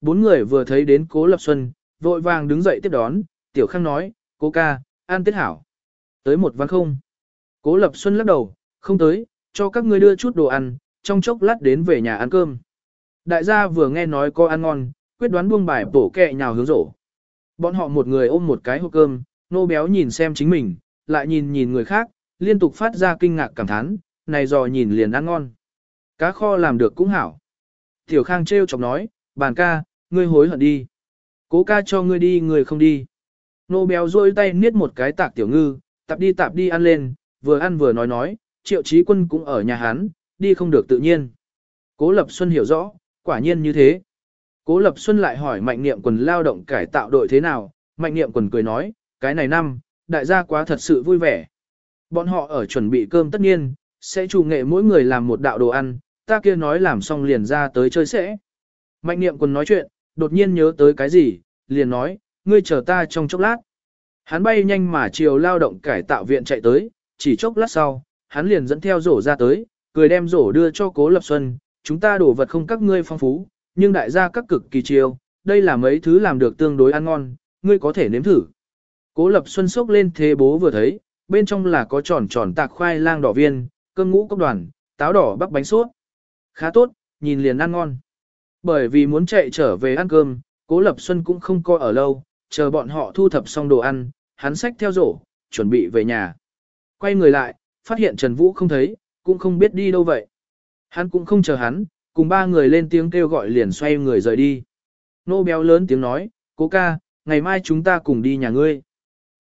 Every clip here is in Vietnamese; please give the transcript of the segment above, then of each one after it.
Bốn người vừa thấy đến Cố Lập Xuân, vội vàng đứng dậy tiếp đón, Tiểu Khang nói, Cố ca, an tết hảo. Tới một văn không. Cố Lập Xuân lắc đầu, không tới, cho các ngươi đưa chút đồ ăn, trong chốc lát đến về nhà ăn cơm. Đại gia vừa nghe nói có ăn ngon, quyết đoán buông bài bổ kẹ nhào hướng rổ. Bọn họ một người ôm một cái hộp cơm, nô béo nhìn xem chính mình, lại nhìn nhìn người khác, liên tục phát ra kinh ngạc cảm thán, này dò nhìn liền ăn ngon. Cá kho làm được cũng hảo. Tiểu Khang trêu chọc nói, bàn ca, ngươi hối hận đi. Cố ca cho ngươi đi ngươi không đi. Nô béo rôi tay niết một cái tạc tiểu ngư, tạp đi tạp đi ăn lên, vừa ăn vừa nói nói, triệu trí quân cũng ở nhà hắn, đi không được tự nhiên. Cố Lập Xuân hiểu rõ, quả nhiên như thế. Cố Lập Xuân lại hỏi Mạnh Niệm quần lao động cải tạo đội thế nào, Mạnh Niệm quần cười nói, cái này năm, đại gia quá thật sự vui vẻ. Bọn họ ở chuẩn bị cơm tất nhiên, sẽ chủ nghệ mỗi người làm một đạo đồ ăn, ta kia nói làm xong liền ra tới chơi sẽ. Mạnh Niệm quần nói chuyện, đột nhiên nhớ tới cái gì, liền nói, ngươi chờ ta trong chốc lát. Hắn bay nhanh mà chiều lao động cải tạo viện chạy tới, chỉ chốc lát sau, hắn liền dẫn theo rổ ra tới, cười đem rổ đưa cho Cố Lập Xuân, chúng ta đổ vật không các ngươi phong phú, nhưng đại gia các cực kỳ chiều, đây là mấy thứ làm được tương đối ăn ngon, ngươi có thể nếm thử. Cố Lập Xuân sốc lên thế bố vừa thấy, bên trong là có tròn tròn tạc khoai lang đỏ viên, cơm ngũ cốc đoàn, táo đỏ bắc bánh sốt. Khá tốt, nhìn liền ăn ngon. Bởi vì muốn chạy trở về ăn cơm, Cố Lập Xuân cũng không coi ở lâu, chờ bọn họ thu thập xong đồ ăn, hắn xách theo rổ, chuẩn bị về nhà. Quay người lại, phát hiện Trần Vũ không thấy, cũng không biết đi đâu vậy. Hắn cũng không chờ hắn, cùng ba người lên tiếng kêu gọi liền xoay người rời đi. Nô béo lớn tiếng nói, cố ca, ngày mai chúng ta cùng đi nhà ngươi.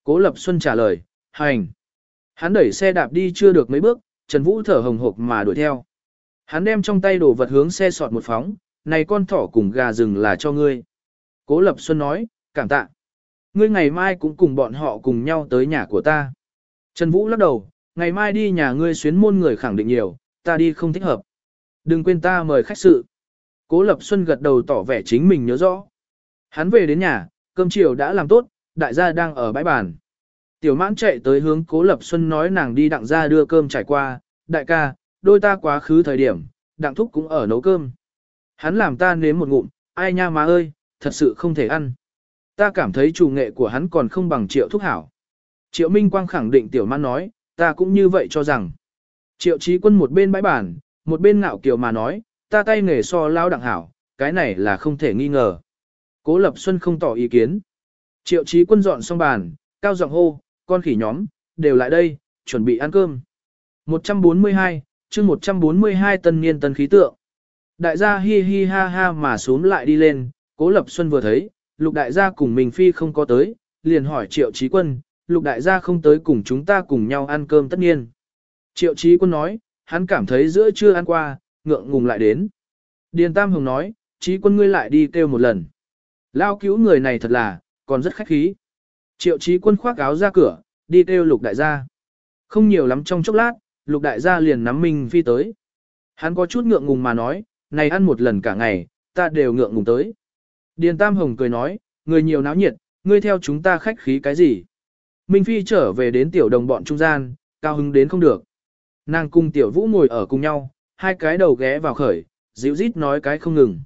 Cố Lập Xuân trả lời, hành. Hắn đẩy xe đạp đi chưa được mấy bước, Trần Vũ thở hồng hộc mà đuổi theo. Hắn đem trong tay đồ vật hướng xe sọt một phóng, này con thỏ cùng gà rừng là cho ngươi. Cố Lập Xuân nói, cảm tạ. Ngươi ngày mai cũng cùng bọn họ cùng nhau tới nhà của ta. Trần Vũ lắc đầu, ngày mai đi nhà ngươi xuyến môn người khẳng định nhiều, ta đi không thích hợp. Đừng quên ta mời khách sự. Cố Lập Xuân gật đầu tỏ vẻ chính mình nhớ rõ. Hắn về đến nhà, cơm chiều đã làm tốt, đại gia đang ở bãi bàn. Tiểu mãn chạy tới hướng Cố Lập Xuân nói nàng đi đặng ra đưa cơm trải qua, đại ca, đôi ta quá khứ thời điểm, đặng thúc cũng ở nấu cơm. Hắn làm ta nếm một ngụm, ai nha má ơi, thật sự không thể ăn. Ta cảm thấy chủ nghệ của hắn còn không bằng triệu thúc hảo. Triệu Minh Quang khẳng định tiểu mãn nói, ta cũng như vậy cho rằng. Triệu trí quân một bên bãi bản, một bên ngạo kiều mà nói, ta tay nghề so lao đặng hảo, cái này là không thể nghi ngờ. Cố Lập Xuân không tỏ ý kiến. Triệu trí quân dọn xong bàn, cao giọng hô, con khỉ nhóm, đều lại đây, chuẩn bị ăn cơm. 142, chương 142 tân niên tân khí tượng. Đại gia hi hi ha ha mà xuống lại đi lên, Cố Lập Xuân vừa thấy, lục đại gia cùng mình phi không có tới, liền hỏi triệu trí quân, lục đại gia không tới cùng chúng ta cùng nhau ăn cơm tất nhiên. Triệu trí quân nói, hắn cảm thấy giữa trưa ăn qua, ngượng ngùng lại đến. Điền Tam Hồng nói, trí quân ngươi lại đi kêu một lần. Lao cứu người này thật là, còn rất khách khí. Triệu trí quân khoác áo ra cửa, đi kêu lục đại gia. Không nhiều lắm trong chốc lát, lục đại gia liền nắm mình Phi tới. Hắn có chút ngượng ngùng mà nói, này ăn một lần cả ngày, ta đều ngượng ngùng tới. Điền Tam Hồng cười nói, người nhiều náo nhiệt, ngươi theo chúng ta khách khí cái gì. Minh Phi trở về đến tiểu đồng bọn trung gian, cao hứng đến không được. Nàng cùng tiểu vũ ngồi ở cùng nhau, hai cái đầu ghé vào khởi, dịu rít nói cái không ngừng.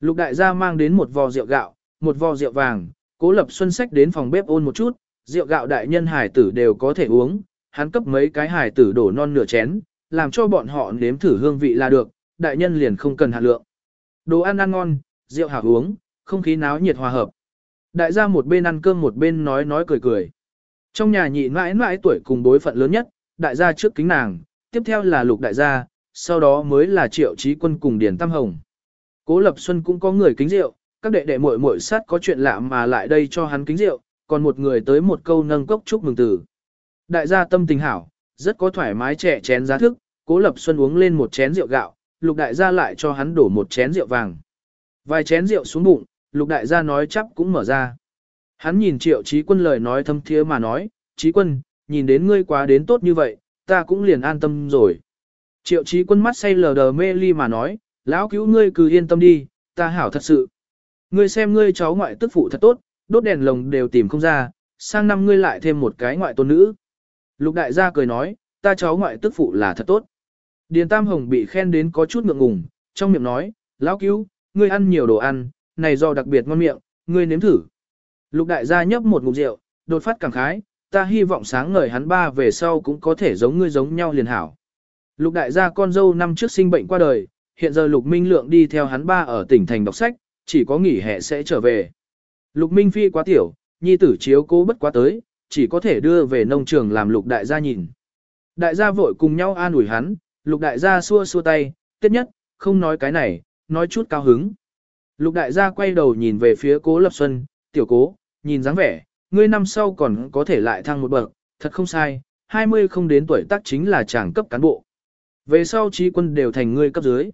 Lục đại gia mang đến một vò rượu gạo, một vò rượu vàng, cố lập xuân sách đến phòng bếp ôn một chút, rượu gạo đại nhân hải tử đều có thể uống, hắn cấp mấy cái hải tử đổ non nửa chén, làm cho bọn họ nếm thử hương vị là được, đại nhân liền không cần hạ lượng. Đồ ăn ăn ngon, rượu hảo uống, không khí náo nhiệt hòa hợp. Đại gia một bên ăn cơm một bên nói nói cười cười. Trong nhà nhị mãi mãi tuổi cùng bối phận lớn nhất, đại gia trước kính nàng, tiếp theo là lục đại gia, sau đó mới là triệu trí quân cùng Điền Tam Hồng. Cố Lập Xuân cũng có người kính rượu, các đệ đệ muội muội sát có chuyện lạ mà lại đây cho hắn kính rượu, còn một người tới một câu nâng cốc chúc mừng tử. Đại gia tâm tình hảo, rất có thoải mái trẻ chén giá thức, Cố Lập Xuân uống lên một chén rượu gạo, lục đại gia lại cho hắn đổ một chén rượu vàng. Vài chén rượu xuống bụng, lục đại gia nói chắp cũng mở ra. Hắn nhìn triệu trí quân lời nói thâm thiế mà nói, trí quân, nhìn đến ngươi quá đến tốt như vậy, ta cũng liền an tâm rồi. Triệu trí quân mắt say lờ đờ mê ly mà nói, lão cứu ngươi cứ yên tâm đi, ta hảo thật sự. Ngươi xem ngươi cháu ngoại tức phụ thật tốt, đốt đèn lồng đều tìm không ra, sang năm ngươi lại thêm một cái ngoại tôn nữ. Lục đại gia cười nói, ta cháu ngoại tức phụ là thật tốt. Điền Tam Hồng bị khen đến có chút ngượng ngùng, trong miệng nói, lão cứu, ngươi ăn nhiều đồ ăn, này do đặc biệt ngon miệng, ngươi nếm thử. Lục đại gia nhấp một ngụm rượu, đột phát cảm khái, ta hy vọng sáng ngời hắn ba về sau cũng có thể giống ngươi giống nhau liền hảo. Lục đại gia con dâu năm trước sinh bệnh qua đời, hiện giờ Lục Minh Lượng đi theo hắn ba ở tỉnh thành đọc sách, chỉ có nghỉ hè sẽ trở về. Lục Minh Phi quá tiểu, nhi tử chiếu cố bất quá tới, chỉ có thể đưa về nông trường làm lục đại gia nhìn. Đại gia vội cùng nhau an ủi hắn, lục đại gia xua xua tay, tiết nhất, không nói cái này, nói chút cao hứng. Lục đại gia quay đầu nhìn về phía cố lập xuân, tiểu cố, nhìn dáng vẻ, ngươi năm sau còn có thể lại thăng một bậc, thật không sai, 20 không đến tuổi tác chính là chàng cấp cán bộ. Về sau trí quân đều thành ngươi cấp dưới.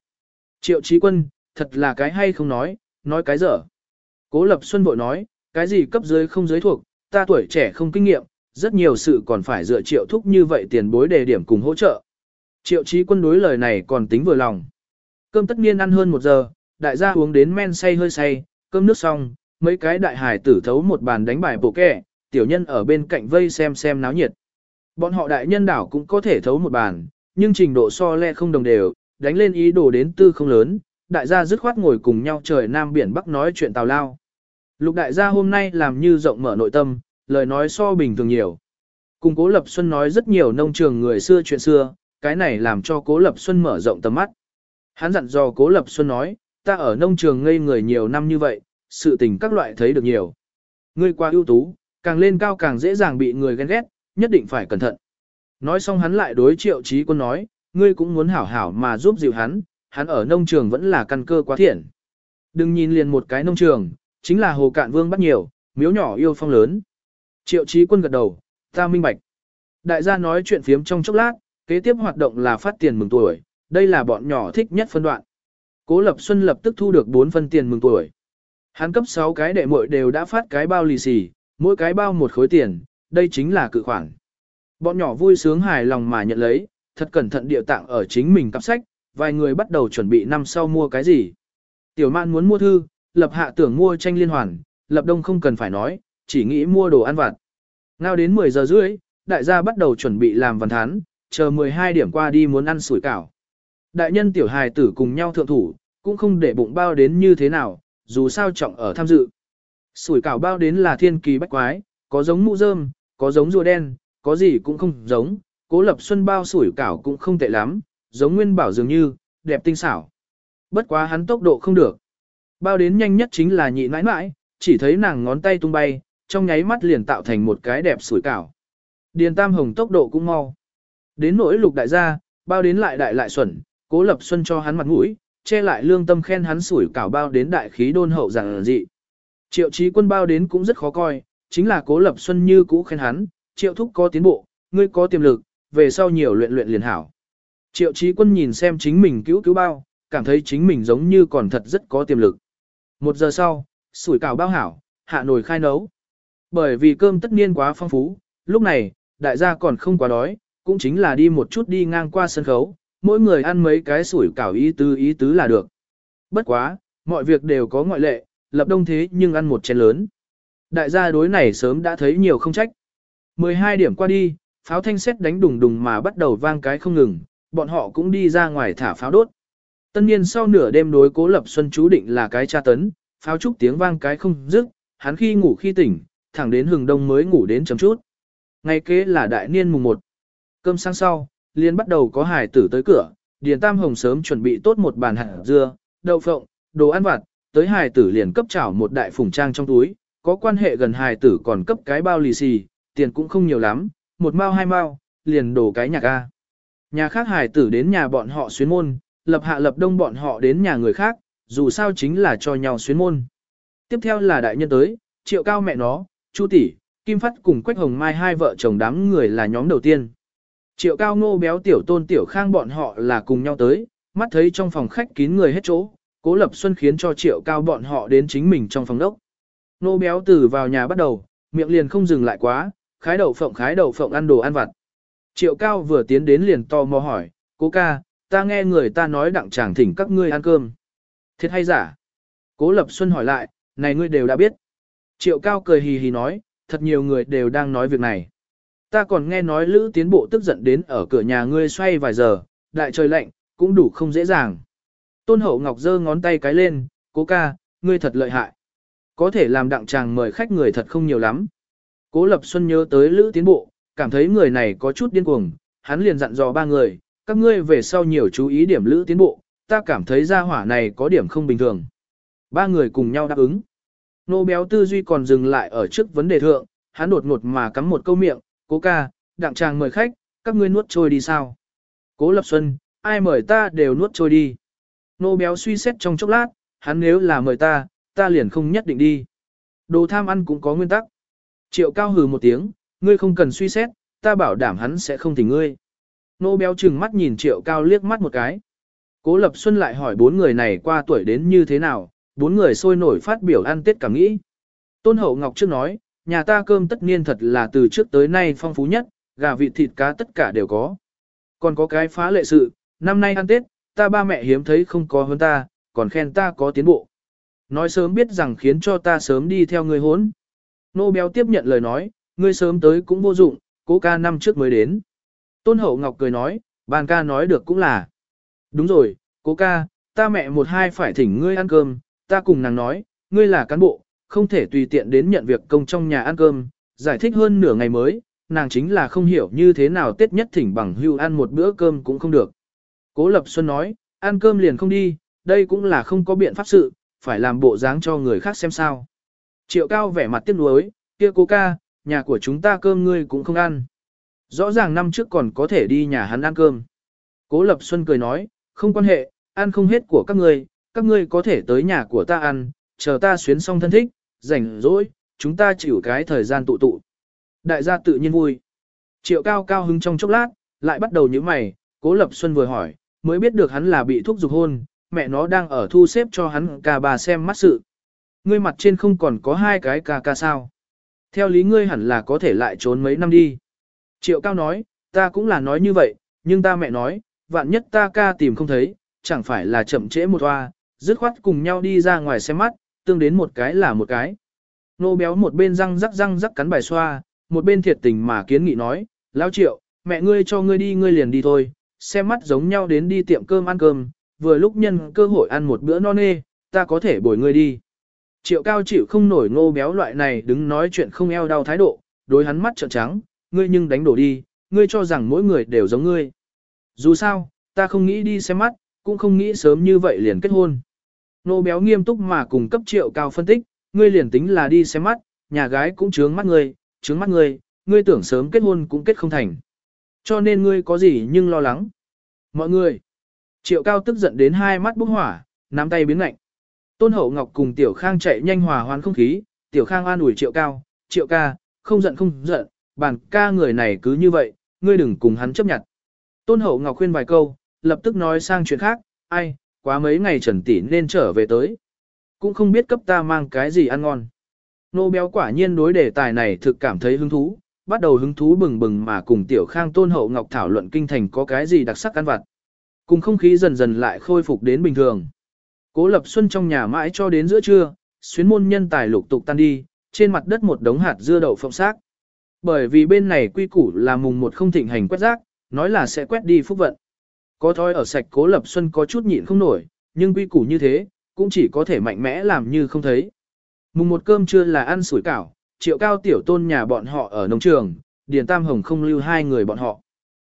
Triệu trí quân, thật là cái hay không nói, nói cái dở. Cố lập xuân bội nói, cái gì cấp dưới không dưới thuộc, ta tuổi trẻ không kinh nghiệm, rất nhiều sự còn phải dựa triệu thúc như vậy tiền bối đề điểm cùng hỗ trợ. Triệu trí quân đối lời này còn tính vừa lòng. Cơm tất nhiên ăn hơn một giờ, đại gia uống đến men say hơi say, cơm nước xong, mấy cái đại hải tử thấu một bàn đánh bài bộ kẻ, tiểu nhân ở bên cạnh vây xem xem náo nhiệt. Bọn họ đại nhân đảo cũng có thể thấu một bàn, nhưng trình độ so le không đồng đều, đánh lên ý đồ đến tư không lớn, đại gia dứt khoát ngồi cùng nhau trời Nam Biển Bắc nói chuyện tào lao. Lục đại gia hôm nay làm như rộng mở nội tâm, lời nói so bình thường nhiều. Cùng Cố Lập Xuân nói rất nhiều nông trường người xưa chuyện xưa, cái này làm cho Cố Lập Xuân mở rộng tầm mắt. Hắn dặn dò Cố Lập Xuân nói, ta ở nông trường ngây người nhiều năm như vậy, sự tình các loại thấy được nhiều. Ngươi quá ưu tú, càng lên cao càng dễ dàng bị người ghen ghét, nhất định phải cẩn thận. Nói xong hắn lại đối triệu trí quân nói, ngươi cũng muốn hảo hảo mà giúp dịu hắn, hắn ở nông trường vẫn là căn cơ quá thiện. Đừng nhìn liền một cái nông trường, chính là hồ cạn vương bắt nhiều, miếu nhỏ yêu phong lớn. Triệu trí quân gật đầu, ta minh bạch. Đại gia nói chuyện phiếm trong chốc lát, kế tiếp hoạt động là phát tiền mừng tuổi, đây là bọn nhỏ thích nhất phân đoạn. Cố Lập Xuân lập tức thu được 4 phân tiền mừng tuổi. Hắn cấp 6 cái đệ muội đều đã phát cái bao lì xì, mỗi cái bao một khối tiền, đây chính là cự khoản. Bọn nhỏ vui sướng hài lòng mà nhận lấy, thật cẩn thận địa tạng ở chính mình cặp sách, vài người bắt đầu chuẩn bị năm sau mua cái gì. Tiểu mạn muốn mua thư, lập hạ tưởng mua tranh liên hoàn, lập đông không cần phải nói, chỉ nghĩ mua đồ ăn vặt. Ngao đến 10 giờ rưỡi, đại gia bắt đầu chuẩn bị làm văn thán, chờ 12 điểm qua đi muốn ăn sủi cảo. Đại nhân tiểu hài tử cùng nhau thượng thủ, cũng không để bụng bao đến như thế nào, dù sao trọng ở tham dự. Sủi cảo bao đến là thiên kỳ bách quái, có giống mũ rơm, có giống rùa đen, có gì cũng không giống, cố lập xuân bao sủi cảo cũng không tệ lắm, giống nguyên bảo dường như, đẹp tinh xảo. Bất quá hắn tốc độ không được. Bao đến nhanh nhất chính là nhị nãi nãi, chỉ thấy nàng ngón tay tung bay, trong nháy mắt liền tạo thành một cái đẹp sủi cảo. Điền Tam Hồng tốc độ cũng mau. Đến nỗi lục đại gia, bao đến lại đại lại xuẩn, cố lập xuân cho hắn mặt mũi, che lại lương tâm khen hắn sủi cảo bao đến đại khí đôn hậu rằng dị. Triệu trí quân bao đến cũng rất khó coi, chính là cố lập xuân như cũ khen hắn, triệu thúc có tiến bộ, ngươi có tiềm lực, về sau nhiều luyện luyện liền hảo. Triệu trí quân nhìn xem chính mình cứu cứu bao, cảm thấy chính mình giống như còn thật rất có tiềm lực. Một giờ sau, sủi cảo bao hảo, hạ nồi khai nấu. Bởi vì cơm tất niên quá phong phú, lúc này, đại gia còn không quá đói, cũng chính là đi một chút đi ngang qua sân khấu, mỗi người ăn mấy cái sủi cảo ý tứ ý tứ là được. Bất quá, mọi việc đều có ngoại lệ, lập đông thế nhưng ăn một chén lớn. Đại gia đối này sớm đã thấy nhiều không trách. 12 điểm qua đi, pháo thanh xét đánh đùng đùng mà bắt đầu vang cái không ngừng, bọn họ cũng đi ra ngoài thả pháo đốt. Tân niên sau nửa đêm đối cố lập xuân chú định là cái tra tấn, pháo trúc tiếng vang cái không dứt, hắn khi ngủ khi tỉnh, thẳng đến hừng đông mới ngủ đến chấm chút. Ngày kế là đại niên mùng 1. Cơm sáng sau, liền bắt đầu có hải tử tới cửa, Điền Tam Hồng sớm chuẩn bị tốt một bàn hạt dưa, đậu phộng, đồ ăn vặt, tới hải tử liền cấp chảo một đại phùng trang trong túi, có quan hệ gần hải tử còn cấp cái bao lì xì, tiền cũng không nhiều lắm, một mao hai mao, liền đổ cái nhạc A. Nhà khác hải tử đến nhà bọn họ xuyến môn, lập hạ lập đông bọn họ đến nhà người khác, dù sao chính là cho nhau xuyến môn. Tiếp theo là đại nhân tới, triệu cao mẹ nó, chu tỷ, kim phát cùng quách hồng mai hai vợ chồng đám người là nhóm đầu tiên. Triệu cao ngô béo tiểu tôn tiểu khang bọn họ là cùng nhau tới, mắt thấy trong phòng khách kín người hết chỗ, cố lập xuân khiến cho triệu cao bọn họ đến chính mình trong phòng đốc. Ngô béo từ vào nhà bắt đầu, miệng liền không dừng lại quá, khái đậu phộng khái đậu phộng ăn đồ ăn vặt. Triệu cao vừa tiến đến liền to mò hỏi, cố ca, ta nghe người ta nói đặng chàng thỉnh các ngươi ăn cơm. Thiệt hay giả? Cố Lập Xuân hỏi lại, này ngươi đều đã biết. Triệu cao cười hì hì nói, thật nhiều người đều đang nói việc này. Ta còn nghe nói Lữ tiến bộ tức giận đến ở cửa nhà ngươi xoay vài giờ, đại trời lạnh, cũng đủ không dễ dàng. Tôn Hậu Ngọc giơ ngón tay cái lên, cố ca, ngươi thật lợi hại. Có thể làm đặng chàng mời khách người thật không nhiều lắm. Cố Lập Xuân nhớ tới Lữ Tiến Bộ, cảm thấy người này có chút điên cuồng, hắn liền dặn dò ba người, các ngươi về sau nhiều chú ý điểm Lữ Tiến Bộ, ta cảm thấy gia hỏa này có điểm không bình thường. Ba người cùng nhau đáp ứng. Nô béo tư duy còn dừng lại ở trước vấn đề thượng, hắn đột ngột mà cắm một câu miệng, cố ca, đặng chàng mời khách, các ngươi nuốt trôi đi sao? Cố Lập Xuân, ai mời ta đều nuốt trôi đi. Nô béo suy xét trong chốc lát, hắn nếu là mời ta, ta liền không nhất định đi. Đồ tham ăn cũng có nguyên tắc. Triệu cao hừ một tiếng, ngươi không cần suy xét, ta bảo đảm hắn sẽ không tỉnh ngươi. Nô béo chừng mắt nhìn triệu cao liếc mắt một cái. Cố Lập Xuân lại hỏi bốn người này qua tuổi đến như thế nào, bốn người sôi nổi phát biểu ăn tết cảm nghĩ. Tôn Hậu Ngọc trước nói, nhà ta cơm tất niên thật là từ trước tới nay phong phú nhất, gà vịt thịt cá tất cả đều có. Còn có cái phá lệ sự, năm nay ăn tết, ta ba mẹ hiếm thấy không có hơn ta, còn khen ta có tiến bộ. Nói sớm biết rằng khiến cho ta sớm đi theo người hốn. Nô béo tiếp nhận lời nói, ngươi sớm tới cũng vô dụng, cố ca năm trước mới đến. Tôn Hậu Ngọc cười nói, bàn ca nói được cũng là. Đúng rồi, cố ca, ta mẹ một hai phải thỉnh ngươi ăn cơm, ta cùng nàng nói, ngươi là cán bộ, không thể tùy tiện đến nhận việc công trong nhà ăn cơm, giải thích hơn nửa ngày mới, nàng chính là không hiểu như thế nào tết nhất thỉnh bằng hưu ăn một bữa cơm cũng không được. Cố Lập Xuân nói, ăn cơm liền không đi, đây cũng là không có biện pháp sự, phải làm bộ dáng cho người khác xem sao. Triệu Cao vẻ mặt tiếc nuối, kia cố ca, nhà của chúng ta cơm ngươi cũng không ăn. Rõ ràng năm trước còn có thể đi nhà hắn ăn cơm. Cố Lập Xuân cười nói, không quan hệ, ăn không hết của các ngươi, các ngươi có thể tới nhà của ta ăn, chờ ta xuyến xong thân thích, rảnh rỗi, chúng ta chịu cái thời gian tụ tụ. Đại gia tự nhiên vui. Triệu cao cao hứng trong chốc lát, lại bắt đầu như mày, cố lập xuân vừa hỏi, mới biết được hắn là bị thuốc dục hôn, mẹ nó đang ở thu xếp cho hắn ca bà xem mắt sự. Ngươi mặt trên không còn có hai cái ca ca sao. Theo lý ngươi hẳn là có thể lại trốn mấy năm đi. Triệu cao nói, ta cũng là nói như vậy, nhưng ta mẹ nói, vạn nhất ta ca tìm không thấy, chẳng phải là chậm trễ một hoa, dứt khoát cùng nhau đi ra ngoài xem mắt, tương đến một cái là một cái. Nô béo một bên răng rắc răng rắc cắn bài xoa, một bên thiệt tình mà kiến nghị nói, lão triệu, mẹ ngươi cho ngươi đi ngươi liền đi thôi, xem mắt giống nhau đến đi tiệm cơm ăn cơm, vừa lúc nhân cơ hội ăn một bữa no nê, ta có thể bồi ngươi đi. Triệu cao chịu không nổi ngô béo loại này đứng nói chuyện không eo đau thái độ, đối hắn mắt trợn trắng, ngươi nhưng đánh đổ đi, ngươi cho rằng mỗi người đều giống ngươi. Dù sao, ta không nghĩ đi xem mắt, cũng không nghĩ sớm như vậy liền kết hôn. Nô béo nghiêm túc mà cùng cấp triệu cao phân tích, ngươi liền tính là đi xem mắt, nhà gái cũng trướng mắt ngươi, trướng mắt ngươi, ngươi tưởng sớm kết hôn cũng kết không thành. Cho nên ngươi có gì nhưng lo lắng. Mọi người, triệu cao tức giận đến hai mắt bốc hỏa, nắm tay biến lạnh. Tôn hậu ngọc cùng tiểu khang chạy nhanh hòa hoan không khí, tiểu khang an ủi triệu cao, triệu ca, không giận không giận, bản ca người này cứ như vậy, ngươi đừng cùng hắn chấp nhận. Tôn hậu ngọc khuyên vài câu, lập tức nói sang chuyện khác, ai, quá mấy ngày trần tỷ nên trở về tới. Cũng không biết cấp ta mang cái gì ăn ngon. Nô béo quả nhiên đối đề tài này thực cảm thấy hứng thú, bắt đầu hứng thú bừng bừng mà cùng tiểu khang tôn hậu ngọc thảo luận kinh thành có cái gì đặc sắc ăn vặt. Cùng không khí dần dần lại khôi phục đến bình thường. Cố lập xuân trong nhà mãi cho đến giữa trưa, xuyến môn nhân tài lục tục tan đi, trên mặt đất một đống hạt dưa đậu phộng xác. Bởi vì bên này quy củ là mùng một không thịnh hành quét rác, nói là sẽ quét đi phúc vận. Có thói ở sạch cố lập xuân có chút nhịn không nổi, nhưng quy củ như thế, cũng chỉ có thể mạnh mẽ làm như không thấy. Mùng một cơm trưa là ăn sủi cảo, triệu cao tiểu tôn nhà bọn họ ở nông trường, Điền Tam Hồng không lưu hai người bọn họ.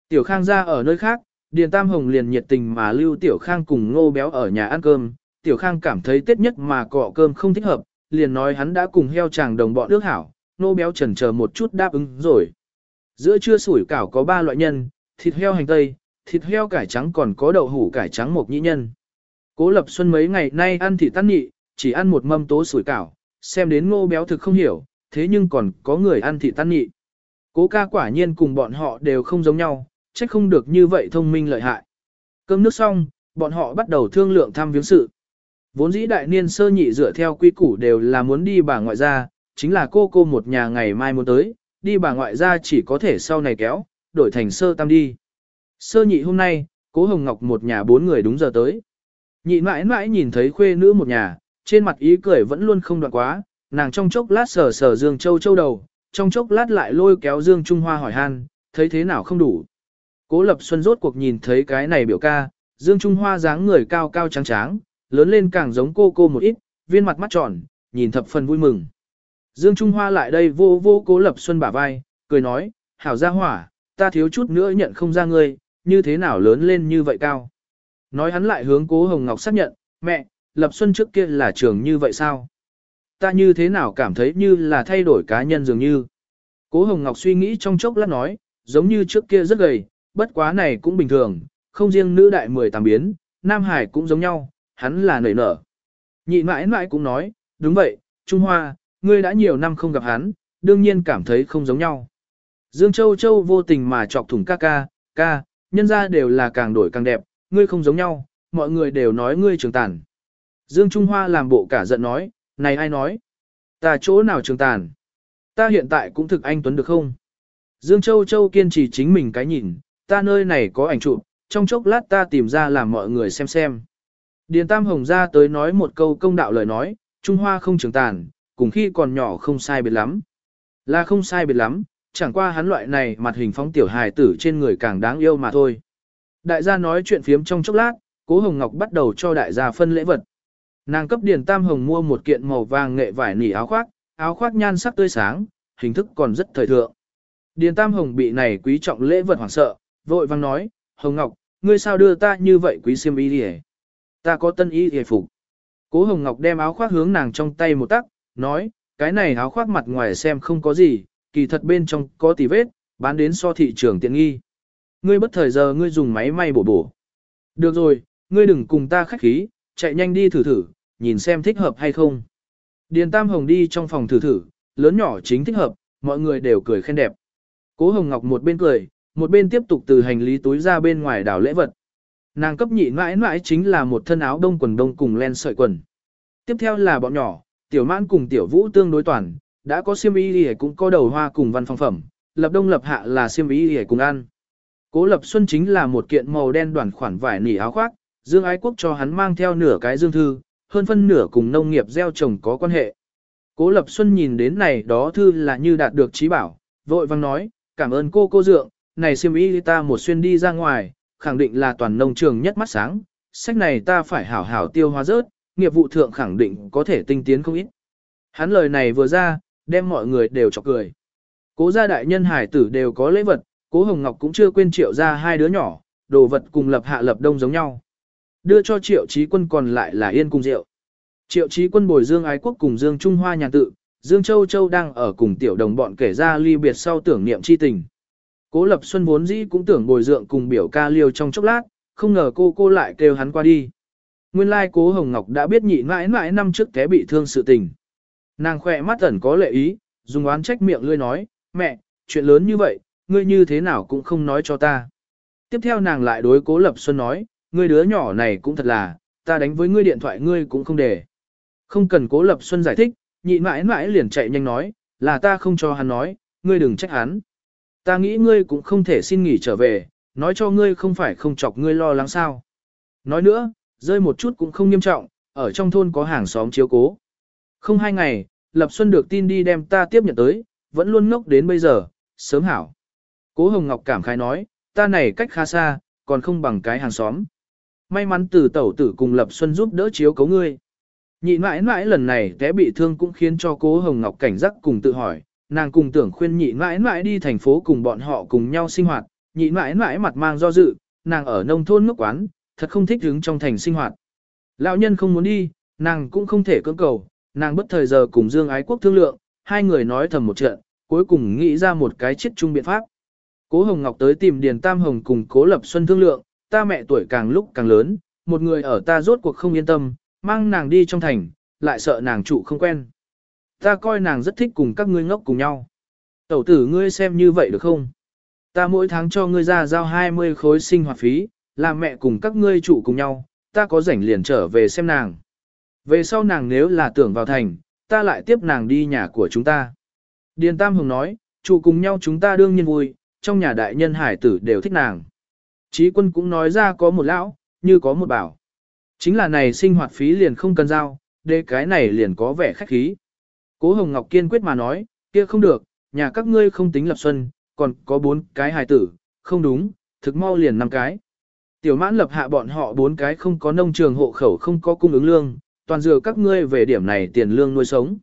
Tiểu Khang ra ở nơi khác, Điền Tam Hồng liền nhiệt tình mà lưu Tiểu Khang cùng ngô béo ở nhà ăn cơm. Tiểu Khang cảm thấy tết nhất mà cọ cơm không thích hợp, liền nói hắn đã cùng heo chàng đồng bọn ước hảo, ngô béo chần chờ một chút đáp ứng rồi. Giữa trưa sủi cảo có ba loại nhân, thịt heo hành tây, thịt heo cải trắng còn có đậu hủ cải trắng một nhĩ nhân. Cố Lập Xuân mấy ngày nay ăn thịt tan nhị, chỉ ăn một mâm tố sủi cảo, xem đến ngô béo thực không hiểu, thế nhưng còn có người ăn thịt tan nhị. Cố ca quả nhiên cùng bọn họ đều không giống nhau, trách không được như vậy thông minh lợi hại. Cơm nước xong, bọn họ bắt đầu thương lượng thăm viếng sự. Vốn dĩ đại niên sơ nhị dựa theo quy củ đều là muốn đi bà ngoại gia, chính là cô cô một nhà ngày mai muốn tới, đi bà ngoại gia chỉ có thể sau này kéo, đổi thành sơ tam đi. Sơ nhị hôm nay, cố Hồng Ngọc một nhà bốn người đúng giờ tới. Nhị mãi mãi nhìn thấy khuê nữ một nhà, trên mặt ý cười vẫn luôn không đoạn quá, nàng trong chốc lát sờ sờ Dương Châu Châu đầu, trong chốc lát lại lôi kéo Dương Trung Hoa hỏi han, thấy thế nào không đủ. Cố Lập Xuân rốt cuộc nhìn thấy cái này biểu ca, Dương Trung Hoa dáng người cao cao trắng tráng, lớn lên càng giống cô cô một ít, viên mặt mắt tròn, nhìn thập phần vui mừng. Dương Trung Hoa lại đây vô vô cố lập xuân bả vai, cười nói, hảo gia hỏa, ta thiếu chút nữa nhận không ra ngươi, như thế nào lớn lên như vậy cao. Nói hắn lại hướng cố Hồng Ngọc xác nhận, mẹ, lập xuân trước kia là trường như vậy sao? Ta như thế nào cảm thấy như là thay đổi cá nhân dường như. Cố Hồng Ngọc suy nghĩ trong chốc lát nói, giống như trước kia rất gầy, bất quá này cũng bình thường, không riêng nữ đại 18 biến, Nam Hải cũng giống nhau, hắn là nảy nở. Nhị mãi mãi cũng nói, đúng vậy, Trung Hoa, ngươi đã nhiều năm không gặp hắn, đương nhiên cảm thấy không giống nhau. Dương Châu Châu vô tình mà chọc thủng ca ca, ca, nhân ra đều là càng đổi càng đẹp, ngươi không giống nhau, mọi người đều nói ngươi trường tàn. Dương Trung Hoa làm bộ cả giận nói, này ai nói? Ta chỗ nào trường tàn? Ta hiện tại cũng thực anh Tuấn được không? Dương Châu Châu kiên trì chính mình cái nhìn, ta nơi này có ảnh chụp, trong chốc lát ta tìm ra làm mọi người xem xem. Điền Tam Hồng ra tới nói một câu công đạo lời nói, Trung Hoa không trường tàn, cùng khi còn nhỏ không sai biệt lắm. Là không sai biệt lắm, chẳng qua hắn loại này mặt hình phóng tiểu hài tử trên người càng đáng yêu mà thôi. Đại gia nói chuyện phiếm trong chốc lát, Cố Hồng Ngọc bắt đầu cho đại gia phân lễ vật. Nàng cấp Điền Tam Hồng mua một kiện màu vàng nghệ vải nỉ áo khoác, áo khoác nhan sắc tươi sáng, hình thức còn rất thời thượng. Điền Tam Hồng bị này quý trọng lễ vật hoảng sợ, vội vang nói, Hồng Ngọc, ngươi sao đưa ta như vậy quý xiêm y đi Ta có tân y hề phục. Cố Hồng Ngọc đem áo khoác hướng nàng trong tay một tắc, nói, cái này áo khoác mặt ngoài xem không có gì, kỳ thật bên trong có tỷ vết, bán đến so thị trường tiện nghi. Ngươi bất thời giờ ngươi dùng máy may bổ bổ. Được rồi, ngươi đừng cùng ta khách khí, chạy nhanh đi thử thử, nhìn xem thích hợp hay không. Điền Tam Hồng đi trong phòng thử thử, lớn nhỏ chính thích hợp, mọi người đều cười khen đẹp. Cố Hồng Ngọc một bên cười, một bên tiếp tục từ hành lý túi ra bên ngoài đảo lễ vật. Nàng cấp nhị mãi mãi chính là một thân áo đông quần đông cùng len sợi quần. Tiếp theo là bọn nhỏ, tiểu mãn cùng tiểu vũ tương đối toàn, đã có xiêm y Lìa cũng có đầu hoa cùng văn phòng phẩm, lập đông lập hạ là xiêm y Lìa cùng ăn. Cố lập xuân chính là một kiện màu đen đoàn khoản vải nỉ áo khoác, Dương Ái Quốc cho hắn mang theo nửa cái dương thư, hơn phân nửa cùng nông nghiệp gieo trồng có quan hệ. Cố Lập Xuân nhìn đến này đó thư là như đạt được trí bảo, vội vang nói, cảm ơn cô cô dượng, này siêm y ta một xuyên đi ra ngoài, khẳng định là toàn nông trường nhất mắt sáng, sách này ta phải hảo hảo tiêu hóa rớt, nghiệp vụ thượng khẳng định có thể tinh tiến không ít. Hắn lời này vừa ra, đem mọi người đều chọc cười. Cố gia đại nhân hải tử đều có lễ vật, cố Hồng Ngọc cũng chưa quên triệu ra hai đứa nhỏ, đồ vật cùng lập hạ lập đông giống nhau. Đưa cho triệu trí quân còn lại là yên cùng rượu. Triệu trí quân bồi Dương Ái Quốc cùng Dương Trung Hoa nhàn tự, Dương Châu Châu đang ở cùng tiểu đồng bọn kể ra ly biệt sau tưởng niệm chi tình. Cố Lập Xuân vốn dĩ cũng tưởng bồi dưỡng cùng biểu ca liêu trong chốc lát, không ngờ cô cô lại kêu hắn qua đi. Nguyên lai like cố Hồng Ngọc đã biết nhị mãi mãi năm trước té bị thương sự tình. Nàng khỏe mắt ẩn có lệ ý, dùng oán trách miệng lươi nói, mẹ, chuyện lớn như vậy, ngươi như thế nào cũng không nói cho ta. Tiếp theo nàng lại đối cố Lập Xuân nói, ngươi đứa nhỏ này cũng thật là, ta đánh với ngươi điện thoại ngươi cũng không để. Không cần cố Lập Xuân giải thích, nhị mãi mãi liền chạy nhanh nói, là ta không cho hắn nói, ngươi đừng trách hắn. Ta nghĩ ngươi cũng không thể xin nghỉ trở về, nói cho ngươi không phải không chọc ngươi lo lắng sao. Nói nữa, rơi một chút cũng không nghiêm trọng, ở trong thôn có hàng xóm chiếu cố. Không hai ngày, Lập Xuân được tin đi đem ta tiếp nhận tới, vẫn luôn ngốc đến bây giờ, sớm hảo. Cố Hồng Ngọc cảm khái nói, ta này cách khá xa, còn không bằng cái hàng xóm. May mắn từ tẩu tử cùng Lập Xuân giúp đỡ chiếu cấu ngươi. Nhị mãi mãi lần này té bị thương cũng khiến cho cố Hồng Ngọc cảnh giác cùng tự hỏi, nàng cùng tưởng khuyên nhị mãi mãi đi thành phố cùng bọn họ cùng nhau sinh hoạt, nhị mãi mãi mặt mang do dự, nàng ở nông thôn ngốc quán, thật không thích hứng trong thành sinh hoạt. Lão nhân không muốn đi, nàng cũng không thể cưỡng cầu, nàng bất thời giờ cùng Dương Ái Quốc thương lượng, hai người nói thầm một trận, cuối cùng nghĩ ra một cái chiết chung biện pháp. Cố Hồng Ngọc tới tìm Điền Tam Hồng cùng Cố Lập Xuân thương lượng, ta mẹ tuổi càng lúc càng lớn, một người ở ta rốt cuộc không yên tâm, mang nàng đi trong thành, lại sợ nàng trụ không quen. Ta coi nàng rất thích cùng các ngươi ngốc cùng nhau. Tẩu tử ngươi xem như vậy được không? Ta mỗi tháng cho ngươi ra giao 20 khối sinh hoạt phí, làm mẹ cùng các ngươi trụ cùng nhau, ta có rảnh liền trở về xem nàng. Về sau nàng nếu là tưởng vào thành, ta lại tiếp nàng đi nhà của chúng ta. Điền Tam Hồng nói, trụ cùng nhau chúng ta đương nhiên vui, trong nhà đại nhân hải tử đều thích nàng. Chí quân cũng nói ra có một lão, như có một bảo. Chính là này sinh hoạt phí liền không cần giao, để cái này liền có vẻ khách khí. Cố Hồng Ngọc kiên quyết mà nói, kia không được, nhà các ngươi không tính lập xuân, còn có bốn cái hài tử, không đúng, thực mau liền năm cái. Tiểu mãn lập hạ bọn họ bốn cái không có nông trường hộ khẩu không có cung ứng lương, toàn dựa các ngươi về điểm này tiền lương nuôi sống.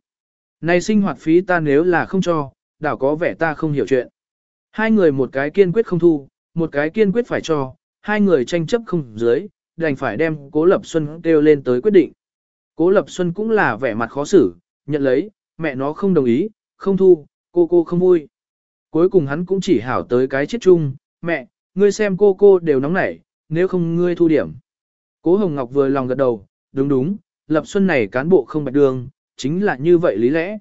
Này sinh hoạt phí ta nếu là không cho, đảo có vẻ ta không hiểu chuyện. Hai người một cái kiên quyết không thu, một cái kiên quyết phải cho, hai người tranh chấp không dưới, đành phải đem Cố Lập Xuân kêu lên tới quyết định. Cố Lập Xuân cũng là vẻ mặt khó xử, nhận lấy, mẹ nó không đồng ý, không thu, cô cô không vui. Cuối cùng hắn cũng chỉ hảo tới cái chết chung, mẹ, ngươi xem cô cô đều nóng nảy, nếu không ngươi thu điểm. Cố Hồng Ngọc vừa lòng gật đầu, đúng đúng, Lập Xuân này cán bộ không bạch đường, chính là như vậy lý lẽ.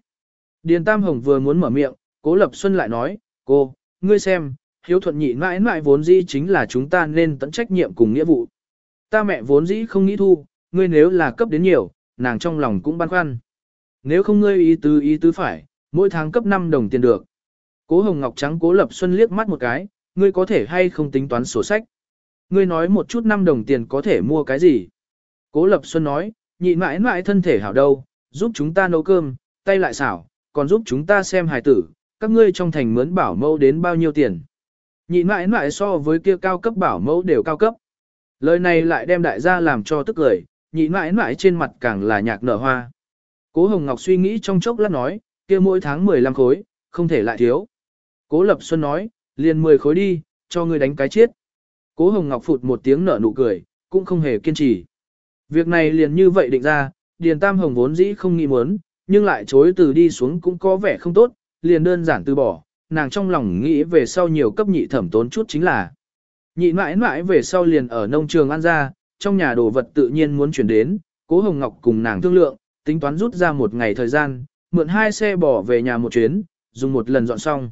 Điền Tam Hồng vừa muốn mở miệng, Cố Lập Xuân lại nói, cô, ngươi xem, hiếu thuận nhị mãi mãi vốn dĩ chính là chúng ta nên tận trách nhiệm cùng nghĩa vụ. Ta mẹ vốn dĩ không nghĩ thu, ngươi nếu là cấp đến nhiều, nàng trong lòng cũng băn khoăn. Nếu không ngươi ý tứ ý tứ phải, mỗi tháng cấp 5 đồng tiền được. Cố Hồng Ngọc Trắng Cố Lập Xuân liếc mắt một cái, ngươi có thể hay không tính toán sổ sách. Ngươi nói một chút 5 đồng tiền có thể mua cái gì. Cố Lập Xuân nói, nhị mãi mãi thân thể hảo đâu, giúp chúng ta nấu cơm, tay lại xảo, còn giúp chúng ta xem hài tử, các ngươi trong thành mướn bảo mẫu đến bao nhiêu tiền. Nhị mãi mãi so với kia cao cấp bảo mẫu đều cao cấp. Lời này lại đem đại gia làm cho tức cười, nhị mãi mãi trên mặt càng là nhạc nở hoa. Cố Hồng Ngọc suy nghĩ trong chốc lát nói, kia mỗi tháng 15 khối, không thể lại thiếu. Cố Lập Xuân nói, liền 10 khối đi, cho ngươi đánh cái chết. Cố Hồng Ngọc phụt một tiếng nở nụ cười, cũng không hề kiên trì. Việc này liền như vậy định ra, Điền Tam Hồng vốn dĩ không nghĩ muốn, nhưng lại chối từ đi xuống cũng có vẻ không tốt, liền đơn giản từ bỏ, nàng trong lòng nghĩ về sau nhiều cấp nhị thẩm tốn chút chính là. Nhị mãi mãi về sau liền ở nông trường ăn ra, trong nhà đồ vật tự nhiên muốn chuyển đến, cố Hồng Ngọc cùng nàng thương lượng, tính toán rút ra một ngày thời gian, mượn hai xe bỏ về nhà một chuyến, dùng một lần dọn xong.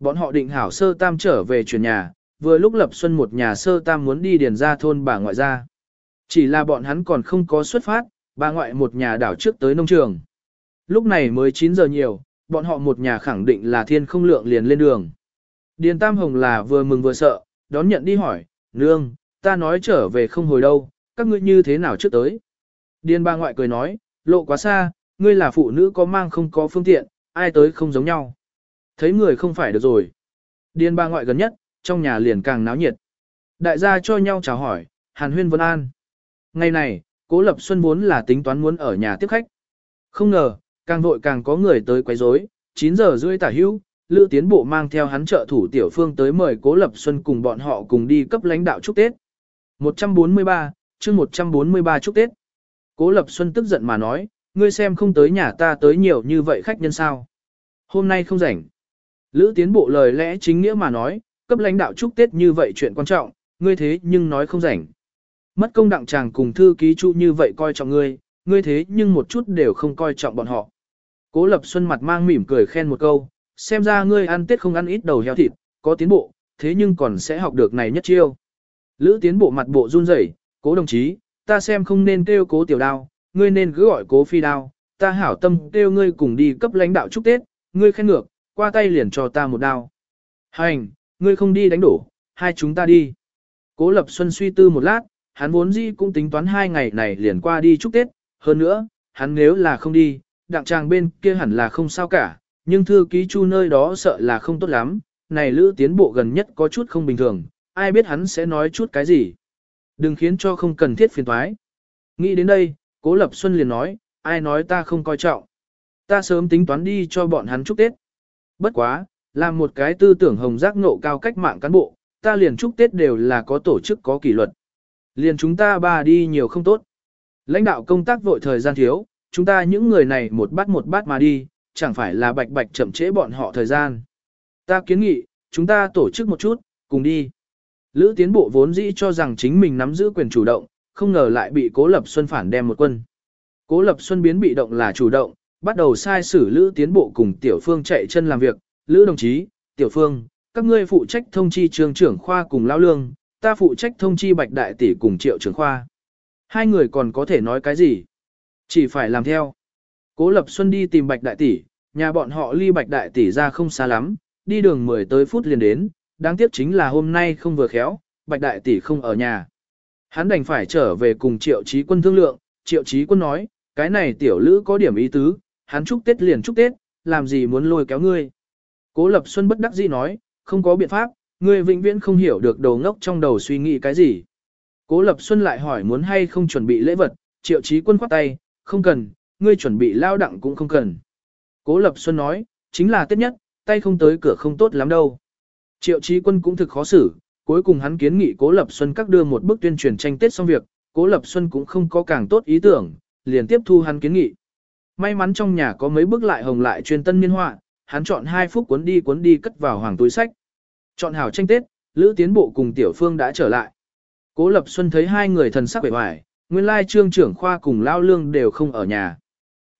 Bọn họ định hảo sơ tam trở về chuyển nhà, vừa lúc lập xuân một nhà sơ tam muốn đi điền ra thôn bà ngoại ra. Chỉ là bọn hắn còn không có xuất phát, bà ngoại một nhà đảo trước tới nông trường. Lúc này mới 9 giờ nhiều, bọn họ một nhà khẳng định là thiên không lượng liền lên đường. Điền Tam Hồng là vừa mừng vừa sợ, đón nhận đi hỏi, nương, ta nói trở về không hồi đâu, các ngươi như thế nào trước tới. Điền bà ngoại cười nói, lộ quá xa, ngươi là phụ nữ có mang không có phương tiện, ai tới không giống nhau. Thấy người không phải được rồi. Điền bà ngoại gần nhất, trong nhà liền càng náo nhiệt. Đại gia cho nhau chào hỏi, hàn huyên vân an. Ngày này, Cố Lập Xuân muốn là tính toán muốn ở nhà tiếp khách. Không ngờ, càng vội càng có người tới quấy rối. 9 giờ rưỡi tả hữu, Lữ Tiến Bộ mang theo hắn trợ thủ Tiểu Phương tới mời Cố Lập Xuân cùng bọn họ cùng đi cấp lãnh đạo chúc Tết. 143, chương 143 chúc Tết. Cố Lập Xuân tức giận mà nói, ngươi xem không tới nhà ta tới nhiều như vậy khách nhân sao. Hôm nay không rảnh. Lữ Tiến Bộ lời lẽ chính nghĩa mà nói, cấp lãnh đạo chúc Tết như vậy chuyện quan trọng, ngươi thế nhưng nói không rảnh. Mất công đặng chàng cùng thư ký chu như vậy coi trọng ngươi, ngươi thế nhưng một chút đều không coi trọng bọn họ. Cố Lập Xuân mặt mang mỉm cười khen một câu, xem ra ngươi ăn tết không ăn ít đầu heo thịt, có tiến bộ, thế nhưng còn sẽ học được này nhất chiêu. Lữ tiến bộ mặt bộ run rẩy, cố đồng chí, ta xem không nên kêu cố tiểu đao, ngươi nên cứ gọi cố phi đao, ta hảo tâm kêu ngươi cùng đi cấp lãnh đạo chúc Tết, ngươi khen ngược, qua tay liền cho ta một đao. Hành, ngươi không đi đánh đổ, hai chúng ta đi. Cố Lập Xuân suy tư một lát, hắn vốn dĩ cũng tính toán hai ngày này liền qua đi chúc Tết, hơn nữa, hắn nếu là không đi, đặng tràng bên kia hẳn là không sao cả, nhưng thư ký chu nơi đó sợ là không tốt lắm, này lữ tiến bộ gần nhất có chút không bình thường, ai biết hắn sẽ nói chút cái gì. Đừng khiến cho không cần thiết phiền toái. Nghĩ đến đây, Cố Lập Xuân liền nói, ai nói ta không coi trọng. Ta sớm tính toán đi cho bọn hắn chúc Tết. Bất quá, làm một cái tư tưởng hồng giác ngộ cao cách mạng cán bộ, ta liền chúc Tết đều là có tổ chức có kỷ luật. Liền chúng ta ba đi nhiều không tốt. Lãnh đạo công tác vội thời gian thiếu, chúng ta những người này một bát một bát mà đi, chẳng phải là bạch bạch chậm trễ bọn họ thời gian. Ta kiến nghị, chúng ta tổ chức một chút, cùng đi. Lữ tiến bộ vốn dĩ cho rằng chính mình nắm giữ quyền chủ động, không ngờ lại bị Cố Lập Xuân phản đem một quân. Cố Lập Xuân biến bị động là chủ động, bắt đầu sai xử Lữ tiến bộ cùng Tiểu Phương chạy chân làm việc. Lữ đồng chí, Tiểu Phương, các ngươi phụ trách thông chi trường trưởng khoa cùng lão lương, ta phụ trách thông chi bạch đại tỷ cùng triệu trưởng khoa. Hai người còn có thể nói cái gì? Chỉ phải làm theo. Cố Lập Xuân đi tìm Bạch Đại Tỷ, nhà bọn họ ly Bạch Đại Tỷ ra không xa lắm, đi đường 10 tới phút liền đến, đáng tiếc chính là hôm nay không vừa khéo, Bạch Đại Tỷ không ở nhà. Hắn đành phải trở về cùng Triệu Chí Quân thương lượng, Triệu Chí Quân nói, cái này tiểu lữ có điểm ý tứ, hắn chúc Tết liền chúc Tết, làm gì muốn lôi kéo ngươi. Cố Lập Xuân bất đắc dĩ nói, không có biện pháp, ngươi vĩnh viễn không hiểu được đầu ngốc trong đầu suy nghĩ cái gì. Cố Lập Xuân lại hỏi muốn hay không chuẩn bị lễ vật, Triệu Chí Quân khoát tay, không cần, ngươi chuẩn bị lao đặng cũng không cần. Cố Lập Xuân nói, chính là tết nhất, tay không tới cửa không tốt lắm đâu. Triệu Chí Quân cũng thực khó xử, cuối cùng hắn kiến nghị Cố Lập Xuân các đưa một bức tuyên truyền tranh Tết xong việc, Cố Lập Xuân cũng không có càng tốt ý tưởng, liền tiếp thu hắn kiến nghị. May mắn trong nhà có mấy bức lại hồng lại truyền tân niên họa, hắn chọn hai phút cuốn đi cuốn đi cất vào hoàng túi sách. Chọn hảo tranh Tết, Lữ Tiến Bộ cùng Tiểu Phương đã trở lại. Cố Lập Xuân thấy hai người thần sắc vẻ vải, nguyên lai trương trưởng khoa cùng Lao Lương đều không ở nhà.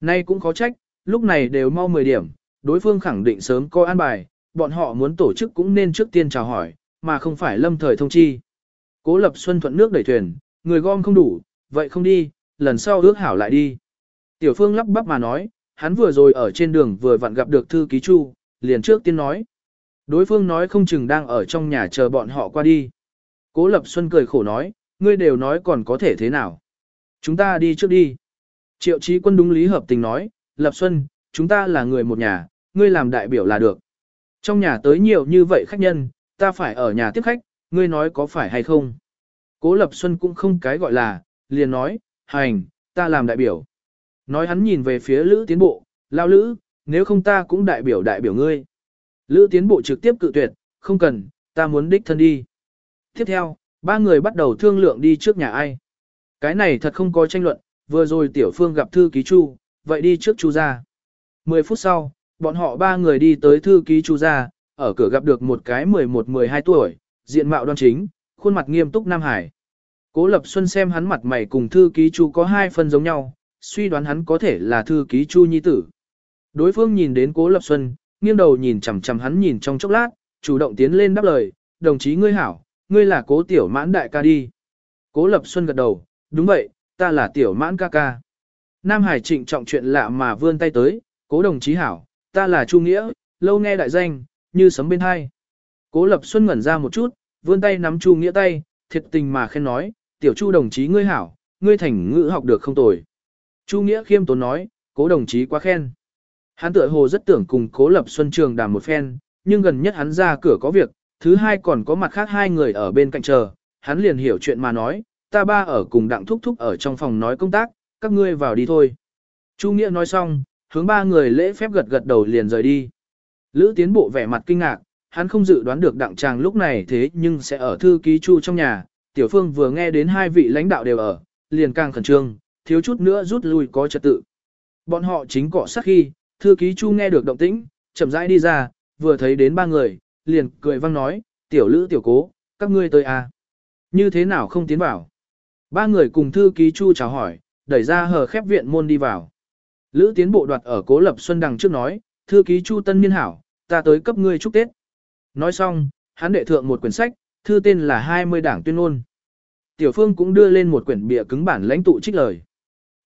Nay cũng khó trách, lúc này đều mau 10 điểm, đối phương khẳng định sớm có an bài, bọn họ muốn tổ chức cũng nên trước tiên chào hỏi, mà không phải lâm thời thông chi. Cố Lập Xuân thuận nước đẩy thuyền, người gom không đủ, vậy không đi, lần sau ước hảo lại đi. Tiểu Phương lắp bắp mà nói, hắn vừa rồi ở trên đường vừa vặn gặp được thư ký Chu, liền trước tiên nói. Đối phương nói không chừng đang ở trong nhà chờ bọn họ qua đi. Cố Lập Xuân cười khổ nói, ngươi đều nói còn có thể thế nào. Chúng ta đi trước đi. Triệu Chí Quân đúng lý hợp tình nói, Lập Xuân, chúng ta là người một nhà, ngươi làm đại biểu là được. Trong nhà tới nhiều như vậy khách nhân, ta phải ở nhà tiếp khách, ngươi nói có phải hay không? Cố Lập Xuân cũng không cái gọi là, liền nói, hành, ta làm đại biểu. Nói hắn nhìn về phía Lữ Tiến Bộ, lao Lữ, nếu không ta cũng đại biểu đại biểu ngươi. Lữ Tiến Bộ trực tiếp cự tuyệt, không cần, ta muốn đích thân đi. Tiếp theo, ba người bắt đầu thương lượng đi trước nhà ai. Cái này thật không có tranh luận, vừa rồi Tiểu Phương gặp thư ký Chu, vậy đi trước Chu ra. Mười phút sau, bọn họ ba người đi tới thư ký Chu ra, ở cửa gặp được một cái 11-12 tuổi, diện mạo đoan chính, khuôn mặt nghiêm túc Nam Hải. Cố Lập Xuân xem hắn mặt mày cùng thư ký Chu có hai phần giống nhau, suy đoán hắn có thể là thư ký Chu Nhi Tử. Đối phương nhìn đến Cố Lập Xuân, nghiêng đầu nhìn chằm chằm hắn nhìn trong chốc lát, chủ động tiến lên đáp lời, đồng chí ngươi hảo, ngươi là cố tiểu mãn đại ca đi. Cố Lập Xuân gật đầu, đúng vậy, ta là tiểu mãn ca ca. Nam Hải trịnh trọng chuyện lạ mà vươn tay tới, cố đồng chí hảo, ta là Chu Nghĩa, lâu nghe đại danh, như sấm bên hai. Cố Lập Xuân ngẩn ra một chút, vươn tay nắm Chu Nghĩa tay, thiệt tình mà khen nói, tiểu Chu đồng chí ngươi hảo, ngươi thành ngữ học được không tồi. Chu Nghĩa khiêm tốn nói, cố đồng chí quá khen. Hắn tựa hồ rất tưởng cùng cố Lập Xuân trường đàm một phen, nhưng gần nhất hắn ra cửa có việc, thứ hai còn có mặt khác hai người ở bên cạnh chờ, hắn liền hiểu chuyện mà nói, ta ba ở cùng đặng thúc thúc ở trong phòng nói công tác, các ngươi vào đi thôi. Chu Nghĩa nói xong, hướng ba người lễ phép gật gật đầu liền rời đi. Lữ tiến bộ vẻ mặt kinh ngạc, hắn không dự đoán được đặng tràng lúc này thế nhưng sẽ ở thư ký chu trong nhà, tiểu phương vừa nghe đến hai vị lãnh đạo đều ở, liền càng khẩn trương, thiếu chút nữa rút lui có trật tự. Bọn họ chính cọ sát khi, thư ký chu nghe được động tĩnh, chậm rãi đi ra, vừa thấy đến ba người, liền cười vang nói, tiểu lữ tiểu cố, các ngươi tới à. Như thế nào không tiến vào? Ba người cùng thư ký chu chào hỏi, đẩy ra hờ khép viện môn đi vào. Lữ tiến bộ đoạt ở cố lập xuân đằng trước nói, thư ký chu tân niên hảo, ta tới cấp ngươi chúc Tết. Nói xong, hắn đệ thượng một quyển sách, thư tên là 20 đảng tuyên ngôn. Tiểu Phương cũng đưa lên một quyển bìa cứng bản lãnh tụ trích lời.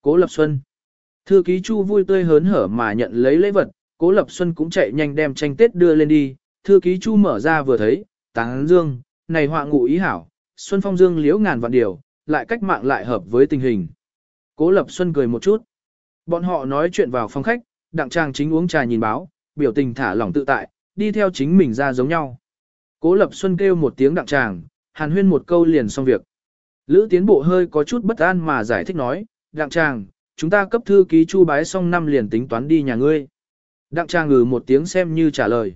Cố Lập Xuân. Thư ký Chu vui tươi hớn hở mà nhận lấy lễ vật, Cố Lập Xuân cũng chạy nhanh đem tranh Tết đưa lên đi, thư ký Chu mở ra vừa thấy, táng dương, này họa ngụ ý hảo, Xuân Phong Dương liễu ngàn vạn điều, lại cách mạng lại hợp với tình hình. Cố Lập Xuân cười một chút. Bọn họ nói chuyện vào phòng khách, đặng trang chính uống trà nhìn báo, biểu tình thả lỏng tự tại, đi theo chính mình ra giống nhau. Cố Lập Xuân kêu một tiếng đặng tràng, hàn huyên một câu liền xong việc. Lữ tiến bộ hơi có chút bất an mà giải thích nói, đặng tràng, chúng ta cấp thư ký chu bái xong năm liền tính toán đi nhà ngươi. Đặng trang ngừ một tiếng xem như trả lời.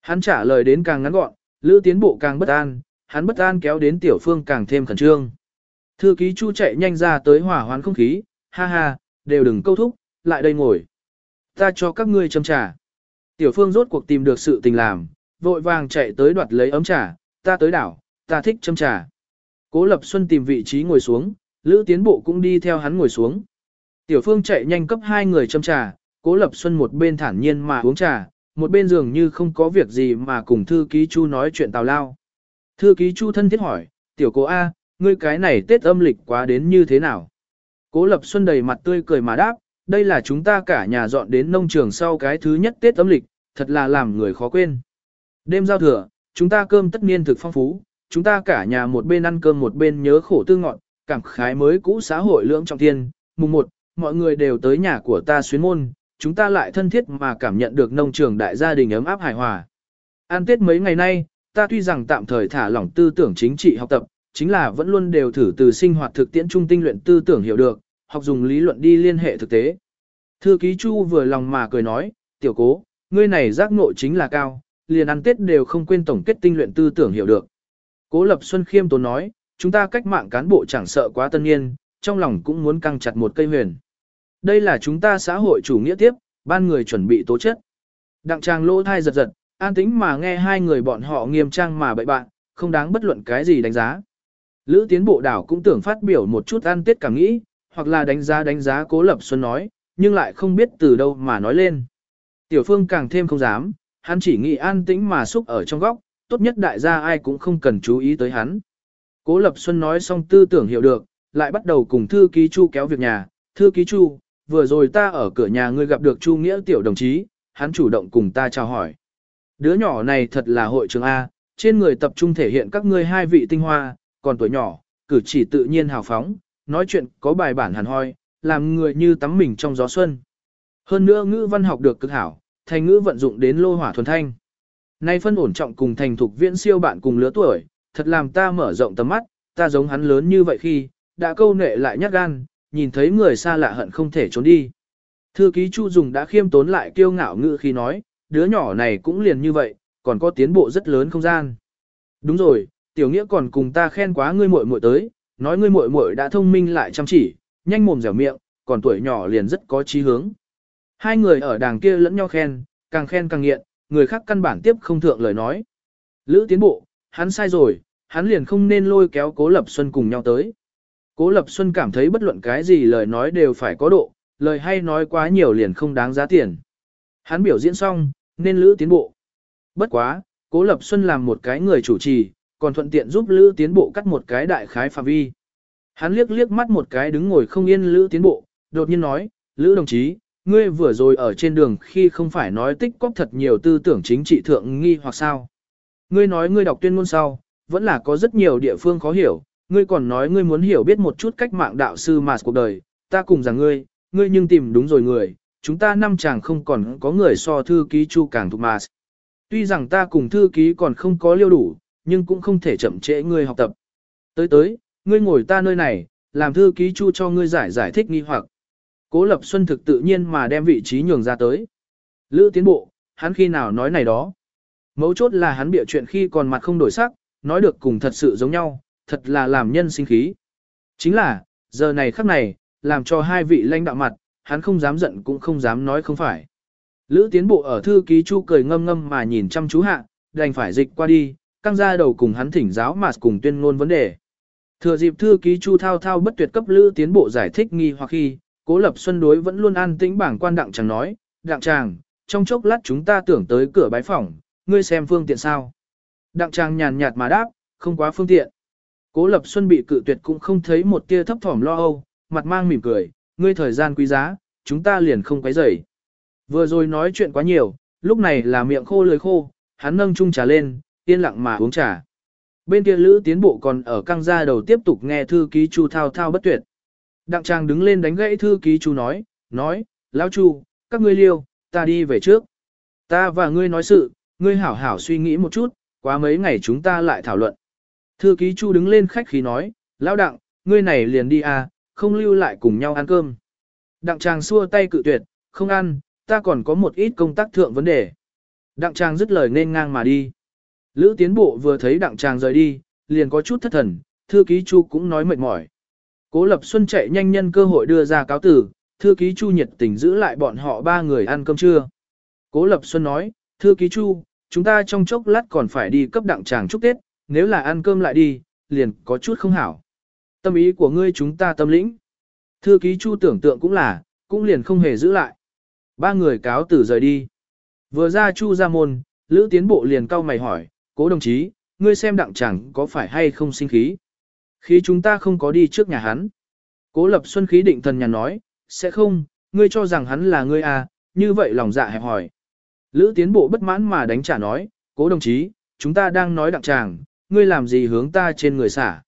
Hắn trả lời đến càng ngắn gọn, lữ tiến bộ càng bất an, hắn bất an kéo đến tiểu phương càng thêm khẩn trương. Thư ký chu chạy nhanh ra tới hỏa hoán không khí, ha ha, đều đừng câu thúc, lại đây ngồi. Ta cho các ngươi châm trà. Tiểu phương rốt cuộc tìm được sự tình làm, vội vàng chạy tới đoạt lấy ấm trà, ta tới đảo, ta thích châm trà. Cố Lập Xuân tìm vị trí ngồi xuống, Lữ Tiến Bộ cũng đi theo hắn ngồi xuống. Tiểu Phương chạy nhanh cấp hai người châm trà, Cố Lập Xuân một bên thản nhiên mà uống trà, một bên dường như không có việc gì mà cùng thư ký Chu nói chuyện tào lao. Thư ký Chu thân thiết hỏi, tiểu cố A, ngươi cái này Tết âm lịch quá đến như thế nào? Cố Lập Xuân đầy mặt tươi cười mà đáp, đây là chúng ta cả nhà dọn đến nông trường sau cái thứ nhất Tết âm lịch, thật là làm người khó quên. Đêm giao thừa, chúng ta cơm tất niên thực phong phú, chúng ta cả nhà một bên ăn cơm một bên nhớ khổ tư ngọn, cảm khái mới cũ xã hội lưỡng trọng thiên, mùng một, mọi người đều tới nhà của ta xuyến môn, chúng ta lại thân thiết mà cảm nhận được nông trường đại gia đình ấm áp hài hòa. An Tết mấy ngày nay, ta tuy rằng tạm thời thả lỏng tư tưởng chính trị học tập, chính là vẫn luôn đều thử từ sinh hoạt thực tiễn trung tinh luyện tư tưởng hiểu được, học dùng lý luận đi liên hệ thực tế. Thư ký Chu vừa lòng mà cười nói, tiểu cố, ngươi này giác ngộ chính là cao, liền ăn tết đều không quên tổng kết tinh luyện tư tưởng hiểu được. Cố Lập Xuân khiêm tốn nói, chúng ta cách mạng cán bộ chẳng sợ quá tân niên, trong lòng cũng muốn căng chặt một cây huyền. Đây là chúng ta xã hội chủ nghĩa tiếp, ban người chuẩn bị tố chất. Đặng trang lỗ thai giật giật, an tĩnh mà nghe hai người bọn họ nghiêm trang mà bậy bạn, không đáng bất luận cái gì đánh giá. Lữ tiến bộ đảo cũng tưởng phát biểu một chút an tiết cảm nghĩ, hoặc là đánh giá đánh giá cố lập xuân nói, nhưng lại không biết từ đâu mà nói lên. Tiểu phương càng thêm không dám, hắn chỉ nghĩ an tĩnh mà xúc ở trong góc, tốt nhất đại gia ai cũng không cần chú ý tới hắn. Cố Lập Xuân nói xong tư tưởng hiểu được, lại bắt đầu cùng thư ký Chu kéo việc nhà, thư ký Chu, vừa rồi ta ở cửa nhà ngươi gặp được Chu Nghĩa tiểu đồng chí, hắn chủ động cùng ta chào hỏi. Đứa nhỏ này thật là hội trường A, trên người tập trung thể hiện các ngươi hai vị tinh hoa, còn tuổi nhỏ, cử chỉ tự nhiên hào phóng, nói chuyện có bài bản hẳn hoi, làm người như tắm mình trong gió xuân. Hơn nữa ngữ văn học được cực hảo, thành ngữ vận dụng đến lô hỏa thuần thanh. Nay phân ổn trọng cùng thành thục viễn siêu bạn cùng lứa tuổi, thật làm ta mở rộng tầm mắt, ta giống hắn lớn như vậy khi, đã câu nệ lại nhát gan, nhìn thấy người xa lạ hận không thể trốn đi. Thư ký Chu Dùng đã khiêm tốn lại kiêu ngạo ngữ khi nói, đứa nhỏ này cũng liền như vậy, còn có tiến bộ rất lớn không gian. Đúng rồi, tiểu nghĩa còn cùng ta khen quá ngươi muội muội tới, nói ngươi muội muội đã thông minh lại chăm chỉ, nhanh mồm dẻo miệng, còn tuổi nhỏ liền rất có chí hướng. Hai người ở đàng kia lẫn nhau khen, càng khen càng nghiện, người khác căn bản tiếp không thượng lời nói. Lữ tiến bộ, hắn sai rồi, hắn liền không nên lôi kéo Cố Lập Xuân cùng nhau tới. Cố Lập Xuân cảm thấy bất luận cái gì lời nói đều phải có độ, lời hay nói quá nhiều liền không đáng giá tiền. Hắn biểu diễn xong, nên Lữ tiến bộ. Bất quá, Cố Lập Xuân làm một cái người chủ trì, còn thuận tiện giúp Lữ tiến bộ cắt một cái đại khái phạm vi. Hắn liếc liếc mắt một cái đứng ngồi không yên Lữ tiến bộ, đột nhiên nói, Lữ đồng chí, ngươi vừa rồi ở trên đường khi không phải nói tích cóp thật nhiều tư tưởng chính trị thượng nghi hoặc sao. Ngươi nói ngươi đọc tuyên ngôn sau, vẫn là có rất nhiều địa phương khó hiểu, ngươi còn nói ngươi muốn hiểu biết một chút cách mạng đạo sư mà cuộc đời, ta cùng rằng ngươi, ngươi nhưng tìm đúng rồi người, chúng ta năm chàng không còn có người so thư ký chu càng thuộc mà. Tuy rằng ta cùng thư ký còn không có liêu đủ, nhưng cũng không thể chậm trễ ngươi học tập. Tới tới, ngươi ngồi ta nơi này, làm thư ký chu cho ngươi giải giải thích nghi hoặc. Cố Lập Xuân thực tự nhiên mà đem vị trí nhường ra tới. Lữ tiến bộ, hắn khi nào nói này đó. Mấu chốt là hắn bịa chuyện khi còn mặt không đổi sắc, nói được cùng thật sự giống nhau, thật là làm nhân sinh khí. Chính là, giờ này khắc này, làm cho hai vị lãnh đạo mặt, hắn không dám giận cũng không dám nói không phải. Lữ tiến bộ ở thư ký chu cười ngâm ngâm mà nhìn chăm chú hạ, đành phải dịch qua đi, căng ra đầu cùng hắn thỉnh giáo mà cùng tuyên ngôn vấn đề. Thừa dịp thư ký chu thao thao bất tuyệt cấp lữ tiến bộ giải thích nghi hoặc khi, cố lập xuân đối vẫn luôn an tĩnh bảng quan đặng chàng nói, đặng chàng, trong chốc lát chúng ta tưởng tới cửa bái phòng ngươi xem phương tiện sao. Đặng chàng nhàn nhạt mà đáp, không quá phương tiện. Cố lập xuân bị cự tuyệt cũng không thấy một tia thấp thỏm lo âu, mặt mang mỉm cười, ngươi thời gian quý giá, chúng ta liền không quấy rầy. Vừa rồi nói chuyện quá nhiều, lúc này là miệng khô lưỡi khô, hắn nâng chung trà lên, yên lặng mà uống trà. Bên kia lữ tiến bộ còn ở căng ra đầu tiếp tục nghe thư ký chu thao thao bất tuyệt. Đặng trang đứng lên đánh gãy thư ký chu nói, nói, lão chu, các ngươi liêu, ta đi về trước. Ta và ngươi nói sự, ngươi hảo hảo suy nghĩ một chút, quá mấy ngày chúng ta lại thảo luận. Thư ký chu đứng lên khách khí nói, lão đặng, ngươi này liền đi à, không lưu lại cùng nhau ăn cơm. Đặng trang xua tay cự tuyệt, không ăn, ta còn có một ít công tác thượng vấn đề. Đặng trang dứt lời nên ngang mà đi. Lữ tiến bộ vừa thấy đặng trang rời đi, liền có chút thất thần, thư ký chu cũng nói mệt mỏi. Cố Lập Xuân chạy nhanh nhân cơ hội đưa ra cáo tử, thư ký chu nhiệt tình giữ lại bọn họ ba người ăn cơm trưa. Cố Lập Xuân nói, thư ký chu, chúng ta trong chốc lát còn phải đi cấp đặng chàng chúc Tết, nếu là ăn cơm lại đi, liền có chút không hảo. Tâm ý của ngươi chúng ta tâm lĩnh. Thư ký chu tưởng tượng cũng là, cũng liền không hề giữ lại. Ba người cáo tử rời đi. Vừa ra chu ra môn, Lữ tiến bộ liền cau mày hỏi, cố đồng chí, ngươi xem đặng chẳng có phải hay không sinh khí. Khí chúng ta không có đi trước nhà hắn. Cố lập xuân khí định thần nhà nói, sẽ không, ngươi cho rằng hắn là ngươi à, như vậy lòng dạ hẹp hỏi. Lữ tiến bộ bất mãn mà đánh trả nói, cố đồng chí, chúng ta đang nói đặng chàng, ngươi làm gì hướng ta trên người xả.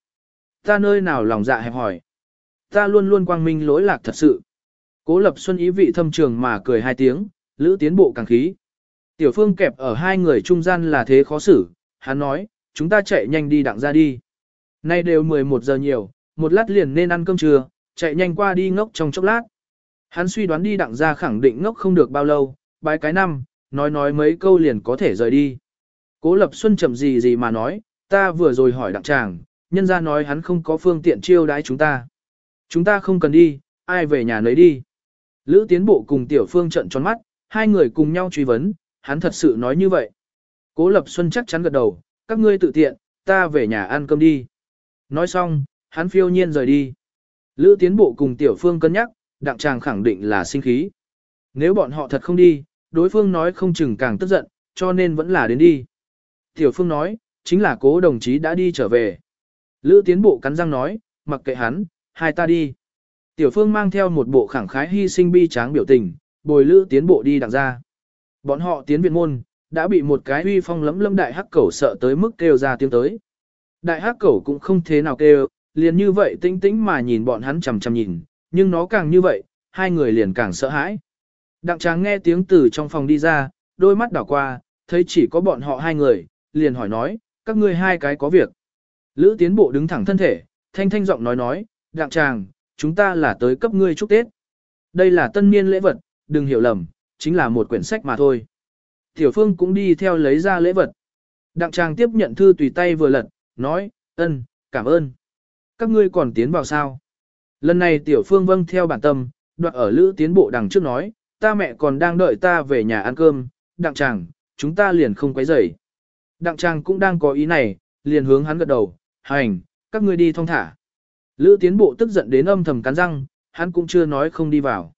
Ta nơi nào lòng dạ hẹp hỏi. Ta luôn luôn quang minh lỗi lạc thật sự. Cố lập xuân ý vị thâm trường mà cười hai tiếng, lữ tiến bộ càng khí. Tiểu phương kẹp ở hai người trung gian là thế khó xử, hắn nói, chúng ta chạy nhanh đi đặng ra đi. Nay đều 11 giờ nhiều, một lát liền nên ăn cơm trưa, chạy nhanh qua đi ngốc trong chốc lát. Hắn suy đoán đi đặng ra khẳng định ngốc không được bao lâu, bái cái năm, nói nói mấy câu liền có thể rời đi. Cố Lập Xuân chậm gì gì mà nói, ta vừa rồi hỏi đặng chàng, nhân ra nói hắn không có phương tiện chiêu đãi chúng ta. Chúng ta không cần đi, ai về nhà lấy đi. Lữ tiến bộ cùng tiểu phương trận tròn mắt, hai người cùng nhau truy vấn, hắn thật sự nói như vậy. Cố Lập Xuân chắc chắn gật đầu, các ngươi tự tiện, ta về nhà ăn cơm đi. Nói xong, hắn phiêu nhiên rời đi. Lữ tiến bộ cùng tiểu phương cân nhắc, đặng chàng khẳng định là sinh khí. Nếu bọn họ thật không đi, đối phương nói không chừng càng tức giận, cho nên vẫn là đến đi. Tiểu phương nói, chính là cố đồng chí đã đi trở về. Lữ tiến bộ cắn răng nói, mặc kệ hắn, hai ta đi. Tiểu phương mang theo một bộ khẳng khái hy sinh bi tráng biểu tình, bồi lữ tiến bộ đi đặng ra. Bọn họ tiến viện môn, đã bị một cái uy phong lấm lâm đại hắc cẩu sợ tới mức kêu ra tiếng tới. Đại hắc cẩu cũng không thế nào kêu, liền như vậy tĩnh tĩnh mà nhìn bọn hắn chằm chằm nhìn, nhưng nó càng như vậy, hai người liền càng sợ hãi. Đặng tráng nghe tiếng từ trong phòng đi ra, đôi mắt đảo qua, thấy chỉ có bọn họ hai người, liền hỏi nói, các ngươi hai cái có việc. Lữ tiến bộ đứng thẳng thân thể, thanh thanh giọng nói nói, đặng tràng, chúng ta là tới cấp ngươi chúc Tết. Đây là tân niên lễ vật, đừng hiểu lầm, chính là một quyển sách mà thôi. Tiểu phương cũng đi theo lấy ra lễ vật. Đặng tràng tiếp nhận thư tùy tay vừa lật, nói, ân, cảm ơn. Các ngươi còn tiến vào sao? Lần này tiểu phương vâng theo bản tâm, đoạn ở lữ tiến bộ đằng trước nói, ta mẹ còn đang đợi ta về nhà ăn cơm, đặng tràng, chúng ta liền không quấy rầy. Đặng Trang cũng đang có ý này, liền hướng hắn gật đầu, hành, các ngươi đi thong thả. Lữ tiến bộ tức giận đến âm thầm cắn răng, hắn cũng chưa nói không đi vào.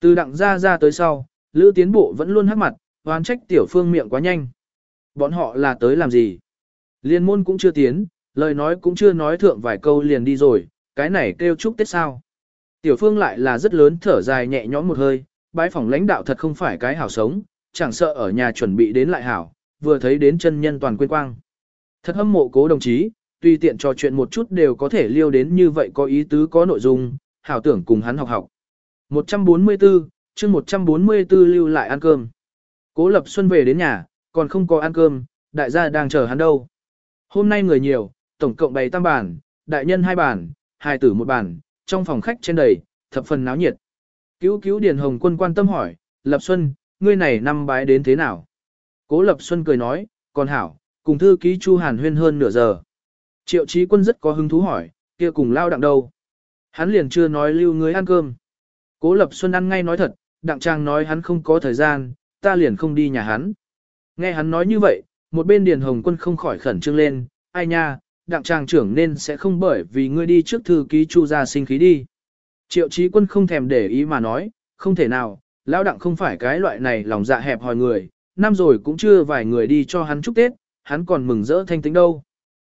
Từ đặng ra ra tới sau, lữ tiến bộ vẫn luôn hắc mặt, hoán trách tiểu phương miệng quá nhanh. Bọn họ là tới làm gì? Liên môn cũng chưa tiến, lời nói cũng chưa nói thượng vài câu liền đi rồi, cái này kêu chúc Tết sao. Tiểu phương lại là rất lớn thở dài nhẹ nhõm một hơi, bái phỏng lãnh đạo thật không phải cái hảo sống, chẳng sợ ở nhà chuẩn bị đến lại hảo, vừa thấy đến chân nhân toàn quên quang. Thật hâm mộ cố đồng chí, tùy tiện trò chuyện một chút đều có thể liêu đến như vậy có ý tứ có nội dung, hảo tưởng cùng hắn học học. 144, chương 144 lưu lại ăn cơm. Cố Lập Xuân về đến nhà, còn không có ăn cơm, đại gia đang chờ hắn đâu. Hôm nay người nhiều, tổng cộng bày tam bàn, đại nhân hai bàn, hài tử một bàn, trong phòng khách trên đầy, thập phần náo nhiệt. Cứu cứu Điền Hồng Quân quan tâm hỏi, Lập Xuân, ngươi này năm bái đến thế nào? Cố Lập Xuân cười nói, còn hảo, cùng thư ký Chu Hàn huyên hơn nửa giờ. Triệu Chí Quân rất có hứng thú hỏi, kia cùng lao đặng đâu? Hắn liền chưa nói lưu người ăn cơm. Cố Lập Xuân ăn ngay nói thật, đặng trang nói hắn không có thời gian, ta liền không đi nhà hắn. Nghe hắn nói như vậy, một bên Điền Hồng Quân không khỏi khẩn trương lên, ai nha, đặng trang trưởng nên sẽ không bởi vì ngươi đi trước thư ký Chu ra sinh khí đi. Triệu Chí Quân không thèm để ý mà nói, không thể nào, lão đặng không phải cái loại này lòng dạ hẹp hòi người, năm rồi cũng chưa vài người đi cho hắn chúc Tết, hắn còn mừng rỡ thanh tính đâu.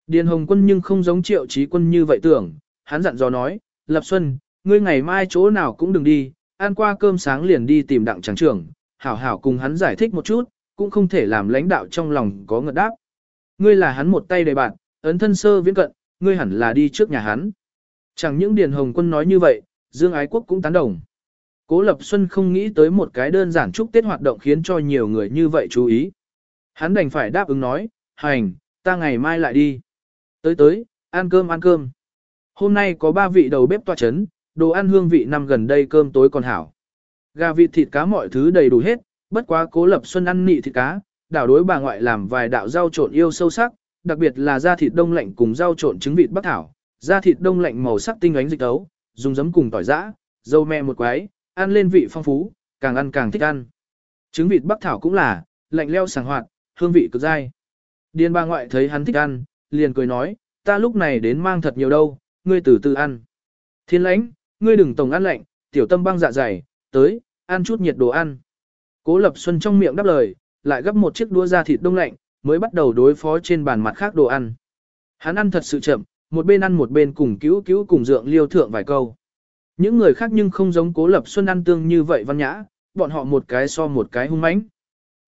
Điền Hồng Quân nhưng không giống triệu trí quân như vậy tưởng, hắn dặn dò nói, Lập Xuân, ngươi ngày mai chỗ nào cũng đừng đi, ăn qua cơm sáng liền đi tìm đặng Tràng trưởng, hảo hảo cùng hắn giải thích một chút, cũng không thể làm lãnh đạo trong lòng có ngợt đáp. Ngươi là hắn một tay đầy bạn, ấn thân sơ viễn cận, ngươi hẳn là đi trước nhà hắn. Chẳng những Điền Hồng Quân nói như vậy, Dương Ái Quốc cũng tán đồng. Cố Lập Xuân không nghĩ tới một cái đơn giản chúc Tết hoạt động khiến cho nhiều người như vậy chú ý. Hắn đành phải đáp ứng nói, hành, ta ngày mai lại đi. Tới tới, ăn cơm ăn cơm. Hôm nay có ba vị đầu bếp tòa chấn, đồ ăn hương vị năm gần đây cơm tối còn hảo. Gà vịt thịt cá mọi thứ đầy đủ hết, bất quá cố lập xuân ăn nị thịt cá, đảo đối bà ngoại làm vài đạo rau trộn yêu sâu sắc, đặc biệt là da thịt đông lạnh cùng rau trộn trứng vịt bắc thảo, da thịt đông lạnh màu sắc tinh ánh dịch tấu, dùng giấm cùng tỏi giã, dâu me một quái, ăn lên vị phong phú, càng ăn càng thích ăn. Trứng vịt bắc thảo cũng là, lạnh leo sảng hoạt, hương vị cực dai. Điền bà ngoại thấy hắn thích ăn, liền cười nói, ta lúc này đến mang thật nhiều đâu, ngươi từ từ ăn. Thiên lãnh, ngươi đừng tổng ăn lạnh, tiểu tâm băng dạ dày, tới, ăn chút nhiệt đồ ăn. Cố Lập Xuân trong miệng đáp lời, lại gấp một chiếc đũa da thịt đông lạnh, mới bắt đầu đối phó trên bàn mặt khác đồ ăn. Hắn ăn thật sự chậm, một bên ăn một bên cùng cứu cứu cùng dượng liêu thượng vài câu. Những người khác nhưng không giống Cố Lập Xuân ăn tương như vậy văn nhã, bọn họ một cái so một cái hung mãnh.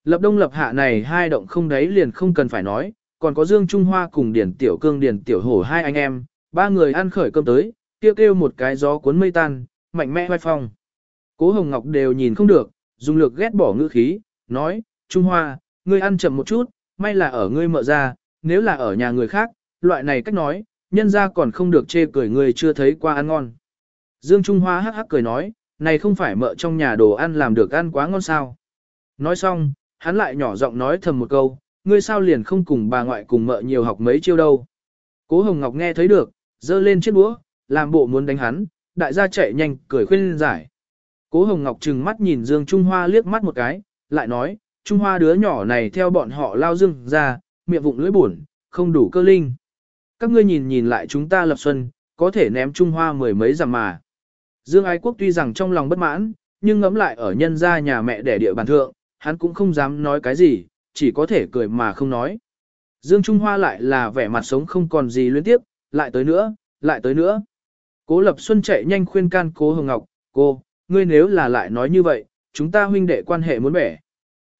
Lập đông lập hạ này hai động không đấy liền không cần phải nói, còn có Dương Trung Hoa cùng Điển Tiểu Cương Điển Tiểu Hổ hai anh em, ba người ăn khởi cơm tới, kêu kêu một cái gió cuốn mây tan, mạnh mẽ vai phong. Cố Hồng Ngọc đều nhìn không được, dùng lược ghét bỏ ngữ khí, nói, Trung Hoa, ngươi ăn chậm một chút, may là ở ngươi mợ ra, nếu là ở nhà người khác, loại này cách nói, nhân ra còn không được chê cười người chưa thấy qua ăn ngon. Dương Trung Hoa hắc hắc cười nói, này không phải mợ trong nhà đồ ăn làm được ăn quá ngon sao. Nói xong, hắn lại nhỏ giọng nói thầm một câu, ngươi sao liền không cùng bà ngoại cùng mợ nhiều học mấy chiêu đâu. Cố Hồng Ngọc nghe thấy được, giơ lên chiếc búa, làm bộ muốn đánh hắn, đại gia chạy nhanh, cười khuyên giải. Cố Hồng Ngọc trừng mắt nhìn Dương Trung Hoa liếc mắt một cái, lại nói, Trung Hoa đứa nhỏ này theo bọn họ lao dương ra, miệng vụng lưỡi buồn, không đủ cơ linh. Các ngươi nhìn nhìn lại chúng ta lập xuân, có thể ném Trung Hoa mười mấy giảm mà. Dương Ái Quốc tuy rằng trong lòng bất mãn, nhưng ngẫm lại ở nhân gia nhà mẹ đẻ địa bàn thượng, hắn cũng không dám nói cái gì, chỉ có thể cười mà không nói. Dương Trung Hoa lại là vẻ mặt sống không còn gì liên tiếp, lại tới nữa, lại tới nữa. Cố Lập Xuân chạy nhanh khuyên can Cố Hồng Ngọc, cô, ngươi nếu là lại nói như vậy, chúng ta huynh đệ quan hệ muốn bẻ.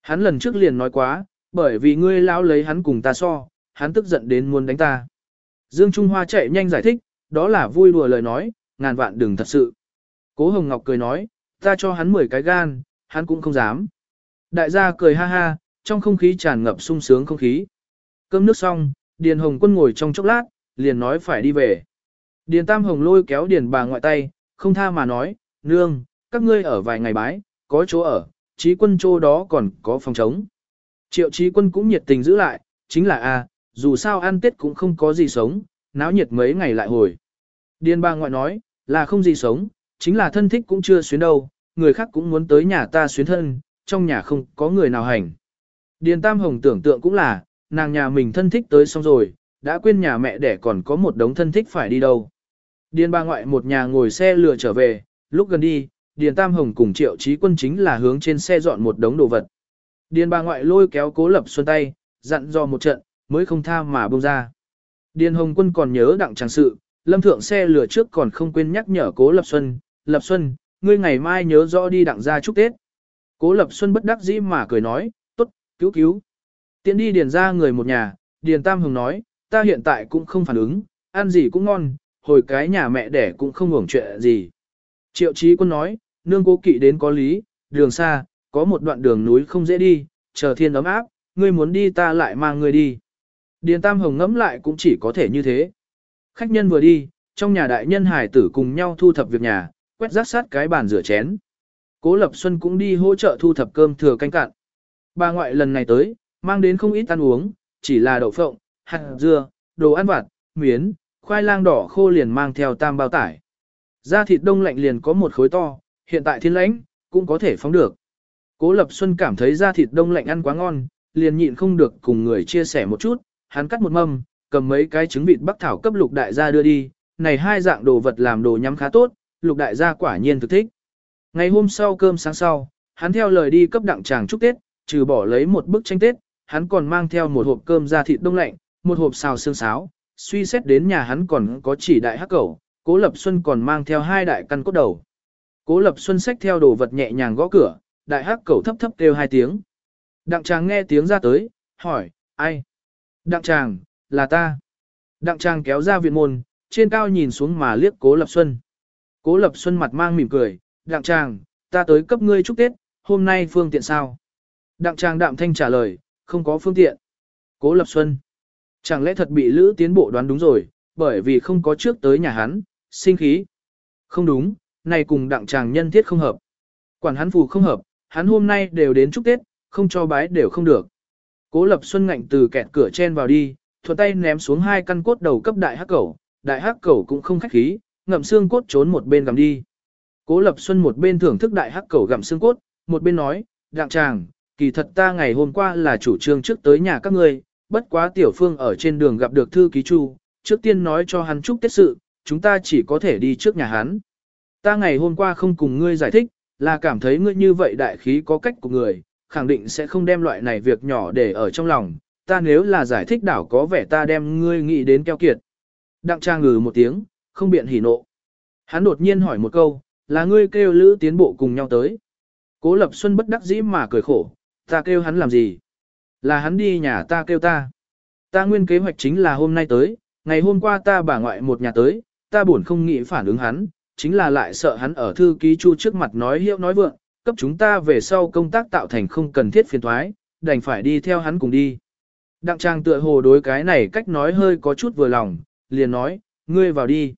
Hắn lần trước liền nói quá, bởi vì ngươi lão lấy hắn cùng ta so, hắn tức giận đến muốn đánh ta. Dương Trung Hoa chạy nhanh giải thích, đó là vui đùa lời nói, ngàn vạn đừng thật sự. Cố Hồng Ngọc cười nói, ta cho hắn 10 cái gan, hắn cũng không dám. Đại gia cười ha ha, trong không khí tràn ngập sung sướng không khí. Cơm nước xong, Điền Hồng Quân ngồi trong chốc lát, liền nói phải đi về. Điền Tam Hồng lôi kéo Điền bà ngoại tay, không tha mà nói, nương, các ngươi ở vài ngày bái, có chỗ ở, trí quân chỗ đó còn có phòng trống. Triệu trí quân cũng nhiệt tình giữ lại, chính là a, dù sao ăn tết cũng không có gì sống, náo nhiệt mấy ngày lại hồi. Điền bà ngoại nói, là không gì sống, chính là thân thích cũng chưa xuyến đâu, người khác cũng muốn tới nhà ta xuyến thân, trong nhà không có người nào hành. Điền Tam Hồng tưởng tượng cũng là, nàng nhà mình thân thích tới xong rồi, đã quên nhà mẹ đẻ còn có một đống thân thích phải đi đâu. Điền bà ngoại một nhà ngồi xe lừa trở về, lúc gần đi, Điền Tam Hồng cùng Triệu Chí Quân chính là hướng trên xe dọn một đống đồ vật. Điền bà ngoại lôi kéo Cố Lập Xuân tay, dặn dò một trận, mới không tha mà buông ra. Điền Hồng Quân còn nhớ đặng trang sự, lâm thượng xe lừa trước còn không quên nhắc nhở Cố Lập Xuân, Lập Xuân, ngươi ngày mai nhớ rõ đi đặng ra chúc Tết. Cố Lập Xuân bất đắc dĩ mà cười nói, tốt, cứu cứu. Tiến đi điền ra người một nhà, điền Tam Hồng nói, ta hiện tại cũng không phản ứng, ăn gì cũng ngon, hồi cái nhà mẹ đẻ cũng không hưởng chuyện gì. Triệu trí Quân nói, nương cố kỵ đến có lý, đường xa, có một đoạn đường núi không dễ đi, chờ thiên ấm áp, ngươi muốn đi ta lại mang ngươi đi. Điền Tam Hồng ngẫm lại cũng chỉ có thể như thế. Khách nhân vừa đi, trong nhà đại nhân hải tử cùng nhau thu thập việc nhà, quét rác sát cái bàn rửa chén. Cố Lập Xuân cũng đi hỗ trợ thu thập cơm thừa canh cạn. Bà ngoại lần này tới, mang đến không ít ăn uống, chỉ là đậu phộng, hạt dưa, đồ ăn vặt, miến, khoai lang đỏ khô liền mang theo tam bao tải. Da thịt đông lạnh liền có một khối to, hiện tại thiên lãnh, cũng có thể phóng được. Cố Lập Xuân cảm thấy da thịt đông lạnh ăn quá ngon, liền nhịn không được cùng người chia sẻ một chút, hắn cắt một mâm, cầm mấy cái trứng vịt bắc thảo cấp lục đại gia đưa đi, này hai dạng đồ vật làm đồ nhắm khá tốt, lục đại gia quả nhiên thực thích. Ngày hôm sau cơm sáng sau, hắn theo lời đi cấp đặng chàng chúc Tết, trừ bỏ lấy một bức tranh Tết, hắn còn mang theo một hộp cơm da thịt đông lạnh, một hộp xào xương sáo, suy xét đến nhà hắn còn có chỉ đại hắc cẩu, Cố Lập Xuân còn mang theo hai đại căn cốt đầu. Cố Lập Xuân xách theo đồ vật nhẹ nhàng gõ cửa, đại hắc cẩu thấp thấp kêu hai tiếng. Đặng Tràng nghe tiếng ra tới, hỏi, ai? Đặng Tràng, là ta. Đặng Tràng kéo ra viện môn, trên cao nhìn xuống mà liếc Cố Lập Xuân. Cố Lập Xuân mặt mang mỉm cười, Đặng Tràng, ta tới cấp ngươi chúc Tết, hôm nay phương tiện sao? Đặng Tràng đạm thanh trả lời, không có phương tiện. Cố Lập Xuân. Chẳng lẽ thật bị Lữ tiến bộ đoán đúng rồi, bởi vì không có trước tới nhà hắn, sinh khí. Không đúng, này cùng đặng chàng nhân thiết không hợp. Quản hắn phù không hợp, hắn hôm nay đều đến chúc Tết, không cho bái đều không được. Cố Lập Xuân ngạnh từ kẹt cửa chen vào đi, thuận tay ném xuống hai căn cốt đầu cấp đại hắc cẩu, đại hắc cẩu cũng không khách khí, ngậm xương cốt trốn một bên gặm đi. Cố Lập Xuân một bên thưởng thức đại hắc cẩu gặm xương cốt, một bên nói, đặng chàng, kỳ thật ta ngày hôm qua là chủ trương trước tới nhà các ngươi, bất quá tiểu phương ở trên đường gặp được thư ký chu, trước tiên nói cho hắn chúc Tết sự, chúng ta chỉ có thể đi trước nhà hắn. Ta ngày hôm qua không cùng ngươi giải thích, là cảm thấy ngươi như vậy đại khí có cách của người, khẳng định sẽ không đem loại này việc nhỏ để ở trong lòng, ta nếu là giải thích đảo có vẻ ta đem ngươi nghĩ đến keo kiệt. Đặng trang ngừ một tiếng, không biện hỉ nộ. Hắn đột nhiên hỏi một câu, là ngươi kêu lữ tiến bộ cùng nhau tới. Cố Lập Xuân bất đắc dĩ mà cười khổ, ta kêu hắn làm gì? Là hắn đi nhà ta kêu ta. Ta nguyên kế hoạch chính là hôm nay tới, ngày hôm qua ta bà ngoại một nhà tới, ta buồn không nghĩ phản ứng hắn, chính là lại sợ hắn ở thư ký chu trước mặt nói hiệu nói vượng, cấp chúng ta về sau công tác tạo thành không cần thiết phiền thoái, đành phải đi theo hắn cùng đi. Đặng trang tựa hồ đối cái này cách nói hơi có chút vừa lòng, liền nói, ngươi vào đi.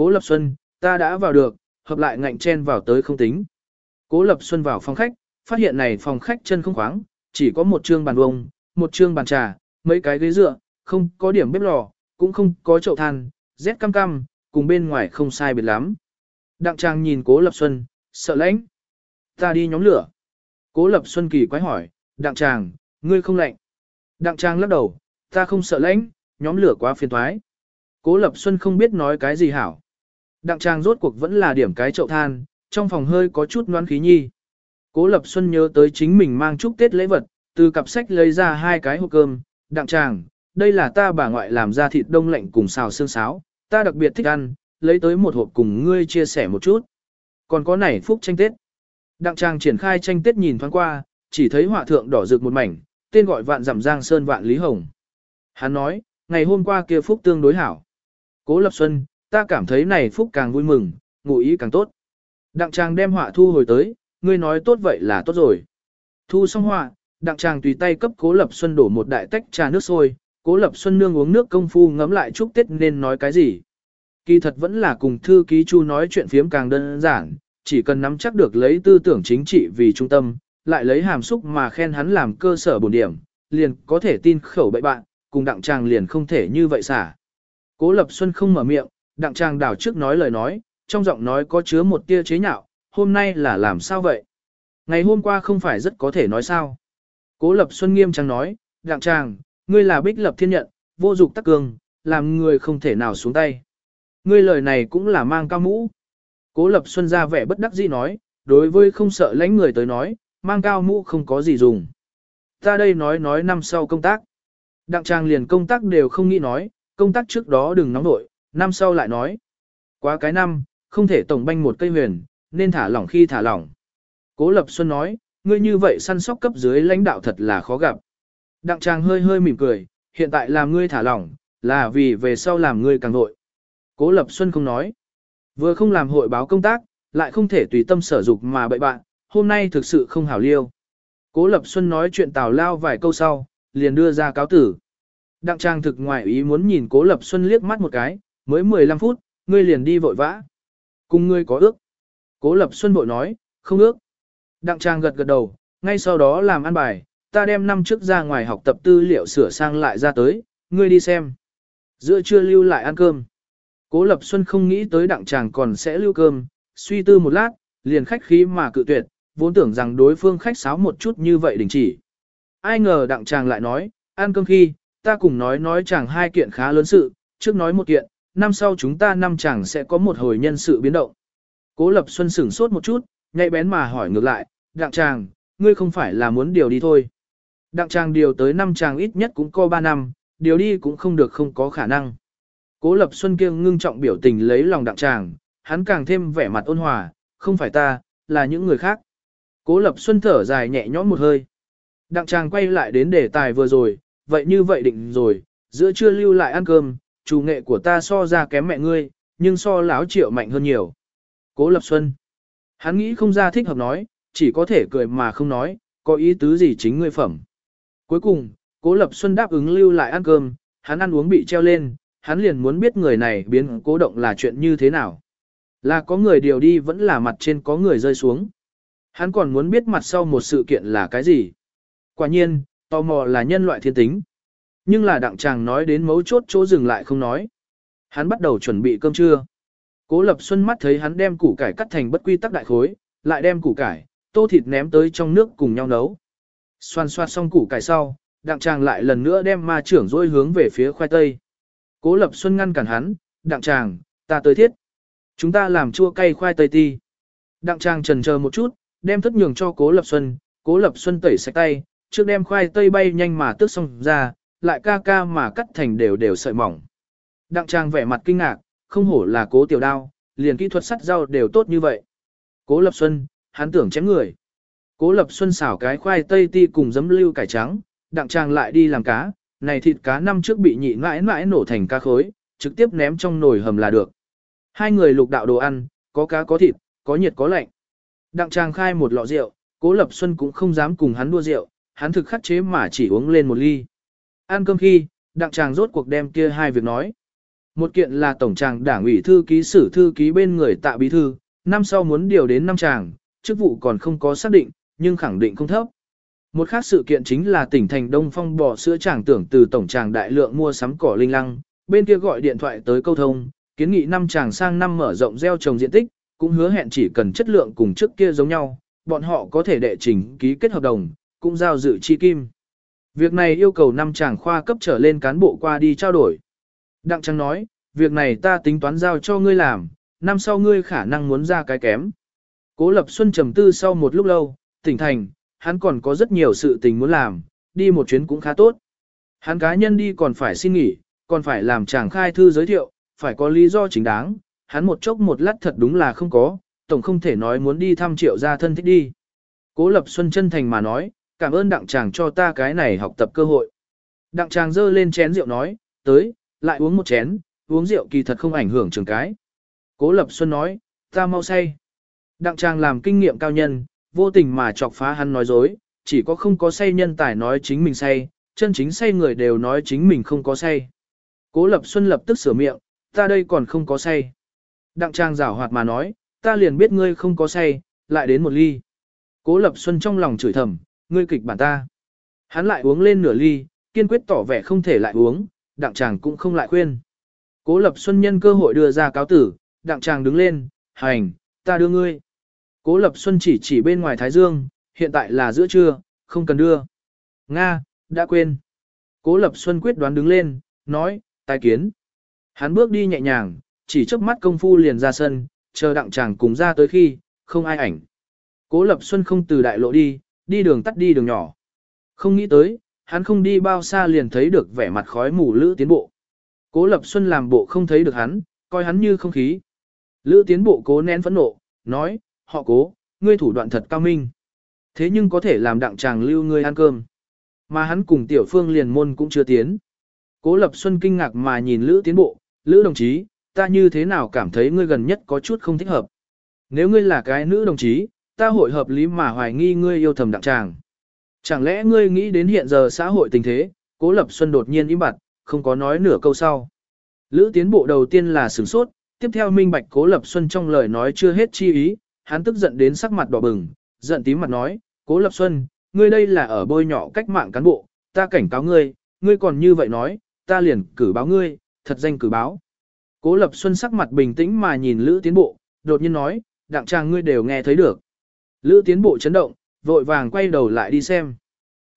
Cố Lập Xuân, ta đã vào được, hợp lại ngạnh chen vào tới không tính. Cố Lập Xuân vào phòng khách, phát hiện này phòng khách chân không khoáng, chỉ có một trương bàn bông, một trương bàn trà, mấy cái ghế dựa, không có điểm bếp lò, cũng không có chậu than, rét cam cam, cùng bên ngoài không sai biệt lắm. Đặng Trang nhìn Cố Lập Xuân, sợ lãnh. Ta đi nhóm lửa. Cố Lập Xuân kỳ quái hỏi, Đặng Trang, ngươi không lạnh. Đặng Trang lắc đầu, ta không sợ lãnh, nhóm lửa quá phiền toái. Cố Lập Xuân không biết nói cái gì hảo. Đặng Trang rốt cuộc vẫn là điểm cái chậu than, trong phòng hơi có chút noan khí nhi. Cố Lập Xuân nhớ tới chính mình mang chúc Tết lễ vật, từ cặp sách lấy ra hai cái hộp cơm, đặng tràng, đây là ta bà ngoại làm ra thịt đông lạnh cùng xào xương sáo, ta đặc biệt thích ăn, lấy tới một hộp cùng ngươi chia sẻ một chút. Còn có này phúc tranh Tết. Đặng tràng triển khai tranh Tết nhìn thoáng qua, chỉ thấy họa thượng đỏ rực một mảnh, tên gọi vạn dặm giang sơn vạn lý hồng. Hắn nói, ngày hôm qua kia phúc tương đối hảo. Cố Lập Xuân, ta cảm thấy này phúc càng vui mừng, ngụ ý càng tốt. Đặng chàng đem họa thu hồi tới, ngươi nói tốt vậy là tốt rồi. Thu xong họa, đặng chàng tùy tay cấp Cố Lập Xuân đổ một đại tách trà nước sôi, Cố Lập Xuân nương uống nước công phu ngấm lại chúc Tết nên nói cái gì. Kỳ thật vẫn là cùng thư ký chu nói chuyện phiếm càng đơn giản, chỉ cần nắm chắc được lấy tư tưởng chính trị vì trung tâm, lại lấy hàm xúc mà khen hắn làm cơ sở bổn điểm, liền có thể tin khẩu bậy bạn, cùng đặng chàng liền không thể như vậy xả. Cố Lập Xuân không mở miệng, đặng trang đảo trước nói lời nói, trong giọng nói có chứa một tia chế nhạo, hôm nay là làm sao vậy? Ngày hôm qua không phải rất có thể nói sao? Cố Lập Xuân nghiêm trang nói, đặng trang ngươi là bích lập thiên nhận, vô dục tắc cường, làm người không thể nào xuống tay. Ngươi lời này cũng là mang cao mũ. Cố Lập Xuân ra vẻ bất đắc dĩ nói, đối với không sợ lãnh người tới nói, mang cao mũ không có gì dùng. Ta đây nói nói năm sau công tác. Đặng trang liền công tác đều không nghĩ nói, công tác trước đó đừng nóng nổi năm sau lại nói. Quá cái năm, không thể tổng banh một cây huyền, nên thả lỏng khi thả lỏng. Cố Lập Xuân nói, ngươi như vậy săn sóc cấp dưới lãnh đạo thật là khó gặp. Đặng Trang hơi hơi mỉm cười, hiện tại làm ngươi thả lỏng, là vì về sau làm ngươi càng nội. Cố Lập Xuân không nói. Vừa không làm hội báo công tác, lại không thể tùy tâm sở dục mà bậy bạn, hôm nay thực sự không hảo liêu. Cố Lập Xuân nói chuyện tào lao vài câu sau, liền đưa ra cáo tử. Đặng Trang thực ngoại ý muốn nhìn Cố Lập Xuân liếc mắt một cái, mới 15 phút, ngươi liền đi vội vã. Cùng ngươi có ước. Cố Lập Xuân vội nói, không ước. Đặng Trang gật gật đầu, ngay sau đó làm ăn bài, ta đem năm trước ra ngoài học tập tư liệu sửa sang lại ra tới, ngươi đi xem. Giữa trưa lưu lại ăn cơm. Cố Lập Xuân không nghĩ tới đặng Trang còn sẽ lưu cơm, suy tư một lát, liền khách khí mà cự tuyệt, vốn tưởng rằng đối phương khách sáo một chút như vậy đình chỉ. Ai ngờ đặng Trang lại nói, ăn cơm khi, ta cùng nói nói chàng hai kiện khá lớn sự, trước nói một kiện, năm sau chúng ta năm chàng sẽ có một hồi nhân sự biến động. Cố Lập Xuân sửng sốt một chút, nhạy bén mà hỏi ngược lại, đặng chàng, ngươi không phải là muốn điều đi thôi. Đặng chàng điều tới năm chàng ít nhất cũng có 3 năm, điều đi cũng không được không có khả năng. Cố Lập Xuân kiêng ngưng trọng biểu tình lấy lòng đặng chàng, hắn càng thêm vẻ mặt ôn hòa, không phải ta, là những người khác. Cố Lập Xuân thở dài nhẹ nhõm một hơi. Đặng chàng quay lại đến đề tài vừa rồi, vậy như vậy định rồi, giữa trưa lưu lại ăn cơm, chủ nghệ của ta so ra kém mẹ ngươi, nhưng so lão triệu mạnh hơn nhiều. Cố Lập Xuân. Hắn nghĩ không ra thích hợp nói, chỉ có thể cười mà không nói, có ý tứ gì chính ngươi phẩm. Cuối cùng, Cố Lập Xuân đáp ứng lưu lại ăn cơm, hắn ăn uống bị treo lên, hắn liền muốn biết người này biến cố động là chuyện như thế nào. Là có người điều đi vẫn là mặt trên có người rơi xuống. Hắn còn muốn biết mặt sau một sự kiện là cái gì. Quả nhiên, tò mò là nhân loại thiên tính. Nhưng là đặng chàng nói đến mấu chốt chỗ dừng lại không nói. Hắn bắt đầu chuẩn bị cơm trưa. Cố Lập Xuân mắt thấy hắn đem củ cải cắt thành bất quy tắc đại khối, lại đem củ cải, tô thịt ném tới trong nước cùng nhau nấu. Xoan xoát xong củ cải sau, đặng chàng lại lần nữa đem ma trưởng dôi hướng về phía khoai tây. Cố Lập Xuân ngăn cản hắn, đặng chàng, ta tới thiết. Chúng ta làm chua cay khoai tây ti. Đặng chàng trần chờ một chút, đem thất nhường cho Cố Lập Xuân, Cố Lập Xuân tẩy sạch tay, trước đem khoai tây bay nhanh mà tước xong ra, lại ca ca mà cắt thành đều đều sợi mỏng. Đặng trang vẻ mặt kinh ngạc, không hổ là cố tiểu đao, liền kỹ thuật sắt rau đều tốt như vậy. Cố Lập Xuân, hắn tưởng chém người. Cố Lập Xuân xảo cái khoai tây ti cùng giấm lưu cải trắng, đặng trang lại đi làm cá, này thịt cá năm trước bị nhị mãi mãi nổ thành cá khối, trực tiếp ném trong nồi hầm là được. Hai người lục đạo đồ ăn, có cá có thịt, có nhiệt có lạnh. Đặng trang khai một lọ rượu, Cố Lập Xuân cũng không dám cùng hắn đua rượu, hắn thực khắc chế mà chỉ uống lên một ly. Ăn cơm khi, đặng chàng rốt cuộc đem kia hai việc nói. Một kiện là tổng chàng đảng ủy thư ký sử thư ký bên người tạ bí thư, năm sau muốn điều đến năm chàng, chức vụ còn không có xác định, nhưng khẳng định không thấp. Một khác sự kiện chính là tỉnh thành Đông Phong bỏ sữa chàng tưởng từ tổng chàng đại lượng mua sắm cỏ linh lăng, bên kia gọi điện thoại tới câu thông, kiến nghị năm chàng sang năm mở rộng gieo trồng diện tích, cũng hứa hẹn chỉ cần chất lượng cùng trước kia giống nhau, bọn họ có thể đệ trình ký kết hợp đồng, cũng giao dự chi kim. Việc này yêu cầu năm chàng khoa cấp trở lên cán bộ qua đi trao đổi. Đặng Trăng nói, việc này ta tính toán giao cho ngươi làm, năm sau ngươi khả năng muốn ra cái kém. Cố Lập Xuân trầm tư sau một lúc lâu, tỉnh thành, hắn còn có rất nhiều sự tình muốn làm, đi một chuyến cũng khá tốt. Hắn cá nhân đi còn phải xin nghỉ, còn phải làm chàng khai thư giới thiệu, phải có lý do chính đáng, hắn một chốc một lát thật đúng là không có, tổng không thể nói muốn đi thăm triệu gia thân thích đi. Cố Lập Xuân chân thành mà nói, cảm ơn đặng chàng cho ta cái này học tập cơ hội. Đặng chàng dơ lên chén rượu nói, tới, lại uống một chén, uống rượu kỳ thật không ảnh hưởng trường cái. Cố Lập Xuân nói, ta mau say. Đặng chàng làm kinh nghiệm cao nhân, vô tình mà chọc phá hắn nói dối, chỉ có không có say nhân tài nói chính mình say, chân chính say người đều nói chính mình không có say. Cố Lập Xuân lập tức sửa miệng, ta đây còn không có say. Đặng trang giảo hoạt mà nói, ta liền biết ngươi không có say, lại đến một ly. Cố Lập Xuân trong lòng chửi thầm, ngươi kịch bản ta. Hắn lại uống lên nửa ly, kiên quyết tỏ vẻ không thể lại uống, đặng chàng cũng không lại khuyên. Cố Lập Xuân nhân cơ hội đưa ra cáo tử, đặng chàng đứng lên, hành, ta đưa ngươi. Cố Lập Xuân chỉ chỉ bên ngoài Thái Dương, hiện tại là giữa trưa, không cần đưa. Nga, đã quên. Cố Lập Xuân quyết đoán đứng lên, nói, tai kiến. Hắn bước đi nhẹ nhàng, chỉ trước mắt công phu liền ra sân, chờ đặng chàng cùng ra tới khi, không ai ảnh. Cố Lập Xuân không từ đại lộ đi, đi đường tắt đi đường nhỏ. Không nghĩ tới, hắn không đi bao xa liền thấy được vẻ mặt khói mù Lữ Tiến Bộ. Cố Lập Xuân làm bộ không thấy được hắn, coi hắn như không khí. Lữ Tiến Bộ cố nén phẫn nộ, nói, họ cố, ngươi thủ đoạn thật cao minh. Thế nhưng có thể làm đặng chàng lưu ngươi ăn cơm. Mà hắn cùng tiểu phương liền môn cũng chưa tiến. Cố Lập Xuân kinh ngạc mà nhìn Lữ Tiến Bộ, Lữ đồng chí, ta như thế nào cảm thấy ngươi gần nhất có chút không thích hợp. Nếu ngươi là cái nữ đồng chí, ta hội hợp lý mà hoài nghi ngươi yêu thầm đặng tràng. Chẳng lẽ ngươi nghĩ đến hiện giờ xã hội tình thế, Cố Lập Xuân đột nhiên im bặt, không có nói nửa câu sau. Lữ tiến bộ đầu tiên là sửng sốt, tiếp theo minh bạch Cố Lập Xuân trong lời nói chưa hết chi ý, hắn tức giận đến sắc mặt đỏ bừng, giận tím mặt nói, Cố Lập Xuân, ngươi đây là ở bôi nhọ cách mạng cán bộ, ta cảnh cáo ngươi, ngươi còn như vậy nói, ta liền cử báo ngươi, thật danh cử báo. Cố Lập Xuân sắc mặt bình tĩnh mà nhìn Lữ Tiến Bộ, đột nhiên nói, đặng trang ngươi đều nghe thấy được. Lữ Tiến Bộ chấn động, vội vàng quay đầu lại đi xem.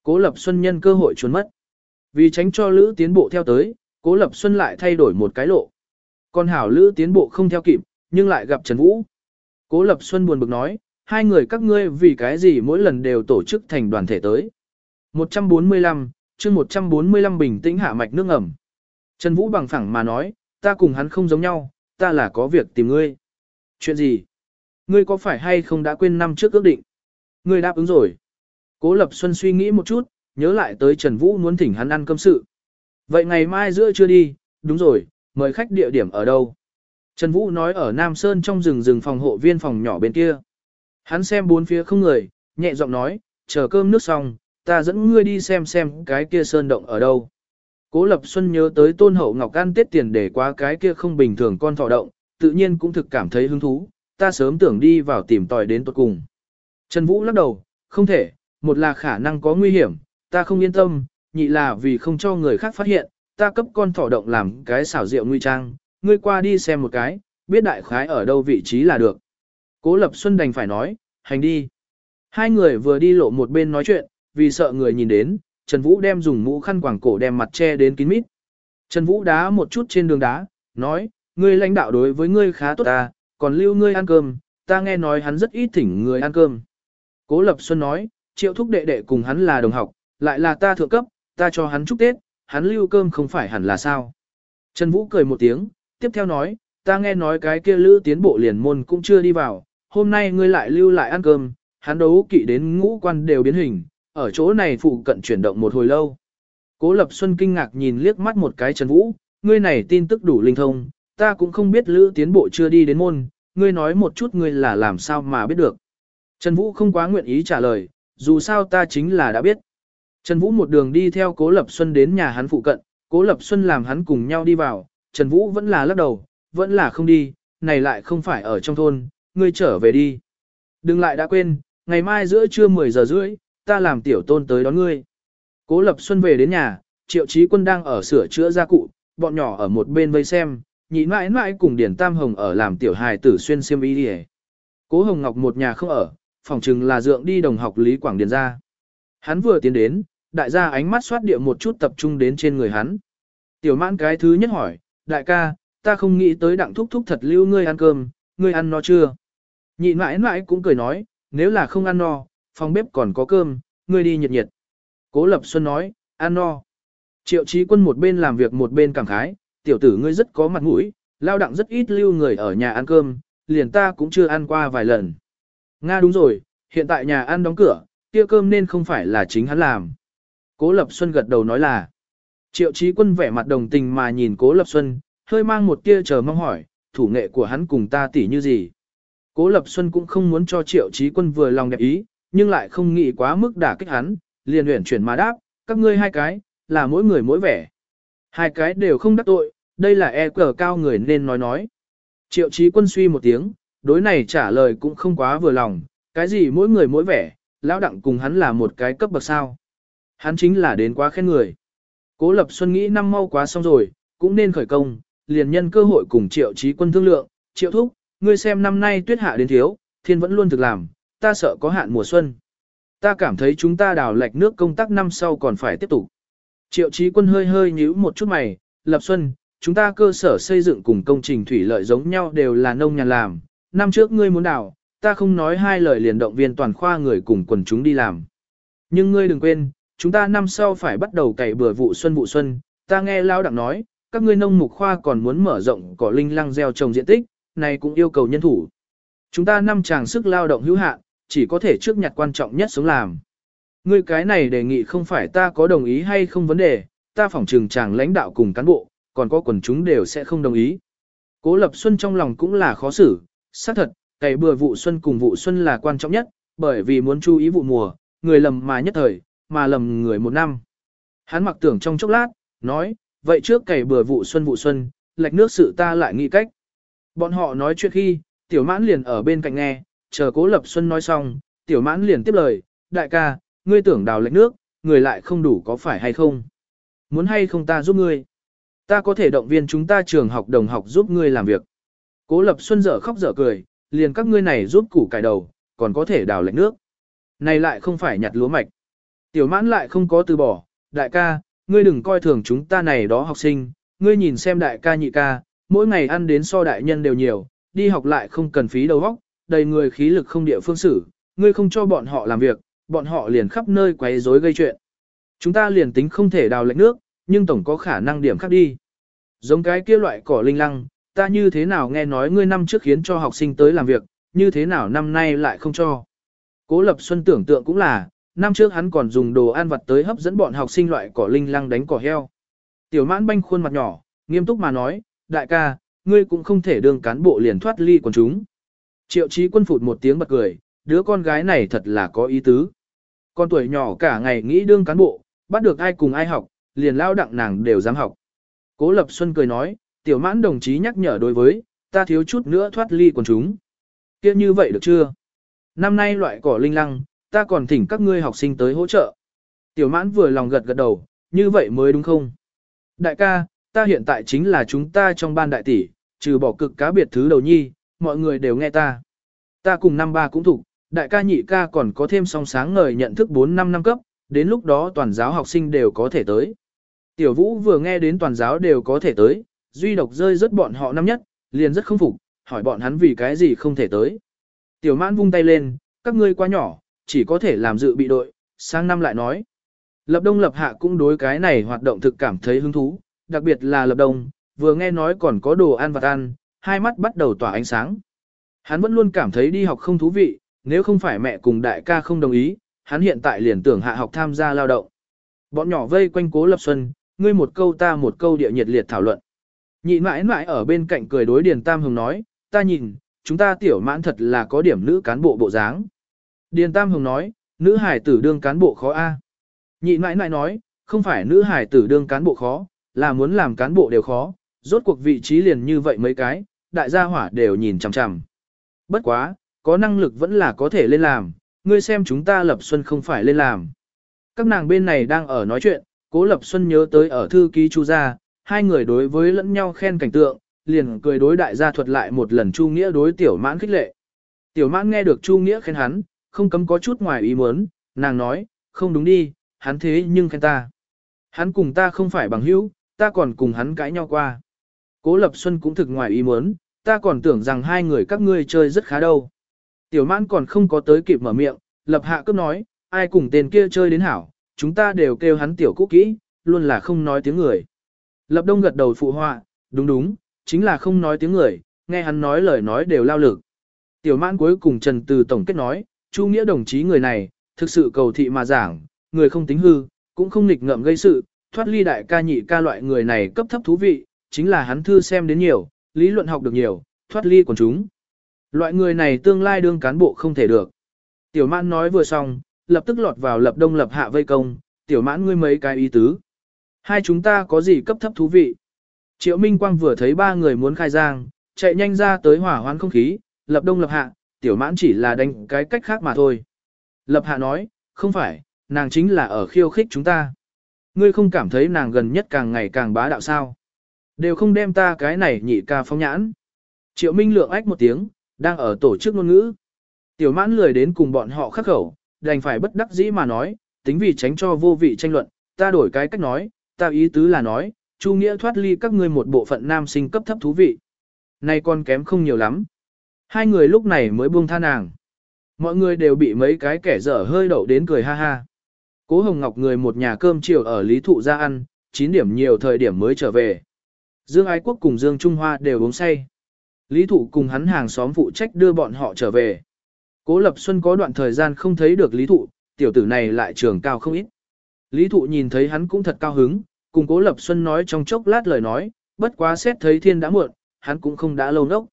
Cố Lập Xuân nhân cơ hội trốn mất. Vì tránh cho Lữ Tiến Bộ theo tới, Cố Lập Xuân lại thay đổi một cái lộ. Còn hảo Lữ Tiến Bộ không theo kịp, nhưng lại gặp Trần Vũ. Cố Lập Xuân buồn bực nói, hai người các ngươi vì cái gì mỗi lần đều tổ chức thành đoàn thể tới. 145, chương 145 bình tĩnh hạ mạch nước ẩm. Trần Vũ bằng phẳng mà nói, ta cùng hắn không giống nhau, ta là có việc tìm ngươi. Chuyện gì? Ngươi có phải hay không đã quên năm trước ước định? Ngươi đáp ứng rồi. Cố Lập Xuân suy nghĩ một chút, nhớ lại tới Trần Vũ muốn thỉnh hắn ăn cơm sự. Vậy ngày mai giữa chưa đi, đúng rồi, mời khách địa điểm ở đâu? Trần Vũ nói ở Nam Sơn trong rừng rừng phòng hộ viên phòng nhỏ bên kia. Hắn xem bốn phía không người, nhẹ giọng nói, chờ cơm nước xong, ta dẫn ngươi đi xem xem cái kia sơn động ở đâu. Cố Lập Xuân nhớ tới Tôn Hậu Ngọc ăn tết tiền để qua cái kia không bình thường con thỏ động, tự nhiên cũng thực cảm thấy hứng thú, ta sớm tưởng đi vào tìm tòi đến tuột cùng. Trần Vũ lắc đầu, không thể, một là khả năng có nguy hiểm, ta không yên tâm, nhị là vì không cho người khác phát hiện, ta cấp con thỏ động làm cái xảo rượu nguy trang, ngươi qua đi xem một cái, biết đại khái ở đâu vị trí là được. Cố Lập Xuân đành phải nói, hành đi. Hai người vừa đi lộ một bên nói chuyện, vì sợ người nhìn đến, Trần Vũ đem dùng mũ khăn quàng cổ đem mặt che đến kín mít. Trần Vũ đá một chút trên đường đá, nói, ngươi lãnh đạo đối với ngươi khá tốt ta, còn lưu ngươi ăn cơm, ta nghe nói hắn rất ít thỉnh người ăn cơm. Cố Lập Xuân nói, triệu thúc đệ đệ cùng hắn là đồng học, lại là ta thượng cấp, ta cho hắn chúc Tết, hắn lưu cơm không phải hẳn là sao. Trần Vũ cười một tiếng, tiếp theo nói, ta nghe nói cái kia lữ tiến bộ liền môn cũng chưa đi vào, hôm nay ngươi lại lưu lại ăn cơm, hắn đấu kỵ đến ngũ quan đều biến hình, ở chỗ này phụ cận chuyển động một hồi lâu. Cố Lập Xuân kinh ngạc nhìn liếc mắt một cái Trần Vũ, ngươi này tin tức đủ linh thông, ta cũng không biết Lữ tiến bộ chưa đi đến môn, ngươi nói một chút ngươi là làm sao mà biết được. Trần Vũ không quá nguyện ý trả lời, dù sao ta chính là đã biết. Trần Vũ một đường đi theo Cố Lập Xuân đến nhà hắn phụ cận, Cố Lập Xuân làm hắn cùng nhau đi vào, Trần Vũ vẫn là lắc đầu, vẫn là không đi, này lại không phải ở trong thôn, ngươi trở về đi. Đừng lại đã quên, ngày mai giữa trưa 10 giờ rưỡi, ta làm tiểu tôn tới đón ngươi. Cố Lập Xuân về đến nhà, Triệu Chí Quân đang ở sửa chữa gia cụ, bọn nhỏ ở một bên vây xem, nhị mãi mãi cùng Điển Tam Hồng ở làm tiểu hài tử xuyên xiêm y đi Cố Hồng Ngọc một nhà không ở, phòng chừng là dượng đi đồng học Lý Quảng Điền ra. Hắn vừa tiến đến, đại gia ánh mắt xoát địa một chút tập trung đến trên người hắn. Tiểu mãn cái thứ nhất hỏi, đại ca, ta không nghĩ tới đặng thúc thúc thật lưu ngươi ăn cơm, ngươi ăn no chưa? Nhị mãi mãi cũng cười nói, nếu là không ăn no, phòng bếp còn có cơm, ngươi đi nhiệt nhiệt. Cố Lập Xuân nói, ăn no. Triệu Chí Quân một bên làm việc một bên cảm khái, tiểu tử ngươi rất có mặt mũi, lao đặng rất ít lưu người ở nhà ăn cơm, liền ta cũng chưa ăn qua vài lần. Nga đúng rồi, hiện tại nhà ăn đóng cửa, kia cơm nên không phải là chính hắn làm. Cố Lập Xuân gật đầu nói là. Triệu Chí Quân vẻ mặt đồng tình mà nhìn Cố Lập Xuân, hơi mang một tia chờ mong hỏi, thủ nghệ của hắn cùng ta tỉ như gì. Cố Lập Xuân cũng không muốn cho Triệu Chí Quân vừa lòng đẹp ý, nhưng lại không nghĩ quá mức đả kích hắn, liền luyện chuyển mà đáp, các ngươi hai cái, là mỗi người mỗi vẻ. Hai cái đều không đắc tội, đây là e cờ cao người nên nói nói. Triệu Chí Quân suy một tiếng, đối này trả lời cũng không quá vừa lòng, cái gì mỗi người mỗi vẻ, lão đặng cùng hắn là một cái cấp bậc sao. Hắn chính là đến quá khen người. Cố Lập Xuân nghĩ năm mau quá xong rồi, cũng nên khởi công, liền nhân cơ hội cùng Triệu Chí Quân thương lượng, Triệu Thúc, ngươi xem năm nay tuyết hạ đến thiếu, thiên vẫn luôn thực làm, ta sợ có hạn mùa xuân. Ta cảm thấy chúng ta đào lạch nước công tác năm sau còn phải tiếp tục. Triệu Chí Quân hơi hơi nhíu một chút mày, Lập Xuân, chúng ta cơ sở xây dựng cùng công trình thủy lợi giống nhau đều là nông nhàn làm, năm trước ngươi muốn đảo, ta không nói hai lời liền động viên toàn khoa người cùng quần chúng đi làm. Nhưng ngươi đừng quên, chúng ta năm sau phải bắt đầu cày bừa vụ xuân vụ xuân, ta nghe lao đặng nói, các ngươi nông mục khoa còn muốn mở rộng cỏ linh lăng gieo trồng diện tích, này cũng yêu cầu nhân thủ. Chúng ta năm chàng sức lao động hữu hạn, chỉ có thể trước nhặt quan trọng nhất sống làm. Ngươi cái này đề nghị không phải ta có đồng ý hay không vấn đề, ta phỏng trừng chàng lãnh đạo cùng cán bộ, còn có quần chúng đều sẽ không đồng ý. Cố Lập Xuân trong lòng cũng là khó xử, xác thật, cày bừa vụ xuân cùng vụ xuân là quan trọng nhất, bởi vì muốn chú ý vụ mùa, người lầm mà nhất thời, mà lầm người một năm. Hắn mặc tưởng trong chốc lát, nói, vậy trước cày bừa vụ xuân vụ xuân, lệch nước sự ta lại nghĩ cách. Bọn họ nói chuyện khi, tiểu mãn liền ở bên cạnh nghe, chờ cố lập xuân nói xong, tiểu mãn liền tiếp lời, đại ca, ngươi tưởng đào lệch nước, người lại không đủ có phải hay không? Muốn hay không ta giúp ngươi? Ta có thể động viên chúng ta trường học đồng học giúp ngươi làm việc. Cố lập xuân dở khóc dở cười, liền các ngươi này giúp củ cải đầu, còn có thể đào lệch nước. Này lại không phải nhặt lúa mạch. Tiểu mãn lại không có từ bỏ, đại ca, ngươi đừng coi thường chúng ta này đó học sinh, ngươi nhìn xem đại ca nhị ca, mỗi ngày ăn đến so đại nhân đều nhiều, đi học lại không cần phí đầu óc, đầy người khí lực không địa phương xử, ngươi không cho bọn họ làm việc, bọn họ liền khắp nơi quấy rối gây chuyện. Chúng ta liền tính không thể đào lệch nước, nhưng tổng có khả năng điểm khác đi. Giống cái kia loại cỏ linh lăng, ta như thế nào nghe nói ngươi năm trước khiến cho học sinh tới làm việc, như thế nào năm nay lại không cho. Cố Lập Xuân tưởng tượng cũng là, năm trước hắn còn dùng đồ ăn vặt tới hấp dẫn bọn học sinh loại cỏ linh lăng đánh cỏ heo. Tiểu mãn banh khuôn mặt nhỏ, nghiêm túc mà nói, đại ca, ngươi cũng không thể đương cán bộ liền thoát ly quần chúng. Triệu trí quân phụt một tiếng bật cười, đứa con gái này thật là có ý tứ. Con tuổi nhỏ cả ngày nghĩ đương cán bộ, bắt được ai cùng ai học, liền lao đặng nàng đều dám học. Cố Lập Xuân cười nói, tiểu mãn đồng chí nhắc nhở đối với, ta thiếu chút nữa thoát ly quần chúng. kia như vậy được chưa? Năm nay loại cỏ linh lăng, ta còn thỉnh các ngươi học sinh tới hỗ trợ. Tiểu mãn vừa lòng gật gật đầu, như vậy mới đúng không? Đại ca, ta hiện tại chính là chúng ta trong ban đại tỷ, trừ bỏ cực cá biệt thứ đầu nhi, mọi người đều nghe ta. Ta cùng năm ba cũng thủ, đại ca nhị ca còn có thêm song sáng ngời nhận thức 4 năm năm cấp, đến lúc đó toàn giáo học sinh đều có thể tới. Tiểu vũ vừa nghe đến toàn giáo đều có thể tới, duy độc rơi rất bọn họ năm nhất, liền rất không phục, hỏi bọn hắn vì cái gì không thể tới. Tiểu mãn vung tay lên, các ngươi quá nhỏ, chỉ có thể làm dự bị đội, sang năm lại nói. Lập đông lập hạ cũng đối cái này hoạt động thực cảm thấy hứng thú, đặc biệt là lập đông, vừa nghe nói còn có đồ ăn vặt ăn, hai mắt bắt đầu tỏa ánh sáng. Hắn vẫn luôn cảm thấy đi học không thú vị, nếu không phải mẹ cùng đại ca không đồng ý, hắn hiện tại liền tưởng hạ học tham gia lao động. Bọn nhỏ vây quanh cố lập xuân, ngươi một câu ta một câu địa nhiệt liệt thảo luận. Nhị mãi mãi ở bên cạnh cười đối Điền Tam Hồng nói, ta nhìn, chúng ta tiểu mãn thật là có điểm nữ cán bộ bộ dáng. Điền Tam Hồng nói, nữ hải tử đương cán bộ khó a. Nhị mãi mãi nói, không phải nữ hải tử đương cán bộ khó, là muốn làm cán bộ đều khó, rốt cuộc vị trí liền như vậy mấy cái, đại gia hỏa đều nhìn chằm chằm. bất quá, có năng lực vẫn là có thể lên làm, ngươi xem chúng ta Lập Xuân không phải lên làm. Các nàng bên này đang ở nói chuyện, Cố Lập Xuân nhớ tới ở thư ký Chu gia, hai người đối với lẫn nhau khen cảnh tượng, liền cười đối đại gia thuật lại một lần Chu Nghĩa đối Tiểu Mãn khích lệ. Tiểu Mãn nghe được Chu Nghĩa khen hắn, không cấm có chút ngoài ý muốn, nàng nói, không đúng đi, hắn thế nhưng khen ta. Hắn cùng ta không phải bằng hữu, ta còn cùng hắn cãi nhau qua. Cố Lập Xuân cũng thực ngoài ý muốn, ta còn tưởng rằng hai người các ngươi chơi rất khá đâu. Tiểu mãn còn không có tới kịp mở miệng, lập hạ cấp nói, ai cùng tên kia chơi đến hảo, chúng ta đều kêu hắn tiểu cũ kỹ, luôn là không nói tiếng người. Lập đông gật đầu phụ họa, đúng đúng, chính là không nói tiếng người, nghe hắn nói lời nói đều lao lực. Tiểu mãn cuối cùng Trần Từ Tổng kết nói, Chu Nghĩa đồng chí người này, thực sự cầu thị mà giảng, người không tính hư, cũng không nghịch ngợm gây sự, thoát ly đại ca nhị ca loại người này cấp thấp thú vị, chính là hắn thư xem đến nhiều, lý luận học được nhiều, thoát ly quần chúng. Loại người này tương lai đương cán bộ không thể được. Tiểu mãn nói vừa xong, lập tức lọt vào lập đông lập hạ vây công, tiểu mãn ngươi mấy cái ý tứ. Hai chúng ta có gì cấp thấp thú vị. Triệu Minh Quang vừa thấy ba người muốn khai giang, chạy nhanh ra tới hỏa hoán không khí, lập đông lập hạ, tiểu mãn chỉ là đánh cái cách khác mà thôi. Lập hạ nói, không phải, nàng chính là ở khiêu khích chúng ta. Ngươi không cảm thấy nàng gần nhất càng ngày càng bá đạo sao. Đều không đem ta cái này nhị ca phong nhãn. Triệu Minh lượng ách một tiếng, đang ở tổ chức ngôn ngữ. Tiểu mãn lười đến cùng bọn họ khắc khẩu, đành phải bất đắc dĩ mà nói, tính vì tránh cho vô vị tranh luận, ta đổi cái cách nói, ta ý tứ là nói, Chu Nghĩa thoát ly các ngươi một bộ phận nam sinh cấp thấp thú vị. Này con kém không nhiều lắm. Hai người lúc này mới buông tha nàng. Mọi người đều bị mấy cái kẻ dở hơi đậu đến cười ha ha. Cố Hồng Ngọc người một nhà cơm chiều ở Lý Thụ ra ăn, 9 điểm nhiều thời điểm mới trở về. Dương Ái Quốc cùng Dương Trung Hoa đều uống say. Lý Thụ cùng hắn hàng xóm phụ trách đưa bọn họ trở về. Cố Lập Xuân có đoạn thời gian không thấy được Lý Thụ, tiểu tử này lại trường cao không ít. Lý Thụ nhìn thấy hắn cũng thật cao hứng, cùng Cố Lập Xuân nói trong chốc lát lời nói, bất quá xét thấy thiên đã muộn, hắn cũng không đã lâu nốc.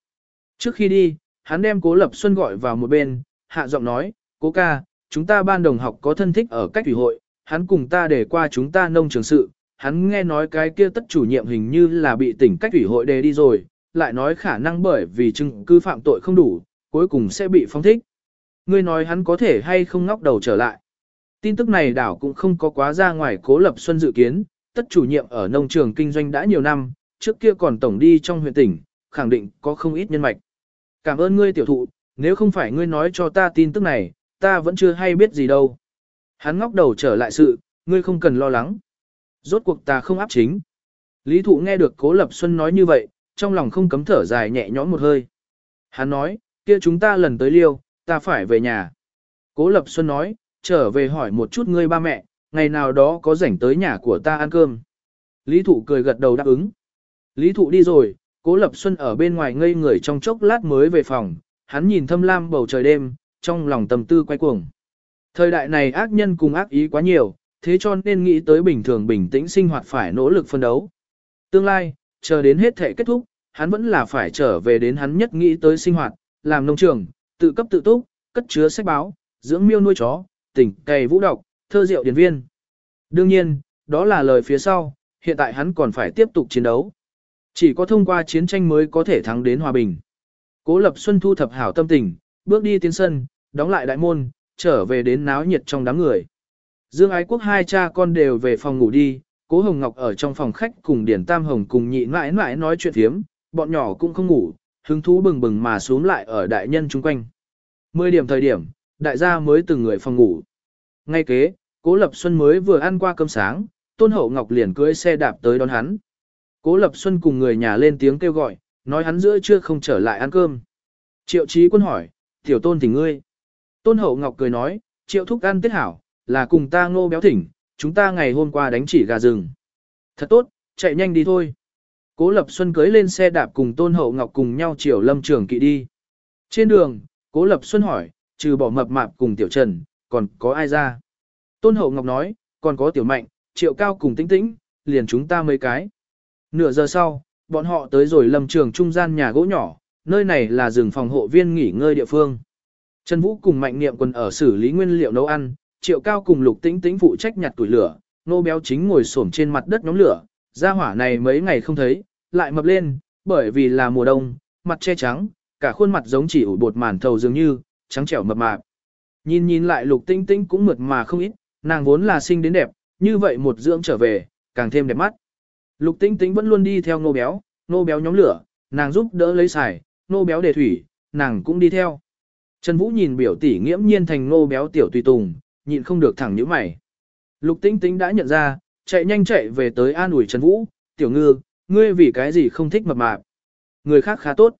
Trước khi đi, hắn đem Cố Lập Xuân gọi vào một bên, hạ giọng nói, Cố ca, chúng ta ban đồng học có thân thích ở cách thủy hội, hắn cùng ta để qua chúng ta nông trường sự, hắn nghe nói cái kia tất chủ nhiệm hình như là bị tỉnh cách thủy hội đề đi rồi, lại nói khả năng bởi vì chứng cứ phạm tội không đủ, cuối cùng sẽ bị phong thích. Ngươi nói hắn có thể hay không ngóc đầu trở lại. Tin tức này đảo cũng không có quá ra ngoài cố lập xuân dự kiến, tất chủ nhiệm ở nông trường kinh doanh đã nhiều năm, trước kia còn tổng đi trong huyện tỉnh, khẳng định có không ít nhân mạch. Cảm ơn ngươi tiểu thụ, nếu không phải ngươi nói cho ta tin tức này, ta vẫn chưa hay biết gì đâu. Hắn ngóc đầu trở lại sự, ngươi không cần lo lắng. Rốt cuộc ta không áp chính. Lý thụ nghe được cố lập xuân nói như vậy, trong lòng không cấm thở dài nhẹ nhõm một hơi. Hắn nói, kia chúng ta lần tới liêu, ta phải về nhà. Cố Lập Xuân nói, trở về hỏi một chút ngươi ba mẹ, ngày nào đó có rảnh tới nhà của ta ăn cơm. Lý Thụ cười gật đầu đáp ứng. Lý Thụ đi rồi, Cố Lập Xuân ở bên ngoài ngây người trong chốc lát mới về phòng, hắn nhìn thâm lam bầu trời đêm, trong lòng tầm tư quay cuồng. Thời đại này ác nhân cùng ác ý quá nhiều, thế cho nên nghĩ tới bình thường bình tĩnh sinh hoạt phải nỗ lực phân đấu. Tương lai, chờ đến hết thể kết thúc, hắn vẫn là phải trở về đến hắn nhất nghĩ tới sinh hoạt, làm nông trường, tự cấp tự túc, cất chứa sách báo, dưỡng miêu nuôi chó, tỉnh cày vũ độc, thơ rượu điển viên. Đương nhiên, đó là lời phía sau, hiện tại hắn còn phải tiếp tục chiến đấu. Chỉ có thông qua chiến tranh mới có thể thắng đến hòa bình. Cố Lập Xuân thu thập hảo tâm tình, bước đi tiến sân, đóng lại đại môn, trở về đến náo nhiệt trong đám người. Dương Ái Quốc hai cha con đều về phòng ngủ đi, Cố Hồng Ngọc ở trong phòng khách cùng Điển Tam Hồng cùng nhị mãi mãi nói chuyện thiếm, bọn nhỏ cũng không ngủ, hứng thú bừng bừng mà xuống lại ở đại nhân chung quanh. Mười điểm thời điểm, đại gia mới từng người phòng ngủ. Ngay kế, Cố Lập Xuân mới vừa ăn qua cơm sáng, Tôn Hậu Ngọc liền cưỡi xe đạp tới đón hắn. Cố Lập Xuân cùng người nhà lên tiếng kêu gọi, nói hắn giữa trưa không trở lại ăn cơm. Triệu Chí Quân hỏi, tiểu tôn thỉnh ngươi. Tôn Hậu Ngọc cười nói, triệu thúc ăn tiết hảo, là cùng ta ngô béo thỉnh, chúng ta ngày hôm qua đánh chỉ gà rừng. Thật tốt, chạy nhanh đi thôi. Cố Lập Xuân cưới lên xe đạp cùng Tôn Hậu Ngọc cùng nhau chiều lâm trường kỵ đi. Trên đường, Cố Lập Xuân hỏi, trừ bỏ mập mạp cùng Tiểu Trần, còn có ai ra? Tôn Hậu Ngọc nói, còn có Tiểu Mạnh, Triệu Cao cùng Tĩnh Tĩnh, liền chúng ta mấy cái. Nửa giờ sau, bọn họ tới rồi lâm trường trung gian nhà gỗ nhỏ, nơi này là rừng phòng hộ viên nghỉ ngơi địa phương. Trần Vũ cùng Mạnh Niệm quân ở xử lý nguyên liệu nấu ăn, Triệu Cao cùng Lục Tĩnh Tĩnh phụ trách nhặt tuổi lửa, nô béo chính ngồi xổm trên mặt đất nhóm lửa, gia hỏa này mấy ngày không thấy, lại mập lên, bởi vì là mùa đông, mặt che trắng, cả khuôn mặt giống chỉ ủ bột màn thầu dường như, trắng trẻo mập mạp. Nhìn nhìn lại lục tinh tinh cũng mượt mà không ít, nàng vốn là xinh đến đẹp, như vậy một dưỡng trở về, càng thêm đẹp mắt. Lục tinh tinh vẫn luôn đi theo nô béo, nô béo nhóm lửa, nàng giúp đỡ lấy xài, nô béo đề thủy, nàng cũng đi theo. Trần Vũ nhìn biểu tỷ nghiễm nhiên thành nô béo tiểu tùy tùng, nhịn không được thẳng nhíu mày. Lục tinh tinh đã nhận ra, chạy nhanh chạy về tới an ủi Trần Vũ, tiểu ngư, ngươi vì cái gì không thích mập mạp. Người khác khá tốt.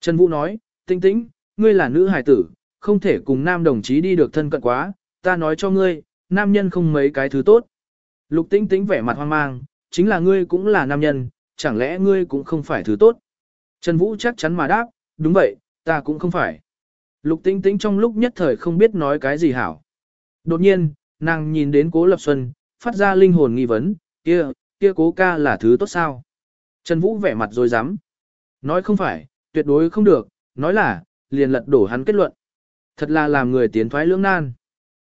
Trần Vũ nói, tinh Tĩnh, ngươi là nữ hài tử, không thể cùng nam đồng chí đi được thân cận quá, ta nói cho ngươi, nam nhân không mấy cái thứ tốt. Lục tinh Tĩnh vẻ mặt hoang mang, chính là ngươi cũng là nam nhân, chẳng lẽ ngươi cũng không phải thứ tốt. Trần Vũ chắc chắn mà đáp, đúng vậy, ta cũng không phải. Lục tinh Tĩnh trong lúc nhất thời không biết nói cái gì hảo. Đột nhiên, nàng nhìn đến cố lập xuân, phát ra linh hồn nghi vấn, kia, kia cố ca là thứ tốt sao? Trần Vũ vẻ mặt rồi dám. Nói không phải, tuyệt đối không được, nói là, liền lật đổ hắn kết luận. Thật là làm người tiến thoái lưỡng nan.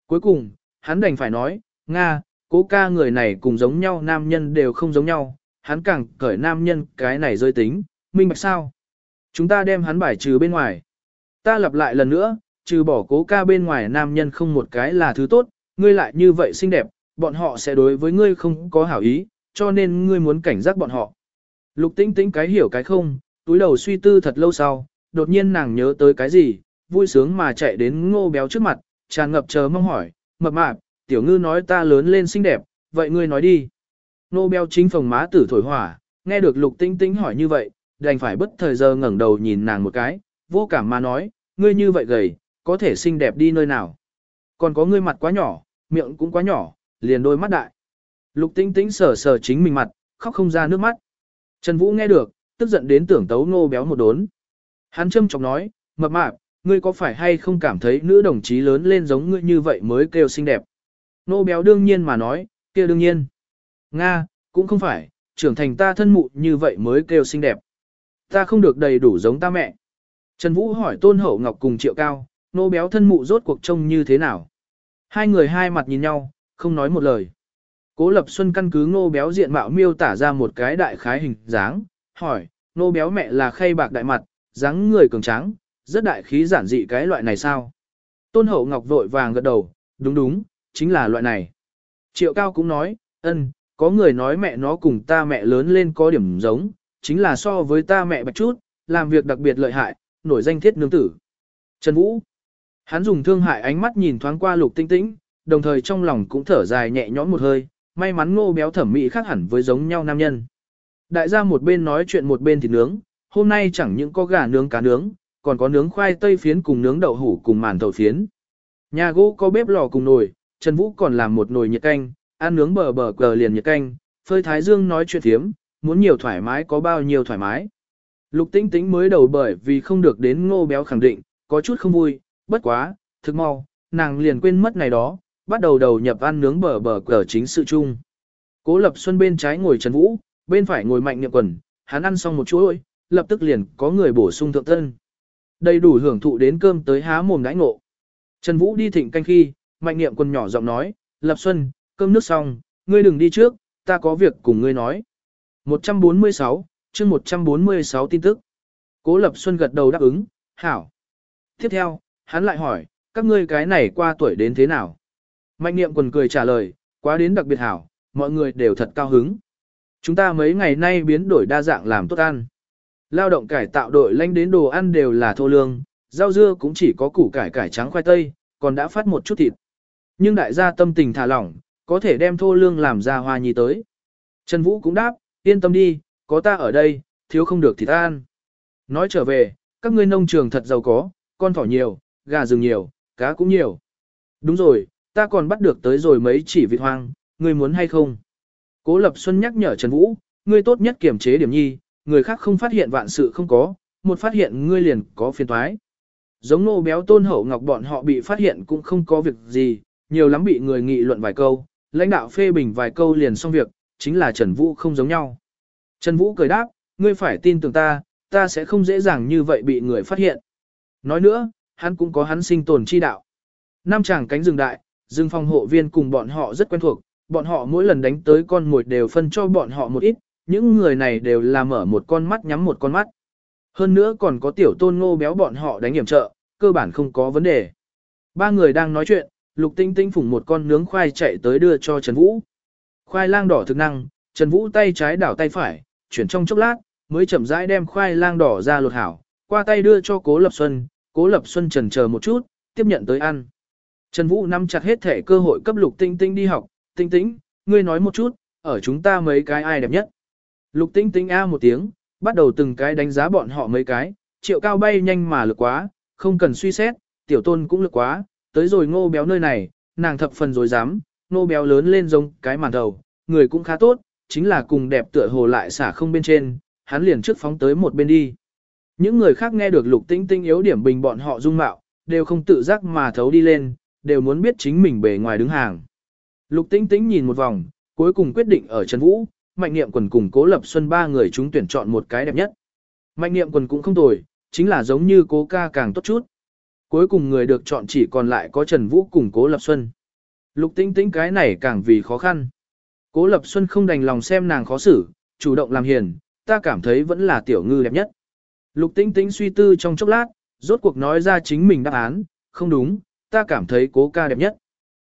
Cuối cùng, hắn đành phải nói, Nga, cố ca người này cùng giống nhau nam nhân đều không giống nhau, hắn càng cởi nam nhân cái này rơi tính, minh bạch sao? Chúng ta đem hắn bài trừ bên ngoài. Ta lặp lại lần nữa, trừ bỏ cố ca bên ngoài nam nhân không một cái là thứ tốt, ngươi lại như vậy xinh đẹp, bọn họ sẽ đối với ngươi không có hảo ý, cho nên ngươi muốn cảnh giác bọn họ. Lục tĩnh tĩnh cái hiểu cái không, túi đầu suy tư thật lâu sau, đột nhiên nàng nhớ tới cái gì, vui sướng mà chạy đến ngô béo trước mặt, tràn ngập chờ mong hỏi, mập mạp, tiểu ngư nói ta lớn lên xinh đẹp, vậy ngươi nói đi. Ngô béo chính phòng má tử thổi hỏa, nghe được lục tĩnh tĩnh hỏi như vậy, đành phải bất thời giờ ngẩng đầu nhìn nàng một cái, vô cảm mà nói, ngươi như vậy gầy, có thể xinh đẹp đi nơi nào. Còn có ngươi mặt quá nhỏ, miệng cũng quá nhỏ, liền đôi mắt đại. Lục tĩnh tĩnh sờ sờ chính mình mặt, khóc không ra nước mắt. Trần Vũ nghe được, tức giận đến tưởng tấu ngô béo một đốn. Hắn châm chọc nói, mập mạp, ngươi có phải hay không cảm thấy nữ đồng chí lớn lên giống ngươi như vậy mới kêu xinh đẹp? Nô béo đương nhiên mà nói, kia đương nhiên. Nga, cũng không phải, trưởng thành ta thân mụ như vậy mới kêu xinh đẹp. Ta không được đầy đủ giống ta mẹ. Trần Vũ hỏi Tôn Hậu Ngọc cùng Triệu Cao, nô béo thân mụ rốt cuộc trông như thế nào? Hai người hai mặt nhìn nhau, không nói một lời. Cố Lập Xuân căn cứ ngô béo diện mạo miêu tả ra một cái đại khái hình dáng, hỏi, ngô béo mẹ là khay bạc đại mặt, dáng người cường tráng, rất đại khí giản dị cái loại này sao? Tôn Hậu Ngọc vội vàng gật đầu, đúng đúng, chính là loại này. Triệu Cao cũng nói, ân, có người nói mẹ nó cùng ta mẹ lớn lên có điểm giống, chính là so với ta mẹ bạch chút, làm việc đặc biệt lợi hại, nổi danh thiết nương tử. Trần Vũ, hắn dùng thương hại ánh mắt nhìn thoáng qua lục tinh tĩnh, đồng thời trong lòng cũng thở dài nhẹ nhõm một hơi, may mắn ngô béo thẩm mỹ khác hẳn với giống nhau nam nhân. Đại gia một bên nói chuyện một bên thịt nướng, hôm nay chẳng những có gà nướng cá nướng, còn có nướng khoai tây phiến cùng nướng đậu hủ cùng màn thầu phiến. Nhà gỗ có bếp lò cùng nồi, Trần Vũ còn làm một nồi nhiệt canh, ăn nướng bờ bờ cờ liền nhiệt canh, phơi thái dương nói chuyện thiếm, muốn nhiều thoải mái có bao nhiêu thoải mái. Lục tinh tính mới đầu bởi vì không được đến ngô béo khẳng định, có chút không vui, bất quá, thực mau, nàng liền quên mất này đó, bắt đầu đầu nhập ăn nướng bờ bờ cờ chính sự chung. Cố Lập Xuân bên trái ngồi Trần Vũ, bên phải ngồi Mạnh Niệm Quần, hắn ăn xong một chuỗi, lập tức liền có người bổ sung thượng thân. Đầy đủ hưởng thụ đến cơm tới há mồm đãi ngộ. Trần Vũ đi thịnh canh khi, Mạnh Niệm Quần nhỏ giọng nói, Lập Xuân, cơm nước xong, ngươi đừng đi trước, ta có việc cùng ngươi nói. 146, chương 146 tin tức. Cố Lập Xuân gật đầu đáp ứng, hảo. Tiếp theo, hắn lại hỏi, các ngươi cái này qua tuổi đến thế nào? Mạnh niệm quần cười trả lời, quá đến đặc biệt hảo, mọi người đều thật cao hứng. Chúng ta mấy ngày nay biến đổi đa dạng làm tốt ăn. Lao động cải tạo đội lanh đến đồ ăn đều là thô lương, rau dưa cũng chỉ có củ cải cải trắng khoai tây, còn đã phát một chút thịt. Nhưng đại gia tâm tình thả lỏng, có thể đem thô lương làm ra hoa nhi tới. Trần Vũ cũng đáp, yên tâm đi, có ta ở đây, thiếu không được thì ta ăn. Nói trở về, các ngươi nông trường thật giàu có, con thỏ nhiều, gà rừng nhiều, cá cũng nhiều. Đúng rồi, ta còn bắt được tới rồi mấy chỉ vịt hoang, ngươi muốn hay không? Cố Lập Xuân nhắc nhở Trần Vũ, ngươi tốt nhất kiềm chế điểm nhi, người khác không phát hiện vạn sự không có, một phát hiện ngươi liền có phiền toái. Giống nô béo tôn hậu ngọc bọn họ bị phát hiện cũng không có việc gì, nhiều lắm bị người nghị luận vài câu, lãnh đạo phê bình vài câu liền xong việc, chính là Trần Vũ không giống nhau. Trần Vũ cười đáp, ngươi phải tin tưởng ta, ta sẽ không dễ dàng như vậy bị người phát hiện. Nói nữa, hắn cũng có hắn sinh tồn chi đạo. Nam chàng cánh rừng đại, rừng phòng hộ viên cùng bọn họ rất quen thuộc, bọn họ mỗi lần đánh tới con mồi đều phân cho bọn họ một ít, những người này đều là mở một con mắt nhắm một con mắt. Hơn nữa còn có tiểu tôn ngô béo bọn họ đánh hiểm trợ, cơ bản không có vấn đề. Ba người đang nói chuyện, lục tinh tinh phủng một con nướng khoai chạy tới đưa cho Trần Vũ. Khoai lang đỏ thực năng, Trần Vũ tay trái đảo tay phải, chuyển trong chốc lát, mới chậm rãi đem khoai lang đỏ ra lột hảo, qua tay đưa cho Cố Lập Xuân, Cố Lập Xuân trần chờ một chút, tiếp nhận tới ăn. Trần Vũ nắm chặt hết thể cơ hội cấp Lục Tinh Tinh đi học, Tinh Tinh, ngươi nói một chút, ở chúng ta mấy cái ai đẹp nhất. Lục Tinh Tinh a một tiếng, bắt đầu từng cái đánh giá bọn họ mấy cái, triệu cao bay nhanh mà lực quá, không cần suy xét, tiểu tôn cũng lực quá, tới rồi ngô béo nơi này, nàng thập phần rồi dám, ngô béo lớn lên giống cái màn đầu, người cũng khá tốt, chính là cùng đẹp tựa hồ lại xả không bên trên, hắn liền trước phóng tới một bên đi. Những người khác nghe được lục tinh tinh yếu điểm bình bọn họ dung mạo, đều không tự giác mà thấu đi lên, đều muốn biết chính mình bề ngoài đứng hàng. Lục Tĩnh Tĩnh nhìn một vòng, cuối cùng quyết định ở Trần Vũ, Mạnh Niệm Quần cùng Cố Lập Xuân ba người chúng tuyển chọn một cái đẹp nhất. Mạnh Niệm Quần cũng không tồi, chính là giống như Cố ca càng tốt chút. Cuối cùng người được chọn chỉ còn lại có Trần Vũ cùng Cố Lập Xuân. Lục Tĩnh Tĩnh cái này càng vì khó khăn. Cố Lập Xuân không đành lòng xem nàng khó xử, chủ động làm hiền, ta cảm thấy vẫn là tiểu ngư đẹp nhất. Lục Tĩnh Tĩnh suy tư trong chốc lát, rốt cuộc nói ra chính mình đáp án, không đúng, ta cảm thấy cố ca đẹp nhất.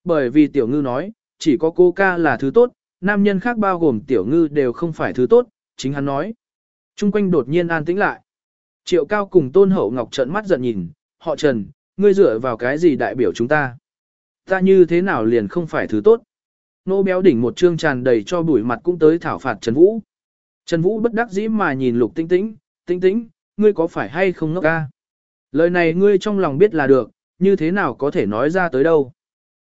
Bởi vì tiểu ngư nói, chỉ có cố ca là thứ tốt, nam nhân khác bao gồm tiểu ngư đều không phải thứ tốt, chính hắn nói. Trung quanh đột nhiên an tĩnh lại. Triệu cao cùng tôn hậu ngọc trợn mắt giận nhìn, họ trần, ngươi dựa vào cái gì đại biểu chúng ta? Ta như thế nào liền không phải thứ tốt? Nô béo đỉnh một trương tràn đầy cho bụi mặt cũng tới thảo phạt Trần Vũ. Trần Vũ bất đắc dĩ mà nhìn lục tinh tĩnh, tinh tĩnh, ngươi có phải hay không ngốc ca? Lời này ngươi trong lòng biết là được, như thế nào có thể nói ra tới đâu?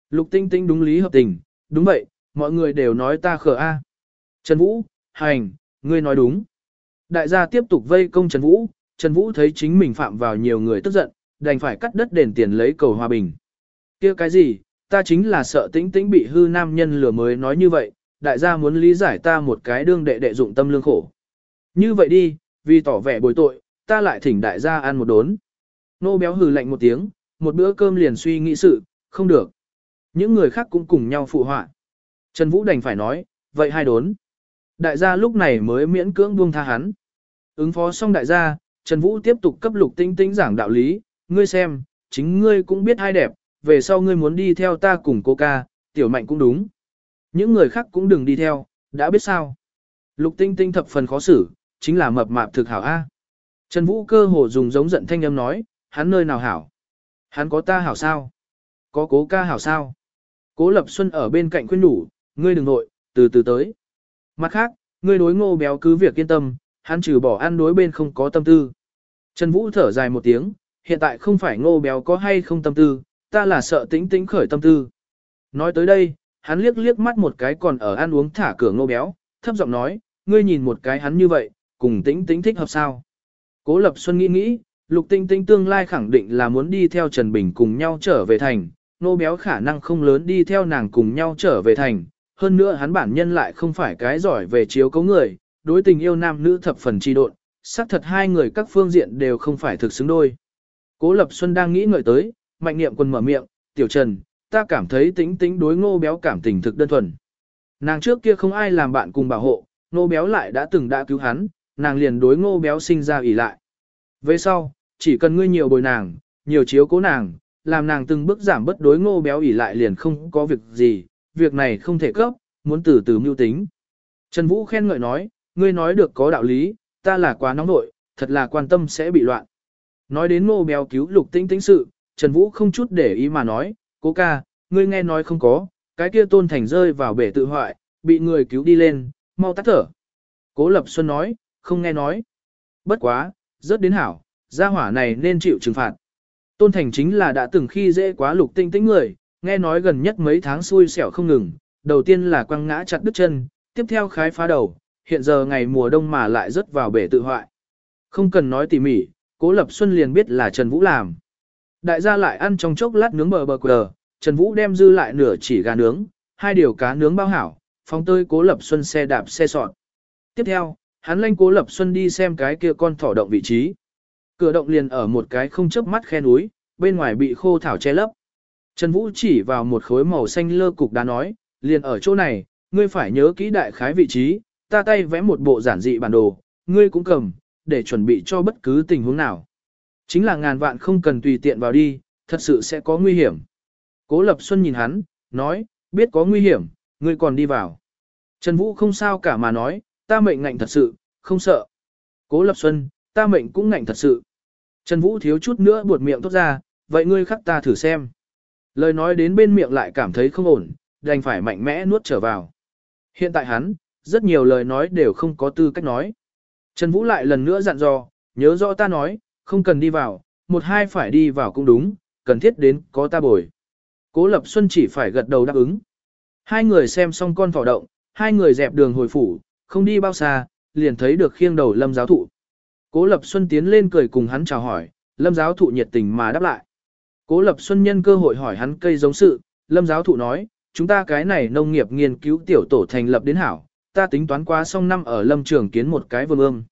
Lục tinh Tinh đúng lý hợp tình, đúng vậy, mọi người đều nói ta khờ a. Trần Vũ, hành, ngươi nói đúng. Đại gia tiếp tục vây công Trần Vũ, Trần Vũ thấy chính mình phạm vào nhiều người tức giận, đành phải cắt đất đền tiền lấy cầu hòa bình. kia cái gì, ta chính là sợ tĩnh tĩnh bị hư nam nhân lừa mới nói như vậy, đại gia muốn lý giải ta một cái đương đệ đệ dụng tâm lương khổ. Như vậy đi, vì tỏ vẻ bồi tội, ta lại thỉnh đại gia ăn một đốn. Nô béo hừ lạnh một tiếng, một bữa cơm liền suy nghĩ sự, không được. Những người khác cũng cùng nhau phụ họa. Trần Vũ đành phải nói, vậy hai đốn. Đại gia lúc này mới miễn cưỡng buông tha hắn. Ứng phó xong đại gia, Trần Vũ tiếp tục cấp lục tinh tinh giảng đạo lý, ngươi xem, chính ngươi cũng biết hai đẹp, về sau ngươi muốn đi theo ta cùng cô ca, tiểu mạnh cũng đúng. Những người khác cũng đừng đi theo, đã biết sao. Lục tinh tinh thập phần khó xử, chính là mập mạp thực hảo A. Trần Vũ cơ hồ dùng giống giận thanh âm nói, hắn nơi nào hảo? Hắn có ta hảo sao? Có cố ca hảo sao? Cố Lập Xuân ở bên cạnh khuyên nhủ, ngươi đừng nội, từ từ tới. Mặt khác, ngươi đối ngô béo cứ việc yên tâm, hắn trừ bỏ ăn đối bên không có tâm tư. Trần Vũ thở dài một tiếng, hiện tại không phải ngô béo có hay không tâm tư, ta là sợ tĩnh tĩnh khởi tâm tư. Nói tới đây, hắn liếc liếc mắt một cái còn ở ăn uống thả cửa ngô béo, thấp giọng nói, ngươi nhìn một cái hắn như vậy, cùng tĩnh tĩnh thích hợp sao. Cố Lập Xuân nghĩ nghĩ, Lục Tinh Tinh tương lai khẳng định là muốn đi theo Trần Bình cùng nhau trở về thành, nô béo khả năng không lớn đi theo nàng cùng nhau trở về thành, hơn nữa hắn bản nhân lại không phải cái giỏi về chiếu cấu người, đối tình yêu nam nữ thập phần chi độn, xác thật hai người các phương diện đều không phải thực xứng đôi. Cố Lập Xuân đang nghĩ ngợi tới, mạnh niệm quân mở miệng, tiểu trần, ta cảm thấy tính tính đối ngô béo cảm tình thực đơn thuần. Nàng trước kia không ai làm bạn cùng bảo hộ, ngô béo lại đã từng đã cứu hắn, nàng liền đối ngô béo sinh ra ỷ lại. Về sau, chỉ cần ngươi nhiều bồi nàng, nhiều chiếu cố nàng, làm nàng từng bước giảm bất đối ngô béo ỉ lại liền không có việc gì, việc này không thể cấp, muốn từ từ mưu tính. Trần Vũ khen ngợi nói, ngươi nói được có đạo lý, ta là quá nóng nội, thật là quan tâm sẽ bị loạn. Nói đến ngô béo cứu lục Tĩnh tĩnh sự, Trần Vũ không chút để ý mà nói, cố ca, ngươi nghe nói không có, cái kia tôn thành rơi vào bể tự hoại, bị người cứu đi lên, mau tắt thở. Cố Lập Xuân nói, không nghe nói. Bất quá, rất đến hảo, gia hỏa này nên chịu trừng phạt. Tôn Thành chính là đã từng khi dễ quá lục tinh tĩnh người, nghe nói gần nhất mấy tháng xui xẻo không ngừng, đầu tiên là quăng ngã chặt đứt chân, tiếp theo khái phá đầu, hiện giờ ngày mùa đông mà lại rớt vào bể tự hoại. Không cần nói tỉ mỉ, Cố Lập Xuân liền biết là Trần Vũ làm. Đại gia lại ăn trong chốc lát nướng bờ bờ quờ, Trần Vũ đem dư lại nửa chỉ gà nướng, hai điều cá nướng bao hảo, phóng tơi Cố Lập Xuân xe đạp xe sọt. Tiếp theo, hắn lanh Cố Lập Xuân đi xem cái kia con thỏ động vị trí. Cửa động liền ở một cái không chớp mắt khe núi, bên ngoài bị khô thảo che lấp. Trần Vũ chỉ vào một khối màu xanh lơ cục đá nói, liền ở chỗ này, ngươi phải nhớ kỹ đại khái vị trí, ta tay vẽ một bộ giản dị bản đồ, ngươi cũng cầm, để chuẩn bị cho bất cứ tình huống nào. Chính là ngàn vạn không cần tùy tiện vào đi, thật sự sẽ có nguy hiểm. Cố Lập Xuân nhìn hắn, nói, biết có nguy hiểm, ngươi còn đi vào. Trần Vũ không sao cả mà nói, ta mệnh ngạnh thật sự, không sợ. Cố Lập Xuân, ta mệnh cũng ngạnh thật sự. Trần Vũ thiếu chút nữa buột miệng tốt ra, vậy ngươi khắc ta thử xem. Lời nói đến bên miệng lại cảm thấy không ổn, đành phải mạnh mẽ nuốt trở vào. Hiện tại hắn, rất nhiều lời nói đều không có tư cách nói. Trần Vũ lại lần nữa dặn dò, nhớ rõ ta nói, không cần đi vào, một hai phải đi vào cũng đúng, cần thiết đến có ta bồi. Cố Lập Xuân chỉ phải gật đầu đáp ứng. Hai người xem xong con thỏ động, hai người dẹp đường hồi phủ, không đi bao xa, liền thấy được khiêng đầu lâm giáo thụ. Cố Lập Xuân tiến lên cười cùng hắn chào hỏi, lâm giáo thụ nhiệt tình mà đáp lại. Cố Lập Xuân nhân cơ hội hỏi hắn cây giống sự, lâm giáo thụ nói, chúng ta cái này nông nghiệp nghiên cứu tiểu tổ thành lập đến hảo, ta tính toán qua xong năm ở lâm trường kiến một cái vương ương.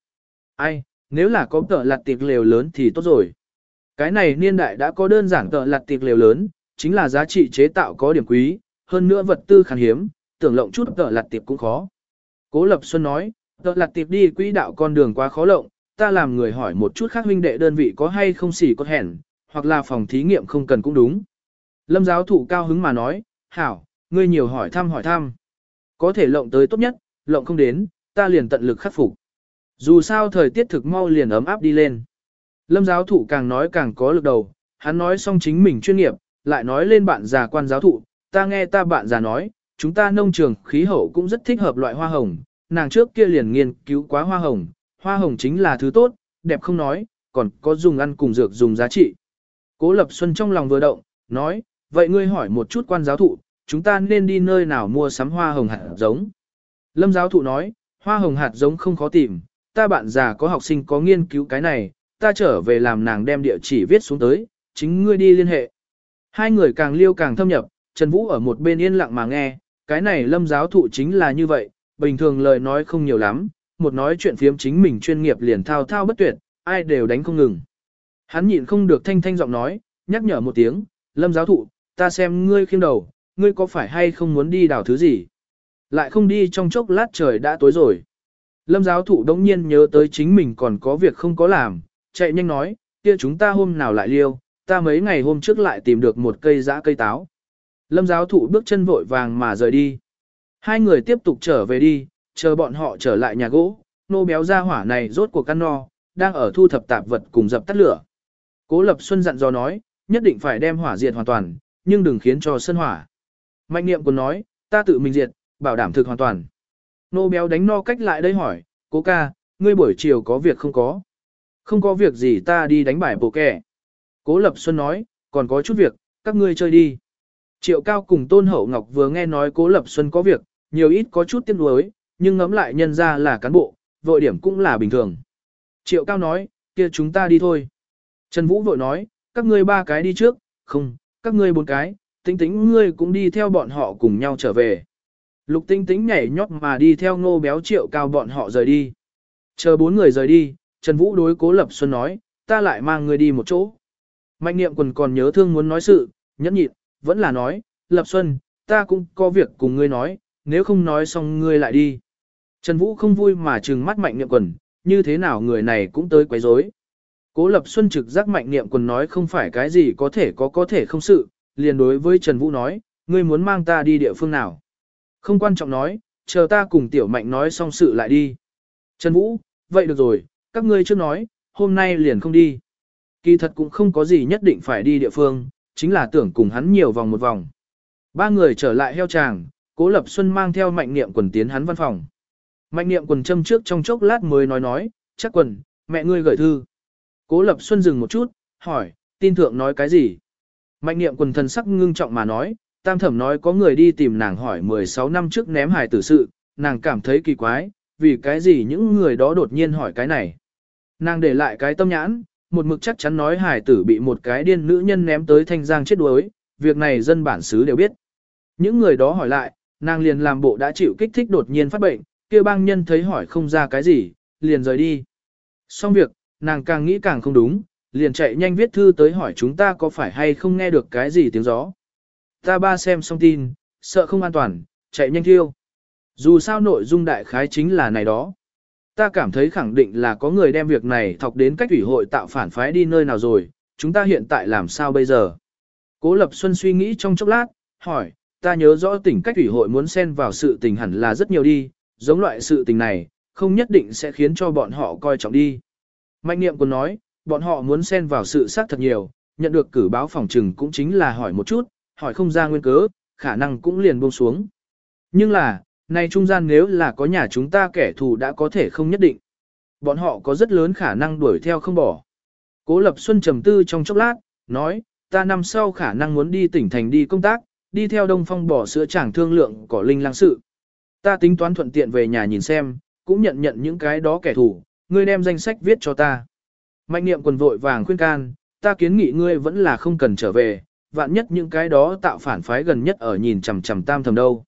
Ai, nếu là có tợ lặt tiệc lều lớn thì tốt rồi. Cái này niên đại đã có đơn giản tợ lặt tiệc lều lớn, chính là giá trị chế tạo có điểm quý, hơn nữa vật tư khan hiếm, tưởng lộng chút tợ lặt tiệc cũng khó. Cố Lập Xuân nói, tợ lặt tiệc đi quỹ đạo con đường quá khó lộng, ta làm người hỏi một chút khác huynh đệ đơn vị có hay không xỉ có hẹn, hoặc là phòng thí nghiệm không cần cũng đúng. Lâm giáo thụ cao hứng mà nói, hảo, ngươi nhiều hỏi thăm hỏi thăm. Có thể lộng tới tốt nhất, lộng không đến, ta liền tận lực khắc phục. Dù sao thời tiết thực mau liền ấm áp đi lên. Lâm giáo thụ càng nói càng có lực đầu, hắn nói xong chính mình chuyên nghiệp, lại nói lên bạn già quan giáo thụ, ta nghe ta bạn già nói, chúng ta nông trường khí hậu cũng rất thích hợp loại hoa hồng, nàng trước kia liền nghiên cứu quá hoa hồng, hoa hồng chính là thứ tốt, đẹp không nói, còn có dùng ăn cùng dược dùng giá trị. Cố Lập Xuân trong lòng vừa động, nói, vậy ngươi hỏi một chút quan giáo thụ, chúng ta nên đi nơi nào mua sắm hoa hồng hạt giống. Lâm giáo thụ nói, hoa hồng hạt giống không khó tìm, ta bạn già có học sinh có nghiên cứu cái này, ta trở về làm nàng đem địa chỉ viết xuống tới, chính ngươi đi liên hệ. Hai người càng liêu càng thâm nhập, Trần Vũ ở một bên yên lặng mà nghe, cái này lâm giáo thụ chính là như vậy, bình thường lời nói không nhiều lắm, một nói chuyện phiếm chính mình chuyên nghiệp liền thao thao bất tuyệt, ai đều đánh không ngừng. Hắn nhịn không được thanh thanh giọng nói, nhắc nhở một tiếng, lâm giáo thụ, ta xem ngươi khiêm đầu, ngươi có phải hay không muốn đi đào thứ gì? Lại không đi trong chốc lát trời đã tối rồi. Lâm giáo thụ đống nhiên nhớ tới chính mình còn có việc không có làm, chạy nhanh nói, kia chúng ta hôm nào lại liêu, ta mấy ngày hôm trước lại tìm được một cây dã cây táo. Lâm giáo thụ bước chân vội vàng mà rời đi. Hai người tiếp tục trở về đi, chờ bọn họ trở lại nhà gỗ, nô béo ra hỏa này rốt cuộc căn no, đang ở thu thập tạp vật cùng dập tắt lửa. Cố Lập Xuân dặn dò nói, nhất định phải đem hỏa diệt hoàn toàn, nhưng đừng khiến cho sân hỏa. Mạnh niệm còn nói, ta tự mình diệt, bảo đảm thực hoàn toàn. Nô béo đánh no cách lại đây hỏi, cố ca, ngươi buổi chiều có việc không có? Không có việc gì ta đi đánh bài bộ kẻ. Cố Lập Xuân nói, còn có chút việc, các ngươi chơi đi. Triệu Cao cùng Tôn Hậu Ngọc vừa nghe nói Cố Lập Xuân có việc, nhiều ít có chút tiếc nuối, nhưng ngẫm lại nhân ra là cán bộ, vội điểm cũng là bình thường. Triệu Cao nói, kia chúng ta đi thôi. Trần Vũ vội nói, các ngươi ba cái đi trước, không, các ngươi bốn cái, tính tính ngươi cũng đi theo bọn họ cùng nhau trở về. Lục tinh tính nhảy nhót mà đi theo ngô béo triệu cao bọn họ rời đi. Chờ bốn người rời đi, Trần Vũ đối cố Lập Xuân nói, ta lại mang ngươi đi một chỗ. Mạnh niệm quần còn nhớ thương muốn nói sự, nhẫn nhịn, vẫn là nói, Lập Xuân, ta cũng có việc cùng ngươi nói, nếu không nói xong ngươi lại đi. Trần Vũ không vui mà trừng mắt mạnh niệm quần, như thế nào người này cũng tới quấy rối. Cố Lập Xuân trực giác mạnh niệm quần nói không phải cái gì có thể có có thể không sự, liền đối với Trần Vũ nói, ngươi muốn mang ta đi địa phương nào. Không quan trọng nói, chờ ta cùng tiểu mạnh nói xong sự lại đi. Trần Vũ, vậy được rồi, các ngươi chưa nói, hôm nay liền không đi. Kỳ thật cũng không có gì nhất định phải đi địa phương, chính là tưởng cùng hắn nhiều vòng một vòng. Ba người trở lại heo tràng, Cố Lập Xuân mang theo mạnh niệm quần tiến hắn văn phòng. Mạnh niệm quần châm trước trong chốc lát mới nói nói, chắc quần, mẹ ngươi gửi thư. Cố Lập Xuân dừng một chút, hỏi, tin thượng nói cái gì? Mạnh niệm quần thần sắc ngưng trọng mà nói, tam thẩm nói có người đi tìm nàng hỏi 16 năm trước ném hài tử sự, nàng cảm thấy kỳ quái, vì cái gì những người đó đột nhiên hỏi cái này. Nàng để lại cái tâm nhãn, một mực chắc chắn nói hài tử bị một cái điên nữ nhân ném tới thanh giang chết đuối, việc này dân bản xứ đều biết. Những người đó hỏi lại, nàng liền làm bộ đã chịu kích thích đột nhiên phát bệnh, kia bang nhân thấy hỏi không ra cái gì, liền rời đi. Xong việc, nàng càng nghĩ càng không đúng, liền chạy nhanh viết thư tới hỏi chúng ta có phải hay không nghe được cái gì tiếng gió. Ta ba xem xong tin, sợ không an toàn, chạy nhanh thiêu. Dù sao nội dung đại khái chính là này đó. Ta cảm thấy khẳng định là có người đem việc này thọc đến cách ủy hội tạo phản phái đi nơi nào rồi, chúng ta hiện tại làm sao bây giờ? Cố Lập Xuân suy nghĩ trong chốc lát, hỏi, ta nhớ rõ tỉnh cách ủy hội muốn xen vào sự tình hẳn là rất nhiều đi, giống loại sự tình này, không nhất định sẽ khiến cho bọn họ coi trọng đi. Mạnh niệm còn nói, bọn họ muốn xen vào sự xác thật nhiều, nhận được cử báo phòng trừng cũng chính là hỏi một chút, hỏi không ra nguyên cớ, khả năng cũng liền buông xuống. Nhưng là, nay trung gian nếu là có nhà chúng ta kẻ thù đã có thể không nhất định. Bọn họ có rất lớn khả năng đuổi theo không bỏ. Cố Lập Xuân trầm tư trong chốc lát, nói, ta năm sau khả năng muốn đi tỉnh thành đi công tác, đi theo Đông Phong bỏ sữa chẳng thương lượng cỏ linh lang sự. Ta tính toán thuận tiện về nhà nhìn xem, cũng nhận nhận những cái đó kẻ thù, ngươi đem danh sách viết cho ta. Mạnh niệm quần vội vàng khuyên can, ta kiến nghị ngươi vẫn là không cần trở về, vạn nhất những cái đó tạo phản phái gần nhất ở nhìn chằm chằm tam thầm đâu.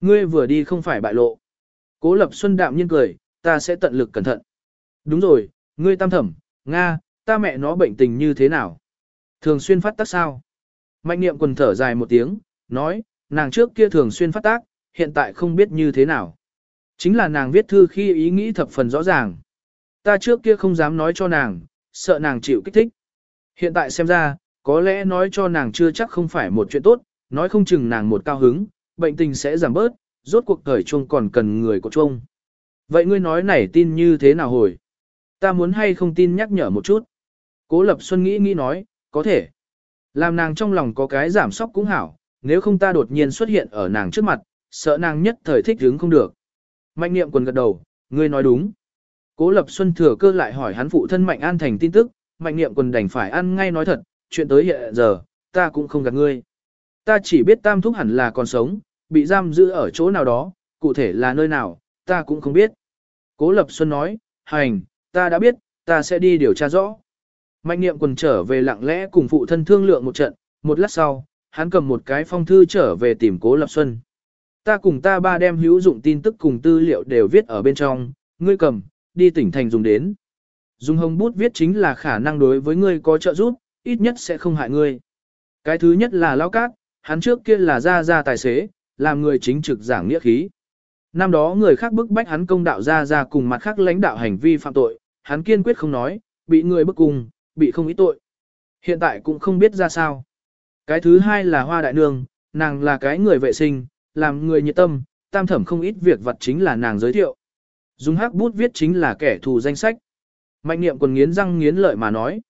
Ngươi vừa đi không phải bại lộ. Cố lập xuân đạm nhiên cười, ta sẽ tận lực cẩn thận. Đúng rồi, ngươi tam thẩm, Nga, ta mẹ nó bệnh tình như thế nào? Thường xuyên phát tác sao? Mạnh niệm quần thở dài một tiếng, nói, nàng trước kia thường xuyên phát tác, hiện tại không biết như thế nào. Chính là nàng viết thư khi ý nghĩ thập phần rõ ràng. Ta trước kia không dám nói cho nàng, sợ nàng chịu kích thích. Hiện tại xem ra, có lẽ nói cho nàng chưa chắc không phải một chuyện tốt, nói không chừng nàng một cao hứng, bệnh tình sẽ giảm bớt, rốt cuộc thời chuông còn cần người của chuông. Vậy ngươi nói này tin như thế nào hồi? Ta muốn hay không tin nhắc nhở một chút. Cố Lập Xuân nghĩ nghĩ nói, có thể. Làm nàng trong lòng có cái giảm sóc cũng hảo, nếu không ta đột nhiên xuất hiện ở nàng trước mặt, sợ nàng nhất thời thích hứng không được. Mạnh niệm quần gật đầu, ngươi nói đúng. Cố Lập Xuân thừa cơ lại hỏi hắn phụ thân Mạnh An Thành tin tức, Mạnh niệm quần đành phải ăn ngay nói thật, chuyện tới hiện giờ, ta cũng không gạt ngươi. Ta chỉ biết tam thúc hẳn là còn sống, bị giam giữ ở chỗ nào đó, cụ thể là nơi nào, ta cũng không biết. Cố Lập Xuân nói, hành, ta đã biết, ta sẽ đi điều tra rõ. Mạnh niệm quần trở về lặng lẽ cùng phụ thân thương lượng một trận, một lát sau, hắn cầm một cái phong thư trở về tìm Cố Lập Xuân. Ta cùng ta ba đem hữu dụng tin tức cùng tư liệu đều viết ở bên trong, ngươi cầm, đi tỉnh thành dùng đến. Dùng hồng bút viết chính là khả năng đối với ngươi có trợ giúp, ít nhất sẽ không hại ngươi. Cái thứ nhất là lao cát, hắn trước kia là ra ra tài xế, làm người chính trực giảng nghĩa khí. Năm đó người khác bức bách hắn công đạo ra ra cùng mặt khác lãnh đạo hành vi phạm tội, hắn kiên quyết không nói, bị người bức cùng, bị không ý tội. Hiện tại cũng không biết ra sao. Cái thứ hai là hoa đại nương, nàng là cái người vệ sinh, làm người nhiệt tâm, tam thẩm không ít việc vật chính là nàng giới thiệu. Dùng hắc bút viết chính là kẻ thù danh sách. Mạnh niệm còn nghiến răng nghiến lợi mà nói.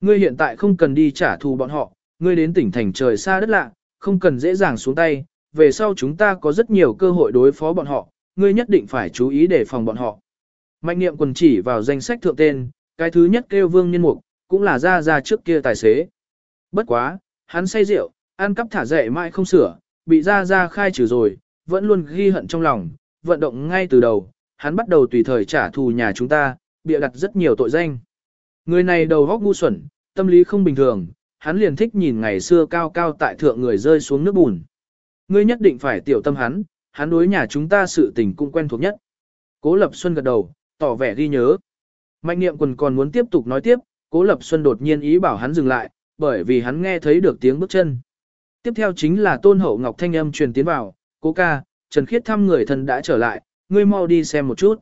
Ngươi hiện tại không cần đi trả thù bọn họ, ngươi đến tỉnh thành trời xa đất lạ, không cần dễ dàng xuống tay, về sau chúng ta có rất nhiều cơ hội đối phó bọn họ, ngươi nhất định phải chú ý để phòng bọn họ. Mạnh niệm quần chỉ vào danh sách thượng tên, cái thứ nhất kêu vương nhân mục, cũng là ra ra trước kia tài xế. Bất quá, hắn say rượu, ăn cắp thả dậy mãi không sửa, bị ra ra khai trừ rồi, vẫn luôn ghi hận trong lòng, vận động ngay từ đầu, hắn bắt đầu tùy thời trả thù nhà chúng ta, bịa đặt rất nhiều tội danh. Người này đầu góc ngu xuẩn, tâm lý không bình thường, hắn liền thích nhìn ngày xưa cao cao tại thượng người rơi xuống nước bùn. Ngươi nhất định phải tiểu tâm hắn, hắn đối nhà chúng ta sự tình cũng quen thuộc nhất. Cố Lập Xuân gật đầu, tỏ vẻ ghi nhớ. Mạnh niệm quần còn muốn tiếp tục nói tiếp, Cố Lập Xuân đột nhiên ý bảo hắn dừng lại, bởi vì hắn nghe thấy được tiếng bước chân. Tiếp theo chính là Tôn Hậu Ngọc thanh âm truyền tiến vào, cố ca, Trần Khiết thăm người thân đã trở lại, ngươi mau đi xem một chút.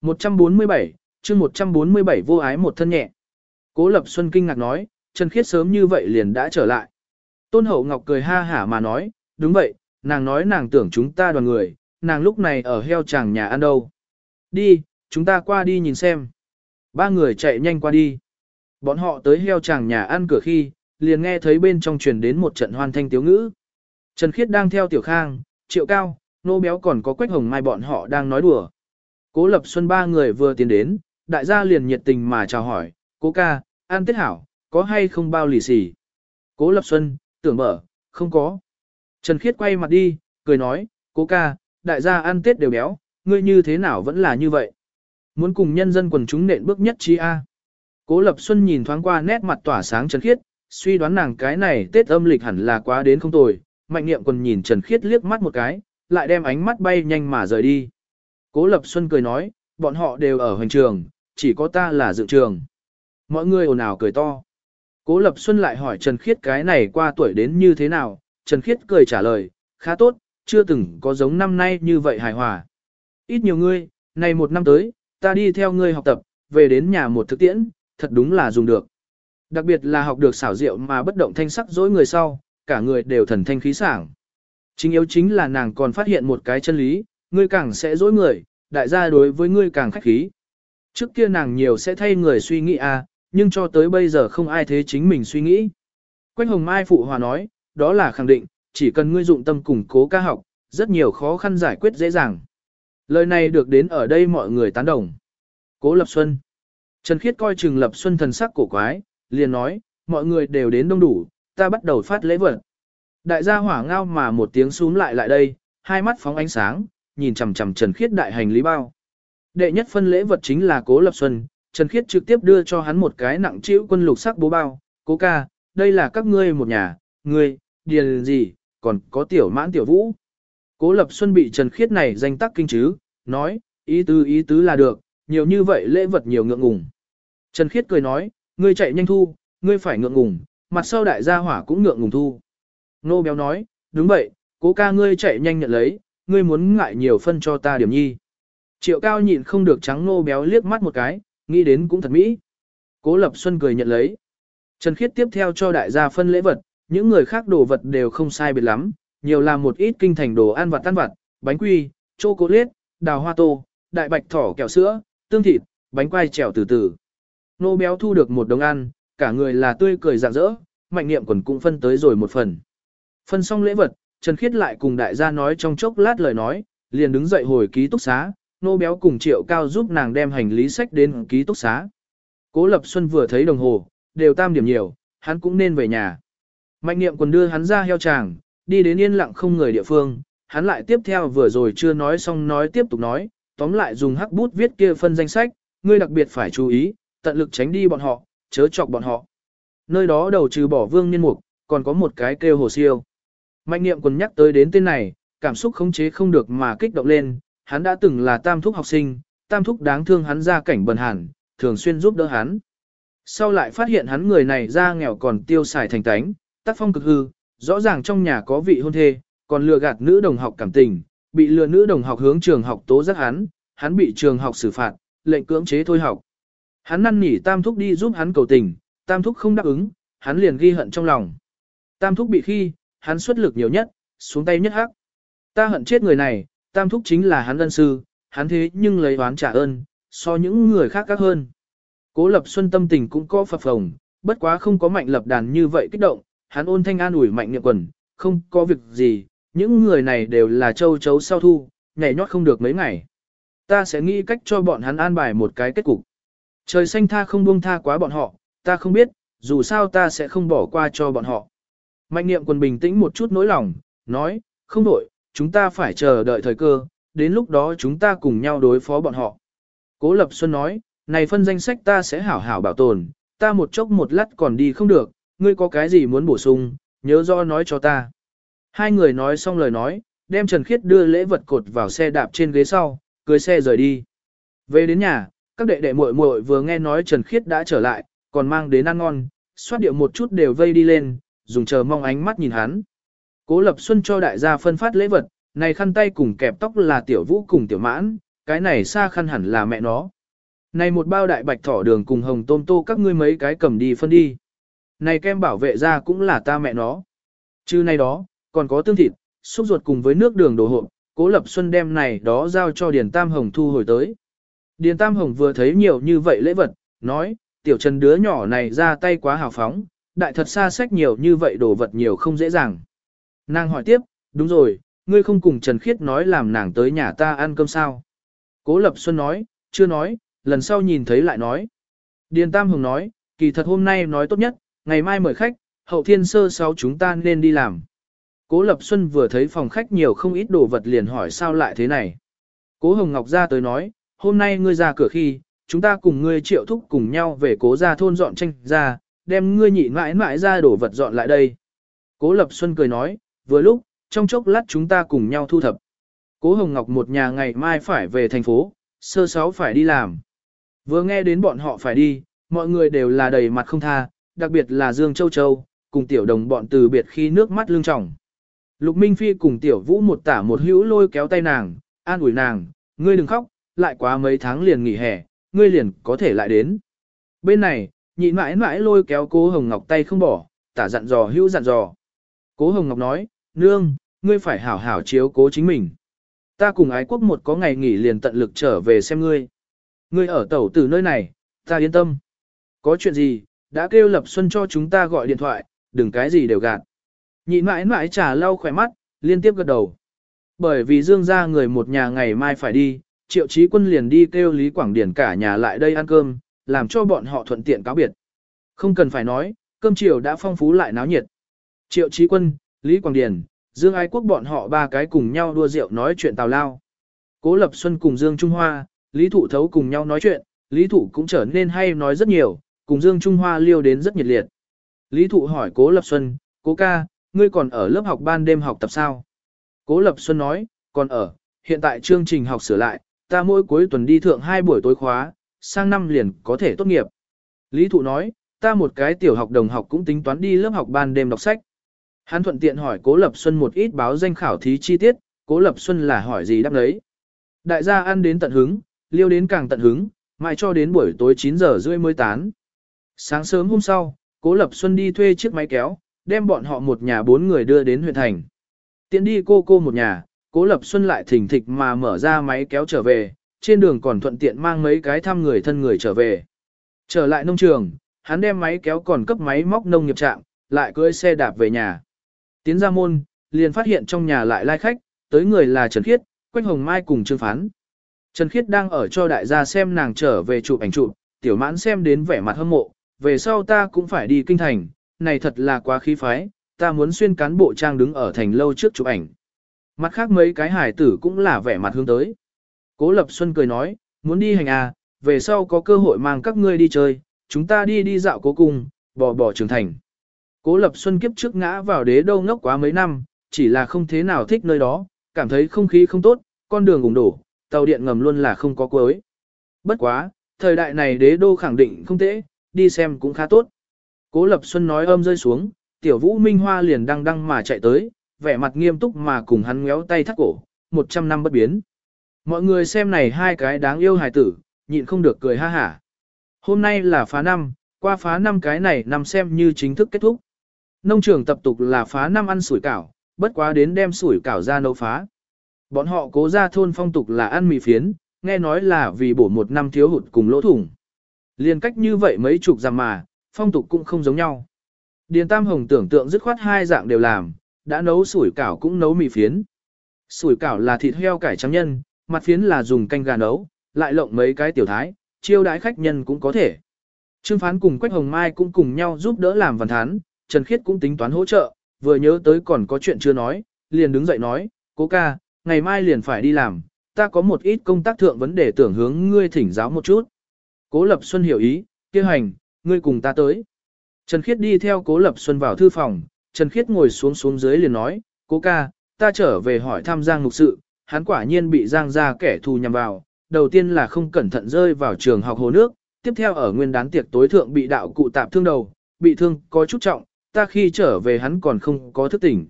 147, chương 147 vô ái một thân nhẹ. Cố Lập Xuân kinh ngạc nói, Trần Khiết sớm như vậy liền đã trở lại. Tôn Hậu Ngọc cười ha hả mà nói, đúng vậy, nàng nói nàng tưởng chúng ta đoàn người, nàng lúc này ở heo chàng nhà ăn đâu. Đi, chúng ta qua đi nhìn xem. Ba người chạy nhanh qua đi. Bọn họ tới heo chàng nhà ăn cửa khi, liền nghe thấy bên trong truyền đến một trận hoan thanh tiếu ngữ. Trần Khiết đang theo Tiểu Khang, Triệu Cao, Nô Béo còn có Quách Hồng Mai bọn họ đang nói đùa. Cố Lập Xuân ba người vừa tiến đến, đại gia liền nhiệt tình mà chào hỏi, cố ca, An tết hảo, có hay không bao lì xì. Cố Lập Xuân, tưởng mở, không có. Trần Khiết quay mặt đi, cười nói, cố ca, đại gia ăn tết đều béo, ngươi như thế nào vẫn là như vậy. Muốn cùng nhân dân quần chúng nện bước nhất chi A. Cố Lập Xuân nhìn thoáng qua nét mặt tỏa sáng Trần Khiết, suy đoán nàng cái này Tết âm lịch hẳn là quá đến không tồi, mạnh niệm còn nhìn Trần Khiết liếc mắt một cái, lại đem ánh mắt bay nhanh mà rời đi. Cố Lập Xuân cười nói, bọn họ đều ở hoành trường, chỉ có ta là dự trường. Mọi người ồn ào cười to. Cố Lập Xuân lại hỏi Trần Khiết cái này qua tuổi đến như thế nào, Trần Khiết cười trả lời, khá tốt, chưa từng có giống năm nay như vậy hài hòa. Ít nhiều ngươi, này một năm tới, ta đi theo ngươi học tập, về đến nhà một thực tiễn, thật đúng là dùng được. Đặc biệt là học được xảo diệu mà bất động thanh sắc dối người sau, cả người đều thần thanh khí sảng. Chính yếu chính là nàng còn phát hiện một cái chân lý, ngươi càng sẽ dối người, đại gia đối với ngươi càng khách khí. Trước kia nàng nhiều sẽ thay người suy nghĩ à, nhưng cho tới bây giờ không ai thế chính mình suy nghĩ. Quách Hồng Mai phụ hòa nói, đó là khẳng định, chỉ cần ngươi dụng tâm củng cố ca học, rất nhiều khó khăn giải quyết dễ dàng. Lời này được đến ở đây mọi người tán đồng. Cố Lập Xuân. Trần Khiết coi chừng Lập Xuân thần sắc cổ quái, liền nói, mọi người đều đến đông đủ, ta bắt đầu phát lễ vật. Đại gia hỏa ngao mà một tiếng xuống lại lại đây, hai mắt phóng ánh sáng, nhìn chằm chằm Trần Khiết đại hành lý bao. Đệ nhất phân lễ vật chính là Cố Lập Xuân, Trần Khiết trực tiếp đưa cho hắn một cái nặng chịu quân lục sắc bố bao, cố ca, đây là các ngươi một nhà, ngươi, điền gì, còn có tiểu mãn tiểu vũ. Cố Lập Xuân bị Trần Khiết này danh tắc kinh chứ, nói, ý tứ ý tứ là được, nhiều như vậy lễ vật nhiều ngượng ngùng. Trần Khiết cười nói, ngươi chạy nhanh thu, ngươi phải ngượng ngùng, mặt sau đại gia hỏa cũng ngượng ngùng thu. Nô béo nói, đúng vậy, cố ca ngươi chạy nhanh nhận lấy, ngươi muốn ngại nhiều phân cho ta điểm nhi. Triệu cao nhịn không được trắng nô béo liếc mắt một cái, nghĩ đến cũng thật mỹ. Cố Lập Xuân cười nhận lấy. Trần Khiết tiếp theo cho đại gia phân lễ vật, những người khác đồ vật đều không sai biệt lắm, nhiều là một ít kinh thành đồ ăn vặt tan vặt, bánh quy, chocolate, đào hoa tô, đại bạch thỏ kẹo sữa, tương thịt, bánh quai trèo từ từ. Nô béo thu được một đống ăn, cả người là tươi cười rạng rỡ, mạnh niệm quần cũng phân tới rồi một phần. Phân xong lễ vật, Trần Khiết lại cùng đại gia nói trong chốc lát lời nói, liền đứng dậy hồi ký túc xá, nô béo cùng triệu cao giúp nàng đem hành lý sách đến ký túc xá. Cố Lập Xuân vừa thấy đồng hồ, đều tam điểm nhiều, hắn cũng nên về nhà. Mạnh niệm còn đưa hắn ra heo tràng, đi đến yên lặng không người địa phương, hắn lại tiếp theo vừa rồi chưa nói xong nói tiếp tục nói, tóm lại dùng hắc bút viết kia phân danh sách, ngươi đặc biệt phải chú ý, tận lực tránh đi bọn họ, chớ chọc bọn họ. Nơi đó đầu trừ bỏ vương nhân mục, còn có một cái kêu hồ siêu. Mạnh niệm còn nhắc tới đến tên này, cảm xúc khống chế không được mà kích động lên, hắn đã từng là tam thúc học sinh, tam thúc đáng thương hắn ra cảnh bần hàn, thường xuyên giúp đỡ hắn. Sau lại phát hiện hắn người này ra nghèo còn tiêu xài thành tánh, tác phong cực hư, rõ ràng trong nhà có vị hôn thê, còn lừa gạt nữ đồng học cảm tình, bị lừa nữ đồng học hướng trường học tố giác hắn, hắn bị trường học xử phạt, lệnh cưỡng chế thôi học. Hắn năn nỉ tam thúc đi giúp hắn cầu tình, tam thúc không đáp ứng, hắn liền ghi hận trong lòng. Tam thúc bị khi, hắn xuất lực nhiều nhất, xuống tay nhất hắc. Ta hận chết người này, tam thúc chính là hắn ân sư, hắn thế nhưng lấy oán trả ơn, so những người khác các hơn. Cố lập xuân tâm tình cũng có phập phồng, bất quá không có mạnh lập đàn như vậy kích động, hắn ôn thanh an ủi mạnh niệm quần, không có việc gì, những người này đều là châu chấu sau thu, nhảy nhót không được mấy ngày. Ta sẽ nghĩ cách cho bọn hắn an bài một cái kết cục. Trời xanh tha không buông tha quá bọn họ, ta không biết, dù sao ta sẽ không bỏ qua cho bọn họ. Mạnh niệm quần bình tĩnh một chút nỗi lòng, nói, không đổi, chúng ta phải chờ đợi thời cơ, đến lúc đó chúng ta cùng nhau đối phó bọn họ. Cố Lập Xuân nói, này phân danh sách ta sẽ hảo hảo bảo tồn, ta một chốc một lát còn đi không được, ngươi có cái gì muốn bổ sung, nhớ do nói cho ta. Hai người nói xong lời nói, đem Trần Khiết đưa lễ vật cột vào xe đạp trên ghế sau, cưới xe rời đi. Về đến nhà, các đệ đệ muội muội vừa nghe nói Trần Khiết đã trở lại, còn mang đến ăn ngon, xoát điệu một chút đều vây đi lên, dùng chờ mong ánh mắt nhìn hắn. Cố Lập Xuân cho đại gia phân phát lễ vật, này khăn tay cùng kẹp tóc là tiểu vũ cùng tiểu mãn, cái này xa khăn hẳn là mẹ nó. Này một bao đại bạch thỏ đường cùng hồng tôm tô các ngươi mấy cái cầm đi phân đi. Này kem bảo vệ ra cũng là ta mẹ nó. Chứ này đó, còn có tương thịt, xúc ruột cùng với nước đường đồ hộp, cố lập xuân đem này đó giao cho Điền Tam Hồng thu hồi tới. Điền Tam Hồng vừa thấy nhiều như vậy lễ vật, nói, tiểu trần đứa nhỏ này ra tay quá hào phóng, đại thật xa sách nhiều như vậy đồ vật nhiều không dễ dàng. Nàng hỏi tiếp, đúng rồi, ngươi không cùng Trần Khiết nói làm nàng tới nhà ta ăn cơm sao. Cố Lập Xuân nói, chưa nói, lần sau nhìn thấy lại nói. Điền Tam Hồng nói, kỳ thật hôm nay nói tốt nhất, ngày mai mời khách, hậu thiên sơ sáu chúng ta nên đi làm. Cố Lập Xuân vừa thấy phòng khách nhiều không ít đồ vật liền hỏi sao lại thế này. Cố Hồng Ngọc ra tới nói, hôm nay ngươi ra cửa khi, chúng ta cùng ngươi triệu thúc cùng nhau về cố ra thôn dọn tranh ra, đem ngươi nhị mãi mãi ra đổ vật dọn lại đây. Cố Lập Xuân cười nói, vừa lúc, trong chốc lát chúng ta cùng nhau thu thập. Cố Hồng Ngọc một nhà ngày mai phải về thành phố, sơ sáu phải đi làm. Vừa nghe đến bọn họ phải đi, mọi người đều là đầy mặt không tha, đặc biệt là Dương Châu Châu, cùng tiểu đồng bọn từ biệt khi nước mắt lưng tròng. Lục Minh Phi cùng tiểu vũ một tả một hữu lôi kéo tay nàng, an ủi nàng, ngươi đừng khóc, lại quá mấy tháng liền nghỉ hè, ngươi liền có thể lại đến. Bên này, nhị mãi mãi lôi kéo cố Hồng Ngọc tay không bỏ, tả dặn dò hữu dặn dò. Cố Hồng Ngọc nói, nương, ngươi phải hảo hảo chiếu cố chính mình. Ta cùng ái quốc một có ngày nghỉ liền tận lực trở về xem ngươi. Ngươi ở tẩu từ nơi này, ta yên tâm. Có chuyện gì, đã kêu Lập Xuân cho chúng ta gọi điện thoại, đừng cái gì đều gạt. Nhị mãi mãi trả lau khỏe mắt, liên tiếp gật đầu. Bởi vì Dương gia người một nhà ngày mai phải đi, triệu chí quân liền đi kêu Lý Quảng Điển cả nhà lại đây ăn cơm, làm cho bọn họ thuận tiện cáo biệt. Không cần phải nói, cơm chiều đã phong phú lại náo nhiệt. Triệu chí quân, Lý Quảng Điển, Dương Ái Quốc bọn họ ba cái cùng nhau đua rượu nói chuyện tào lao. Cố Lập Xuân cùng Dương Trung Hoa, Lý Thụ Thấu cùng nhau nói chuyện, Lý Thụ cũng trở nên hay nói rất nhiều, cùng Dương Trung Hoa liêu đến rất nhiệt liệt. Lý Thụ hỏi Cố Lập Xuân, Cố ca, ngươi còn ở lớp học ban đêm học tập sao? Cố Lập Xuân nói, còn ở, hiện tại chương trình học sửa lại, ta mỗi cuối tuần đi thượng hai buổi tối khóa, sang năm liền có thể tốt nghiệp. Lý Thụ nói, ta một cái tiểu học đồng học cũng tính toán đi lớp học ban đêm đọc sách. Hắn thuận tiện hỏi Cố Lập Xuân một ít báo danh khảo thí chi tiết, Cố Lập Xuân là hỏi gì đáp đấy. Đại gia ăn đến tận hứng, liêu đến càng tận hứng, mãi cho đến buổi tối 9 giờ rưỡi mới tán. Sáng sớm hôm sau, Cố Lập Xuân đi thuê chiếc máy kéo, đem bọn họ một nhà bốn người đưa đến huyện thành. Tiện đi cô cô một nhà, Cố Lập Xuân lại thỉnh thịch mà mở ra máy kéo trở về, trên đường còn thuận tiện mang mấy cái thăm người thân người trở về. Trở lại nông trường, hắn đem máy kéo còn cấp máy móc nông nghiệp trạm, lại cưỡi xe đạp về nhà. Tiến ra môn, liền phát hiện trong nhà lại lai khách, tới người là Trần Khiết, Quách Hồng Mai cùng Trương Phán. Trần Khiết đang ở cho đại gia xem nàng trở về chụp ảnh chụp, tiểu mãn xem đến vẻ mặt hâm mộ, về sau ta cũng phải đi kinh thành, này thật là quá khí phái, ta muốn xuyên cán bộ trang đứng ở thành lâu trước chụp ảnh. Mặt khác mấy cái hải tử cũng là vẻ mặt hướng tới. Cố Lập Xuân cười nói, muốn đi hành à, về sau có cơ hội mang các ngươi đi chơi, chúng ta đi đi dạo cố cung, bò bò trưởng thành. Cố Lập Xuân kiếp trước ngã vào đế đô ngốc quá mấy năm, chỉ là không thế nào thích nơi đó, cảm thấy không khí không tốt, con đường ủng đổ, tàu điện ngầm luôn là không có cuối. Bất quá, thời đại này đế đô khẳng định không tệ, đi xem cũng khá tốt. Cố Lập Xuân nói âm rơi xuống, tiểu vũ Minh Hoa liền đăng đăng mà chạy tới, vẻ mặt nghiêm túc mà cùng hắn ngéo tay thắt cổ, một trăm năm bất biến. Mọi người xem này hai cái đáng yêu hài tử, nhịn không được cười ha hả. Hôm nay là phá năm, qua phá năm cái này nằm xem như chính thức kết thúc. Nông trường tập tục là phá năm ăn sủi cảo, bất quá đến đem sủi cảo ra nấu phá. Bọn họ cố ra thôn phong tục là ăn mì phiến, nghe nói là vì bổ một năm thiếu hụt cùng lỗ thủng. Liên cách như vậy mấy chục giảm mà, phong tục cũng không giống nhau. Điền Tam Hồng tưởng tượng dứt khoát hai dạng đều làm, đã nấu sủi cảo cũng nấu mì phiến. Sủi cảo là thịt heo cải trắng nhân, mặt phiến là dùng canh gà nấu, lại lộng mấy cái tiểu thái, chiêu đãi khách nhân cũng có thể. Trương Phán cùng Quách Hồng Mai cũng cùng nhau giúp đỡ làm văn thán, Trần Khiết cũng tính toán hỗ trợ, vừa nhớ tới còn có chuyện chưa nói, liền đứng dậy nói, cố ca, ngày mai liền phải đi làm, ta có một ít công tác thượng vấn đề tưởng hướng ngươi thỉnh giáo một chút. Cố Lập Xuân hiểu ý, kêu hành, ngươi cùng ta tới. Trần Khiết đi theo Cố Lập Xuân vào thư phòng, Trần Khiết ngồi xuống xuống dưới liền nói, cố ca, ta trở về hỏi thăm Giang Mục sự, hắn quả nhiên bị Giang ra kẻ thù nhằm vào, đầu tiên là không cẩn thận rơi vào trường học hồ nước, tiếp theo ở nguyên đán tiệc tối thượng bị đạo cụ tạp thương đầu, bị thương có chút trọng, ta khi trở về hắn còn không có thức tỉnh.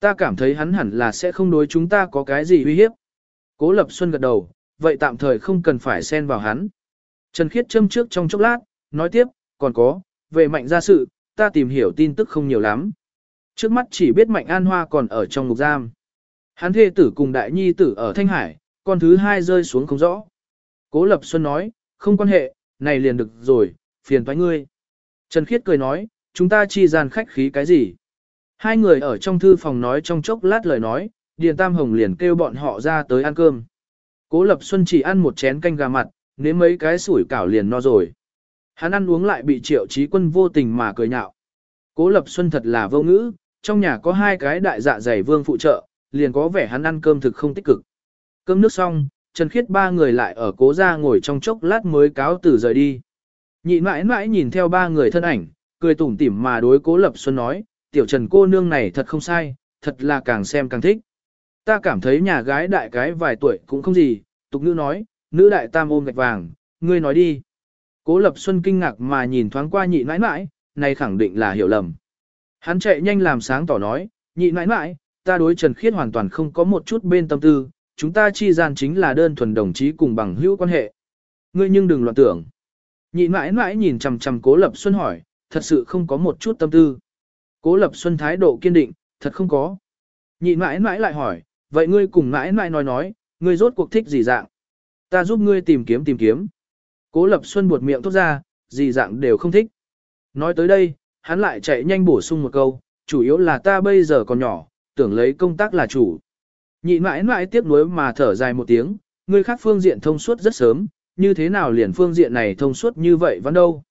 Ta cảm thấy hắn hẳn là sẽ không đối chúng ta có cái gì uy hiếp. Cố Lập Xuân gật đầu, vậy tạm thời không cần phải xen vào hắn. Trần Khiết châm trước trong chốc lát, nói tiếp, còn có, về mạnh gia sự, ta tìm hiểu tin tức không nhiều lắm. Trước mắt chỉ biết mạnh an hoa còn ở trong ngục giam. Hắn thê tử cùng đại nhi tử ở Thanh Hải, con thứ hai rơi xuống không rõ. Cố Lập Xuân nói, không quan hệ, này liền được rồi, phiền thoái ngươi. Trần Khiết cười nói, chúng ta chi gian khách khí cái gì? Hai người ở trong thư phòng nói trong chốc lát lời nói, Điền Tam Hồng liền kêu bọn họ ra tới ăn cơm. Cố Lập Xuân chỉ ăn một chén canh gà mặt, nếm mấy cái sủi cảo liền no rồi. Hắn ăn uống lại bị triệu trí quân vô tình mà cười nhạo. Cố Lập Xuân thật là vô ngữ, trong nhà có hai cái đại dạ dày vương phụ trợ, liền có vẻ hắn ăn cơm thực không tích cực. Cơm nước xong, Trần Khiết ba người lại ở cố ra ngồi trong chốc lát mới cáo từ rời đi. Nhị mãi mãi nhìn theo ba người thân ảnh, cười tủm tỉm mà đối cố Lập Xuân nói, tiểu Trần cô nương này thật không sai, thật là càng xem càng thích. Ta cảm thấy nhà gái đại cái vài tuổi cũng không gì, tục nữ nói, nữ đại tam ôm gạch vàng, ngươi nói đi. Cố Lập Xuân kinh ngạc mà nhìn thoáng qua nhị mãi mãi, này khẳng định là hiểu lầm. Hắn chạy nhanh làm sáng tỏ nói, nhị mãi mãi, ta đối Trần Khiết hoàn toàn không có một chút bên tâm tư, chúng ta chi gian chính là đơn thuần đồng chí cùng bằng hữu quan hệ. Ngươi nhưng đừng loạn tưởng. Nhị mãi mãi nhìn chằm chằm Cố Lập Xuân hỏi, thật sự không có một chút tâm tư. Cố Lập Xuân thái độ kiên định, thật không có. Nhị mãi mãi lại hỏi, vậy ngươi cùng nãi mãi nói nói, ngươi rốt cuộc thích gì dạng? Ta giúp ngươi tìm kiếm tìm kiếm. Cố Lập Xuân buột miệng thốt ra, gì dạng đều không thích. Nói tới đây, hắn lại chạy nhanh bổ sung một câu, chủ yếu là ta bây giờ còn nhỏ, tưởng lấy công tác là chủ. Nhị mãi mãi tiếc nuối mà thở dài một tiếng, người khác phương diện thông suốt rất sớm, như thế nào liền phương diện này thông suốt như vậy vẫn đâu.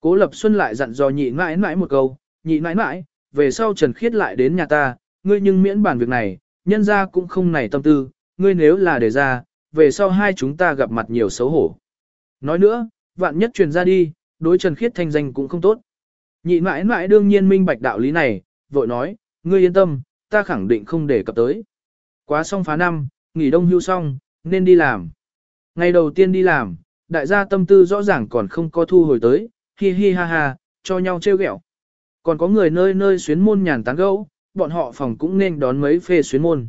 Cố Lập Xuân lại dặn dò nhị mãi mãi một câu, nhị mãi mãi, về sau Trần Khiết lại đến nhà ta, ngươi nhưng miễn bàn việc này, nhân ra cũng không nảy tâm tư, ngươi nếu là để ra, về sau hai chúng ta gặp mặt nhiều xấu hổ. Nói nữa, vạn nhất truyền ra đi, đối Trần Khiết thanh danh cũng không tốt. Nhị mãi mãi đương nhiên minh bạch đạo lý này, vội nói, ngươi yên tâm, ta khẳng định không để cập tới. Quá xong phá năm, nghỉ đông hưu xong, nên đi làm. Ngày đầu tiên đi làm, đại gia tâm tư rõ ràng còn không có thu hồi tới, hi hi ha ha, cho nhau trêu ghẹo. Còn có người nơi nơi xuyến môn nhàn tán gẫu, bọn họ phòng cũng nên đón mấy phê xuyến môn.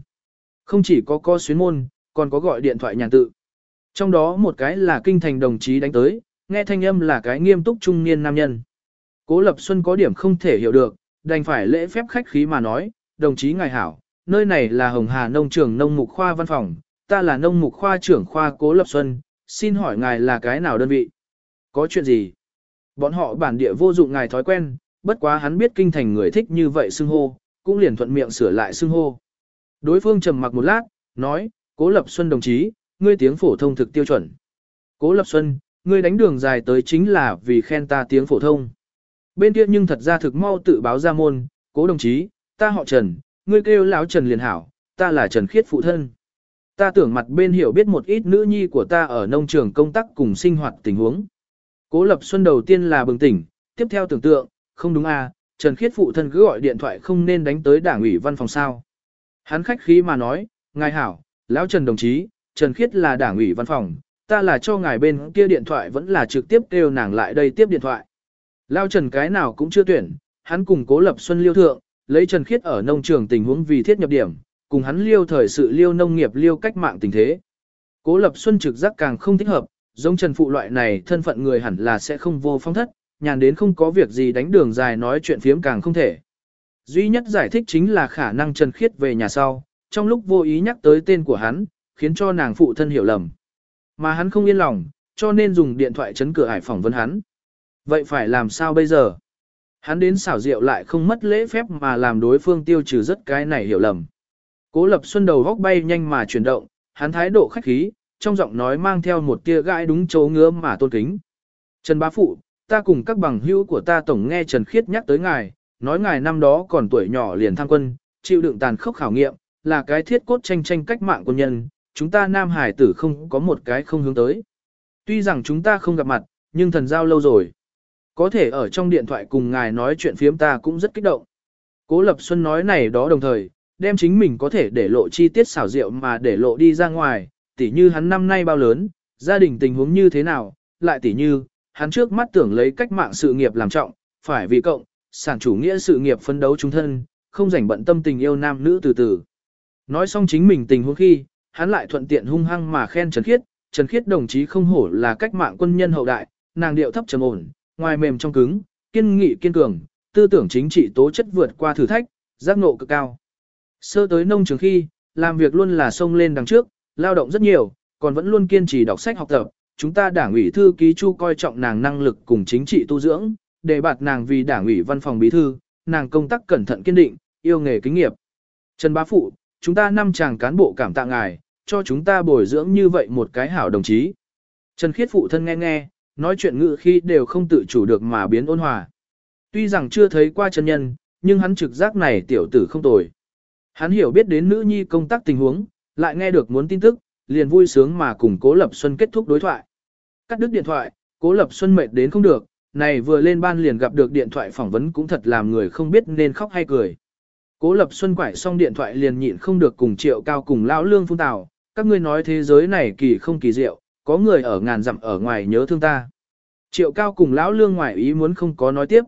Không chỉ có co xuyến môn, còn có gọi điện thoại nhàn tự. Trong đó một cái là kinh thành đồng chí đánh tới, nghe thanh âm là cái nghiêm túc trung niên nam nhân. Cố Lập Xuân có điểm không thể hiểu được, đành phải lễ phép khách khí mà nói, đồng chí ngài hảo, nơi này là Hồng Hà Nông trường Nông Mục Khoa văn phòng, ta là Nông Mục Khoa trưởng khoa Cố Lập Xuân, xin hỏi ngài là cái nào đơn vị? Có chuyện gì? Bọn họ bản địa vô dụng ngài thói quen, bất quá hắn biết kinh thành người thích như vậy xưng hô, cũng liền thuận miệng sửa lại xưng hô. Đối phương trầm mặc một lát, nói, Cố Lập Xuân đồng chí, ngươi tiếng phổ thông thực tiêu chuẩn. Cố Lập Xuân, ngươi đánh đường dài tới chính là vì khen ta tiếng phổ thông. Bên kia nhưng thật ra thực mau tự báo ra môn, cố đồng chí, ta họ Trần, ngươi kêu lão Trần liền hảo, ta là Trần Khiết phụ thân. Ta tưởng mặt bên hiểu biết một ít nữ nhi của ta ở nông trường công tác cùng sinh hoạt tình huống. Cố Lập Xuân đầu tiên là bừng tỉnh, tiếp theo tưởng tượng, không đúng à, Trần Khiết phụ thân cứ gọi điện thoại không nên đánh tới đảng ủy văn phòng sao. Hắn khách khí mà nói, ngài hảo, lão Trần đồng chí, Trần Khiết là đảng ủy văn phòng, ta là cho ngài bên kia điện thoại vẫn là trực tiếp kêu nàng lại đây tiếp điện thoại. Lao Trần cái nào cũng chưa tuyển, hắn cùng cố lập xuân liêu thượng, lấy Trần Khiết ở nông trường tình huống vì thiết nhập điểm, cùng hắn liêu thời sự liêu nông nghiệp liêu cách mạng tình thế. Cố lập xuân trực giác càng không thích hợp, giống Trần Phụ loại này thân phận người hẳn là sẽ không vô phong thất, nhàn đến không có việc gì đánh đường dài nói chuyện phiếm càng không thể. Duy nhất giải thích chính là khả năng Trần Khiết về nhà sau, trong lúc vô ý nhắc tới tên của hắn, khiến cho nàng phụ thân hiểu lầm. Mà hắn không yên lòng, cho nên dùng điện thoại chấn cửa hải phỏng vấn hắn. Vậy phải làm sao bây giờ? Hắn đến xảo rượu lại không mất lễ phép mà làm đối phương tiêu trừ rất cái này hiểu lầm. Cố Lập Xuân đầu góc bay nhanh mà chuyển động, hắn thái độ khách khí, trong giọng nói mang theo một tia gãi đúng chỗ ngứa mà tôn kính. Trần Bá Phụ, ta cùng các bằng hữu của ta tổng nghe Trần Khiết nhắc tới ngài, nói ngài năm đó còn tuổi nhỏ liền tham quân, chịu đựng tàn khốc khảo nghiệm, là cái thiết cốt tranh tranh cách mạng quân nhân, chúng ta nam hải tử không có một cái không hướng tới. Tuy rằng chúng ta không gặp mặt, nhưng thần giao lâu rồi. Có thể ở trong điện thoại cùng ngài nói chuyện phiếm ta cũng rất kích động. Cố Lập Xuân nói này đó đồng thời, đem chính mình có thể để lộ chi tiết xảo diệu mà để lộ đi ra ngoài, tỉ như hắn năm nay bao lớn, gia đình tình huống như thế nào, lại tỉ như, hắn trước mắt tưởng lấy cách mạng sự nghiệp làm trọng, phải vì cộng, sản chủ nghĩa sự nghiệp phân đấu chúng thân, không rảnh bận tâm tình yêu nam nữ từ từ. Nói xong chính mình tình huống khi, hắn lại thuận tiện hung hăng mà khen Trần Khiết, Trần Khiết đồng chí không hổ là cách mạng quân nhân hậu đại, nàng điệu thấp trầm ổn, ngoài mềm trong cứng, kiên nghị kiên cường, tư tưởng chính trị tố chất vượt qua thử thách, giác ngộ cực cao. Sơ tới nông trường khi, làm việc luôn là sông lên đằng trước, lao động rất nhiều, còn vẫn luôn kiên trì đọc sách học tập. Chúng ta đảng ủy thư ký chu coi trọng nàng năng lực cùng chính trị tu dưỡng, đề bạt nàng vì đảng ủy văn phòng bí thư, nàng công tác cẩn thận kiên định, yêu nghề kinh nghiệp. Trần Bá Phụ, chúng ta năm chàng cán bộ cảm tạ ngài, cho chúng ta bồi dưỡng như vậy một cái hảo đồng chí. Trần Khiết Phụ thân nghe nghe, nói chuyện ngự khi đều không tự chủ được mà biến ôn hòa. Tuy rằng chưa thấy qua chân nhân, nhưng hắn trực giác này tiểu tử không tồi. Hắn hiểu biết đến nữ nhi công tác tình huống, lại nghe được muốn tin tức, liền vui sướng mà cùng Cố Lập Xuân kết thúc đối thoại. Cắt đứt điện thoại, Cố Lập Xuân mệt đến không được, này vừa lên ban liền gặp được điện thoại phỏng vấn cũng thật làm người không biết nên khóc hay cười. Cố Lập Xuân quải xong điện thoại liền nhịn không được cùng Triệu Cao cùng lão lương phun tào, các ngươi nói thế giới này kỳ không kỳ diệu, có người ở ngàn dặm ở ngoài nhớ thương ta. Triệu cao cùng lão lương ngoài ý muốn không có nói tiếp.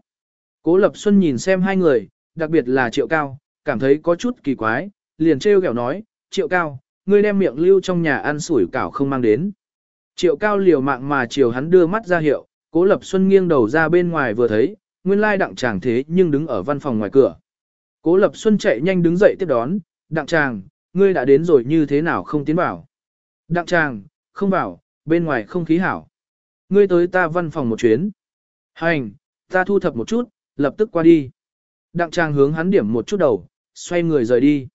Cố Lập Xuân nhìn xem hai người, đặc biệt là triệu cao, cảm thấy có chút kỳ quái, liền trêu ghẹo nói, triệu cao, ngươi đem miệng lưu trong nhà ăn sủi cảo không mang đến. Triệu cao liều mạng mà chiều hắn đưa mắt ra hiệu, cố lập xuân nghiêng đầu ra bên ngoài vừa thấy, nguyên lai đặng chàng thế nhưng đứng ở văn phòng ngoài cửa. Cố lập xuân chạy nhanh đứng dậy tiếp đón, đặng chàng, ngươi đã đến rồi như thế nào không tiến vào. Đặng chàng, không vào, bên ngoài không khí hảo. Ngươi tới ta văn phòng một chuyến. Hành, ta thu thập một chút, lập tức qua đi. Đặng trang hướng hắn điểm một chút đầu, xoay người rời đi.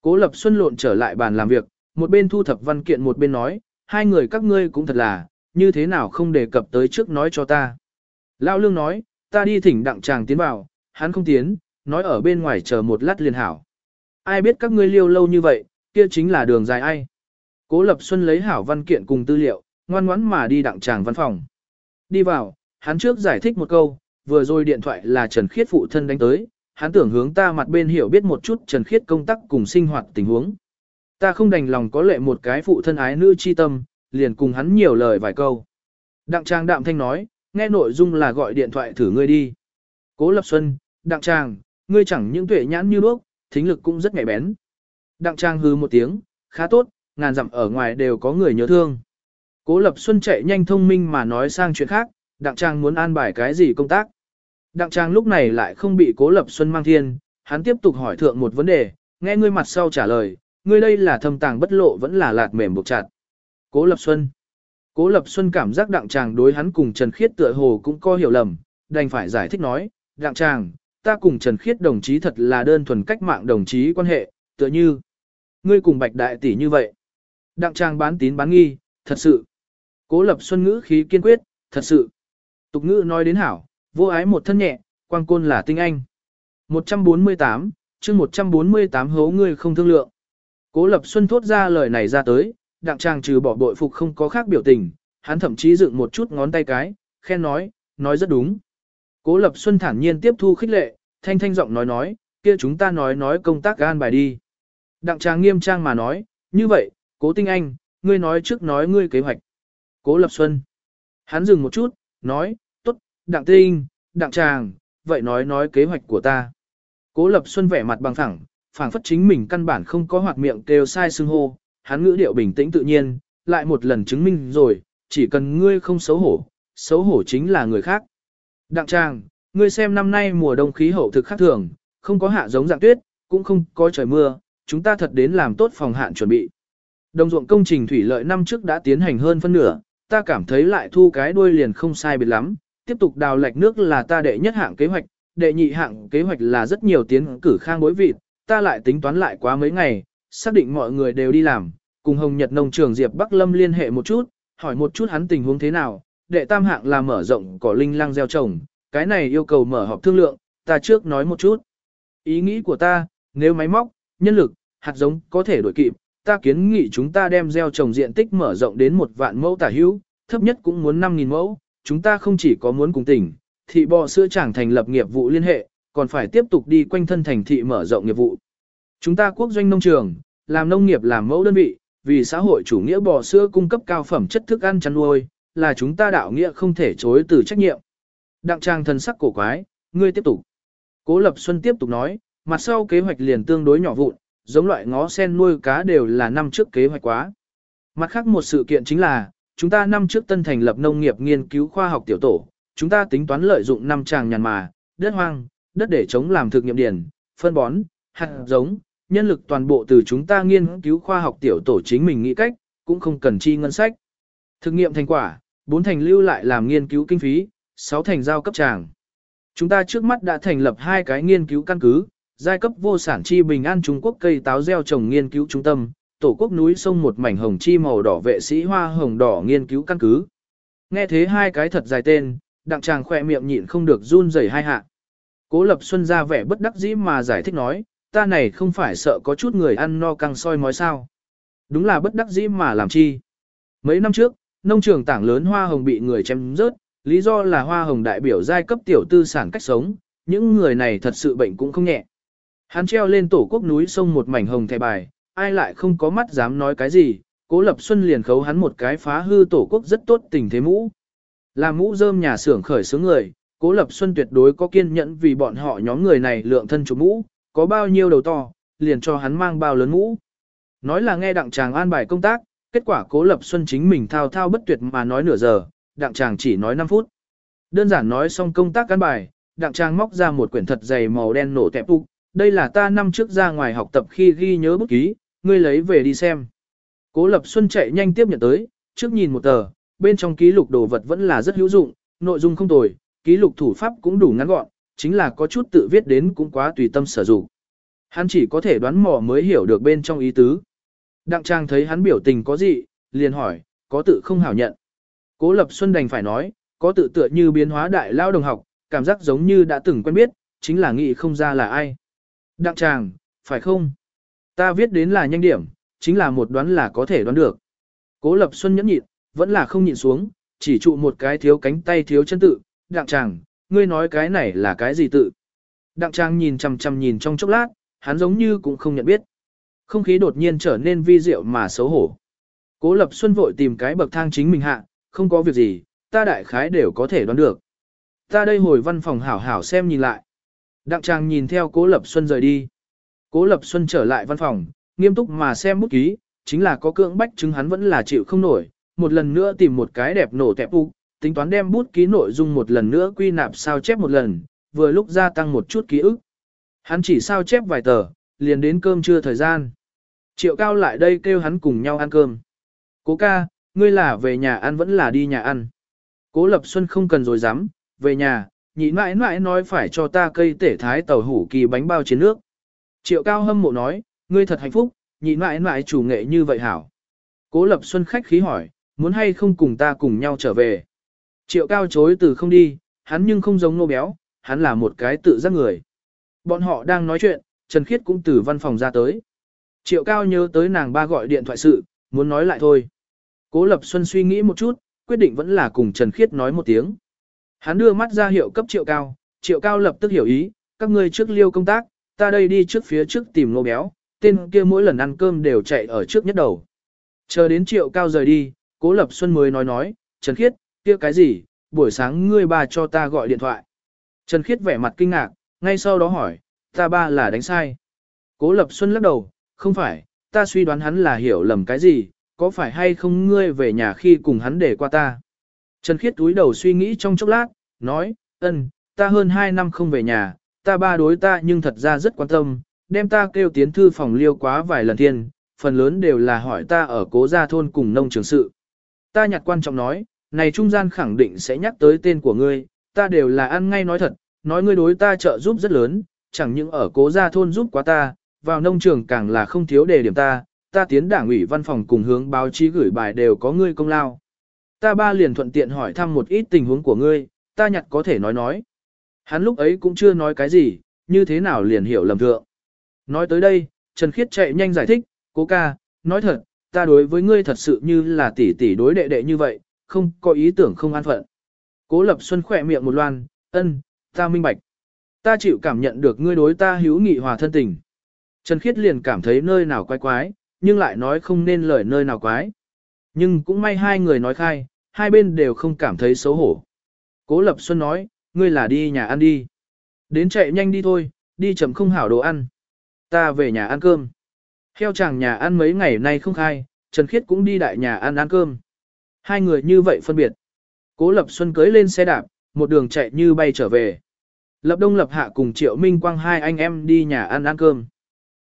Cố Lập Xuân lộn trở lại bàn làm việc, một bên thu thập văn kiện một bên nói, hai người các ngươi cũng thật là, như thế nào không đề cập tới trước nói cho ta. Lão Lương nói, ta đi thỉnh đặng chàng tiến vào, hắn không tiến, nói ở bên ngoài chờ một lát liền hảo. Ai biết các ngươi liêu lâu như vậy, kia chính là đường dài ai. Cố Lập Xuân lấy hảo văn kiện cùng tư liệu, ngoan ngoãn mà đi đặng chàng văn phòng. Đi vào, hắn trước giải thích một câu, vừa rồi điện thoại là Trần Khiết phụ thân đánh tới, hắn tưởng hướng ta mặt bên hiểu biết một chút Trần Khiết công tác cùng sinh hoạt tình huống. Ta không đành lòng có lệ một cái phụ thân ái nữ chi tâm, liền cùng hắn nhiều lời vài câu. Đặng Trang đạm thanh nói, nghe nội dung là gọi điện thoại thử ngươi đi. Cố Lập Xuân, Đặng Trang, ngươi chẳng những tuệ nhãn như đuốc, thính lực cũng rất nhạy bén. Đặng Trang hư một tiếng, khá tốt, ngàn dặm ở ngoài đều có người nhớ thương. Cố Lập Xuân chạy nhanh thông minh mà nói sang chuyện khác, Đặng Trang muốn an bài cái gì công tác. Đặng Trang lúc này lại không bị Cố Lập Xuân mang thiên, hắn tiếp tục hỏi thượng một vấn đề, nghe ngươi mặt sau trả lời, ngươi đây là thâm tàng bất lộ vẫn là lạt mềm buộc chặt. Cố Lập Xuân Cố Lập Xuân cảm giác Đặng Trang đối hắn cùng Trần Khiết tựa hồ cũng có hiểu lầm, đành phải giải thích nói, Đặng Trang, ta cùng Trần Khiết đồng chí thật là đơn thuần cách mạng đồng chí quan hệ, tựa như, ngươi cùng Bạch Đại Tỷ như vậy. Đặng Trang bán tín bán nghi, thật sự. Cố Lập Xuân ngữ khí kiên quyết, thật sự. Tục ngữ nói đến hảo, vô ái một thân nhẹ, quang côn là tinh anh. 148, chương 148 hấu ngươi không thương lượng. Cố Lập Xuân thốt ra lời này ra tới, đặng trang trừ bỏ bội phục không có khác biểu tình, hắn thậm chí dựng một chút ngón tay cái, khen nói, nói rất đúng. Cố Lập Xuân thản nhiên tiếp thu khích lệ, thanh thanh giọng nói nói, kia chúng ta nói nói công tác gan bài đi. Đặng trang nghiêm trang mà nói, như vậy, cố tinh anh, ngươi nói trước nói ngươi kế hoạch. Cố Lập Xuân. Hắn dừng một chút, nói, tốt, đặng tinh, đặng tràng, vậy nói nói kế hoạch của ta. Cố Lập Xuân vẻ mặt bằng thẳng, phảng phất chính mình căn bản không có hoạt miệng kêu sai xưng hô, hắn ngữ điệu bình tĩnh tự nhiên, lại một lần chứng minh rồi, chỉ cần ngươi không xấu hổ, xấu hổ chính là người khác. Đặng tràng, ngươi xem năm nay mùa đông khí hậu thực khác thường, không có hạ giống dạng tuyết, cũng không có trời mưa, chúng ta thật đến làm tốt phòng hạn chuẩn bị. Đồng ruộng công trình thủy lợi năm trước đã tiến hành hơn phân nửa, ta cảm thấy lại thu cái đuôi liền không sai biệt lắm, tiếp tục đào lạch nước là ta đệ nhất hạng kế hoạch, đệ nhị hạng kế hoạch là rất nhiều tiến cử khang bối vịt, ta lại tính toán lại quá mấy ngày, xác định mọi người đều đi làm, cùng Hồng Nhật nông trường Diệp Bắc Lâm liên hệ một chút, hỏi một chút hắn tình huống thế nào, đệ tam hạng là mở rộng cỏ linh lang gieo trồng, cái này yêu cầu mở họp thương lượng, ta trước nói một chút. Ý nghĩ của ta, nếu máy móc, nhân lực, hạt giống có thể đổi kịp, ta kiến nghị chúng ta đem gieo trồng diện tích mở rộng đến một vạn mẫu tả hữu, thấp nhất cũng muốn 5.000 mẫu, chúng ta không chỉ có muốn cùng tỉnh, thị bò sữa chẳng thành lập nghiệp vụ liên hệ, còn phải tiếp tục đi quanh thân thành thị mở rộng nghiệp vụ. Chúng ta quốc doanh nông trường, làm nông nghiệp làm mẫu đơn vị, vì xã hội chủ nghĩa bò sữa cung cấp cao phẩm chất thức ăn chăn nuôi, là chúng ta đạo nghĩa không thể chối từ trách nhiệm. Đặng trang thần sắc cổ quái, ngươi tiếp tục. Cố Lập Xuân tiếp tục nói, mặt sau kế hoạch liền tương đối nhỏ vụn, giống loại ngó sen nuôi cá đều là năm trước kế hoạch quá. Mặt khác một sự kiện chính là, chúng ta năm trước tân thành lập nông nghiệp nghiên cứu khoa học tiểu tổ, chúng ta tính toán lợi dụng năm tràng nhàn mà, đất hoang, đất để chống làm thực nghiệm điển, phân bón, hạt giống, nhân lực toàn bộ từ chúng ta nghiên cứu khoa học tiểu tổ chính mình nghĩ cách, cũng không cần chi ngân sách. Thực nghiệm thành quả, bốn thành lưu lại làm nghiên cứu kinh phí, sáu thành giao cấp tràng. Chúng ta trước mắt đã thành lập hai cái nghiên cứu căn cứ, giai cấp vô sản chi bình an Trung Quốc cây táo gieo trồng nghiên cứu trung tâm, tổ quốc núi sông một mảnh hồng chi màu đỏ vệ sĩ hoa hồng đỏ nghiên cứu căn cứ. Nghe thế hai cái thật dài tên, đặng chàng khỏe miệng nhịn không được run rẩy hai hạ. Cố Lập Xuân ra vẻ bất đắc dĩ mà giải thích nói, ta này không phải sợ có chút người ăn no căng soi mói sao. Đúng là bất đắc dĩ mà làm chi. Mấy năm trước, nông trường tảng lớn hoa hồng bị người chém rớt, lý do là hoa hồng đại biểu giai cấp tiểu tư sản cách sống, những người này thật sự bệnh cũng không nhẹ. Hắn treo lên tổ quốc núi sông một mảnh hồng thẻ bài, ai lại không có mắt dám nói cái gì, cố lập xuân liền khấu hắn một cái phá hư tổ quốc rất tốt tình thế mũ. Làm mũ rơm nhà xưởng khởi xướng người, cố lập xuân tuyệt đối có kiên nhẫn vì bọn họ nhóm người này lượng thân chủ mũ, có bao nhiêu đầu to, liền cho hắn mang bao lớn mũ. Nói là nghe đặng chàng an bài công tác, kết quả cố lập xuân chính mình thao thao bất tuyệt mà nói nửa giờ, đặng chàng chỉ nói 5 phút. Đơn giản nói xong công tác an bài, đặng chàng móc ra một quyển thật dày màu đen nổ tẹp ục, đây là ta năm trước ra ngoài học tập khi ghi nhớ bút ký, ngươi lấy về đi xem. Cố Lập Xuân chạy nhanh tiếp nhận tới, trước nhìn một tờ, bên trong ký lục đồ vật vẫn là rất hữu dụng, nội dung không tồi, ký lục thủ pháp cũng đủ ngắn gọn, chính là có chút tự viết đến cũng quá tùy tâm sử dụng. Hắn chỉ có thể đoán mò mới hiểu được bên trong ý tứ. Đặng Trang thấy hắn biểu tình có gì, liền hỏi, có tự không hảo nhận. Cố Lập Xuân đành phải nói, có tự tựa như biến hóa đại lao đồng học, cảm giác giống như đã từng quen biết, chính là nghĩ không ra là ai. Đặng chàng, phải không? Ta viết đến là nhanh điểm, chính là một đoán là có thể đoán được. Cố Lập Xuân nhẫn nhịn, vẫn là không nhịn xuống, chỉ trụ một cái thiếu cánh tay thiếu chân tự, đặng chàng, ngươi nói cái này là cái gì tự. Đặng chàng nhìn chằm chằm nhìn trong chốc lát, hắn giống như cũng không nhận biết. Không khí đột nhiên trở nên vi diệu mà xấu hổ. Cố Lập Xuân vội tìm cái bậc thang chính mình hạ, không có việc gì, ta đại khái đều có thể đoán được. Ta đây hồi văn phòng hảo hảo xem nhìn lại. Đặng chàng nhìn theo Cố Lập Xuân rời đi. Cố Lập Xuân trở lại văn phòng, nghiêm túc mà xem bút ký, chính là có cưỡng bách chứng hắn vẫn là chịu không nổi, một lần nữa tìm một cái đẹp nổ tẹp u, tính toán đem bút ký nội dung một lần nữa quy nạp sao chép một lần, vừa lúc gia tăng một chút ký ức. Hắn chỉ sao chép vài tờ, liền đến cơm trưa thời gian. Triệu cao lại đây kêu hắn cùng nhau ăn cơm. Cố ca, ngươi là về nhà ăn vẫn là đi nhà ăn. Cố Lập Xuân không cần rồi dám, về nhà, nhị mãi mãi nói phải cho ta cây tể thái tàu hủ kỳ bánh bao chiến nước. Triệu cao hâm mộ nói, ngươi thật hạnh phúc, nhị mãi mãi chủ nghệ như vậy hảo. Cố Lập Xuân khách khí hỏi, muốn hay không cùng ta cùng nhau trở về. Triệu cao chối từ không đi, hắn nhưng không giống nô béo, hắn là một cái tự giác người. Bọn họ đang nói chuyện, Trần Khiết cũng từ văn phòng ra tới. Triệu cao nhớ tới nàng ba gọi điện thoại sự, muốn nói lại thôi. Cố Lập Xuân suy nghĩ một chút, quyết định vẫn là cùng Trần Khiết nói một tiếng. Hắn đưa mắt ra hiệu cấp triệu cao, triệu cao lập tức hiểu ý, các ngươi trước liêu công tác, ta đây đi trước phía trước tìm lô béo, tên kia mỗi lần ăn cơm đều chạy ở trước nhất đầu. Chờ đến triệu cao rời đi, Cố Lập Xuân mới nói nói, Trần Khiết, kia cái gì, buổi sáng ngươi bà cho ta gọi điện thoại. Trần Khiết vẻ mặt kinh ngạc, ngay sau đó hỏi, ta ba là đánh sai. Cố Lập Xuân lắc đầu, không phải, ta suy đoán hắn là hiểu lầm cái gì, có phải hay không ngươi về nhà khi cùng hắn để qua ta. Trần Khiết túi đầu suy nghĩ trong chốc lát, nói, ân, ta hơn 2 năm không về nhà, ta ba đối ta nhưng thật ra rất quan tâm, đem ta kêu tiến thư phòng liêu quá vài lần thiên, phần lớn đều là hỏi ta ở cố gia thôn cùng nông trường sự. Ta nhặt quan trọng nói, này trung gian khẳng định sẽ nhắc tới tên của ngươi, ta đều là ăn ngay nói thật, nói ngươi đối ta trợ giúp rất lớn, chẳng những ở cố gia thôn giúp quá ta, vào nông trường càng là không thiếu đề điểm ta, ta tiến đảng ủy văn phòng cùng hướng báo chí gửi bài đều có ngươi công lao. Ta ba liền thuận tiện hỏi thăm một ít tình huống của ngươi, ta nhặt có thể nói nói. Hắn lúc ấy cũng chưa nói cái gì, như thế nào liền hiểu lầm thượng. Nói tới đây, Trần Khiết chạy nhanh giải thích, cố ca, nói thật, ta đối với ngươi thật sự như là tỷ tỷ đối đệ đệ như vậy, không có ý tưởng không an phận. Cố Lập Xuân khỏe miệng một loan, ân, ta minh bạch. Ta chịu cảm nhận được ngươi đối ta hữu nghị hòa thân tình. Trần Khiết liền cảm thấy nơi nào quái quái, nhưng lại nói không nên lời nơi nào quái. Nhưng cũng may hai người nói khai, hai bên đều không cảm thấy xấu hổ. Cố Lập Xuân nói, ngươi là đi nhà ăn đi. Đến chạy nhanh đi thôi, đi chậm không hảo đồ ăn. Ta về nhà ăn cơm. Heo chàng nhà ăn mấy ngày nay không khai, Trần Khiết cũng đi đại nhà ăn ăn cơm. Hai người như vậy phân biệt. Cố Lập Xuân cưới lên xe đạp, một đường chạy như bay trở về. Lập Đông Lập Hạ cùng Triệu Minh Quang hai anh em đi nhà ăn ăn cơm.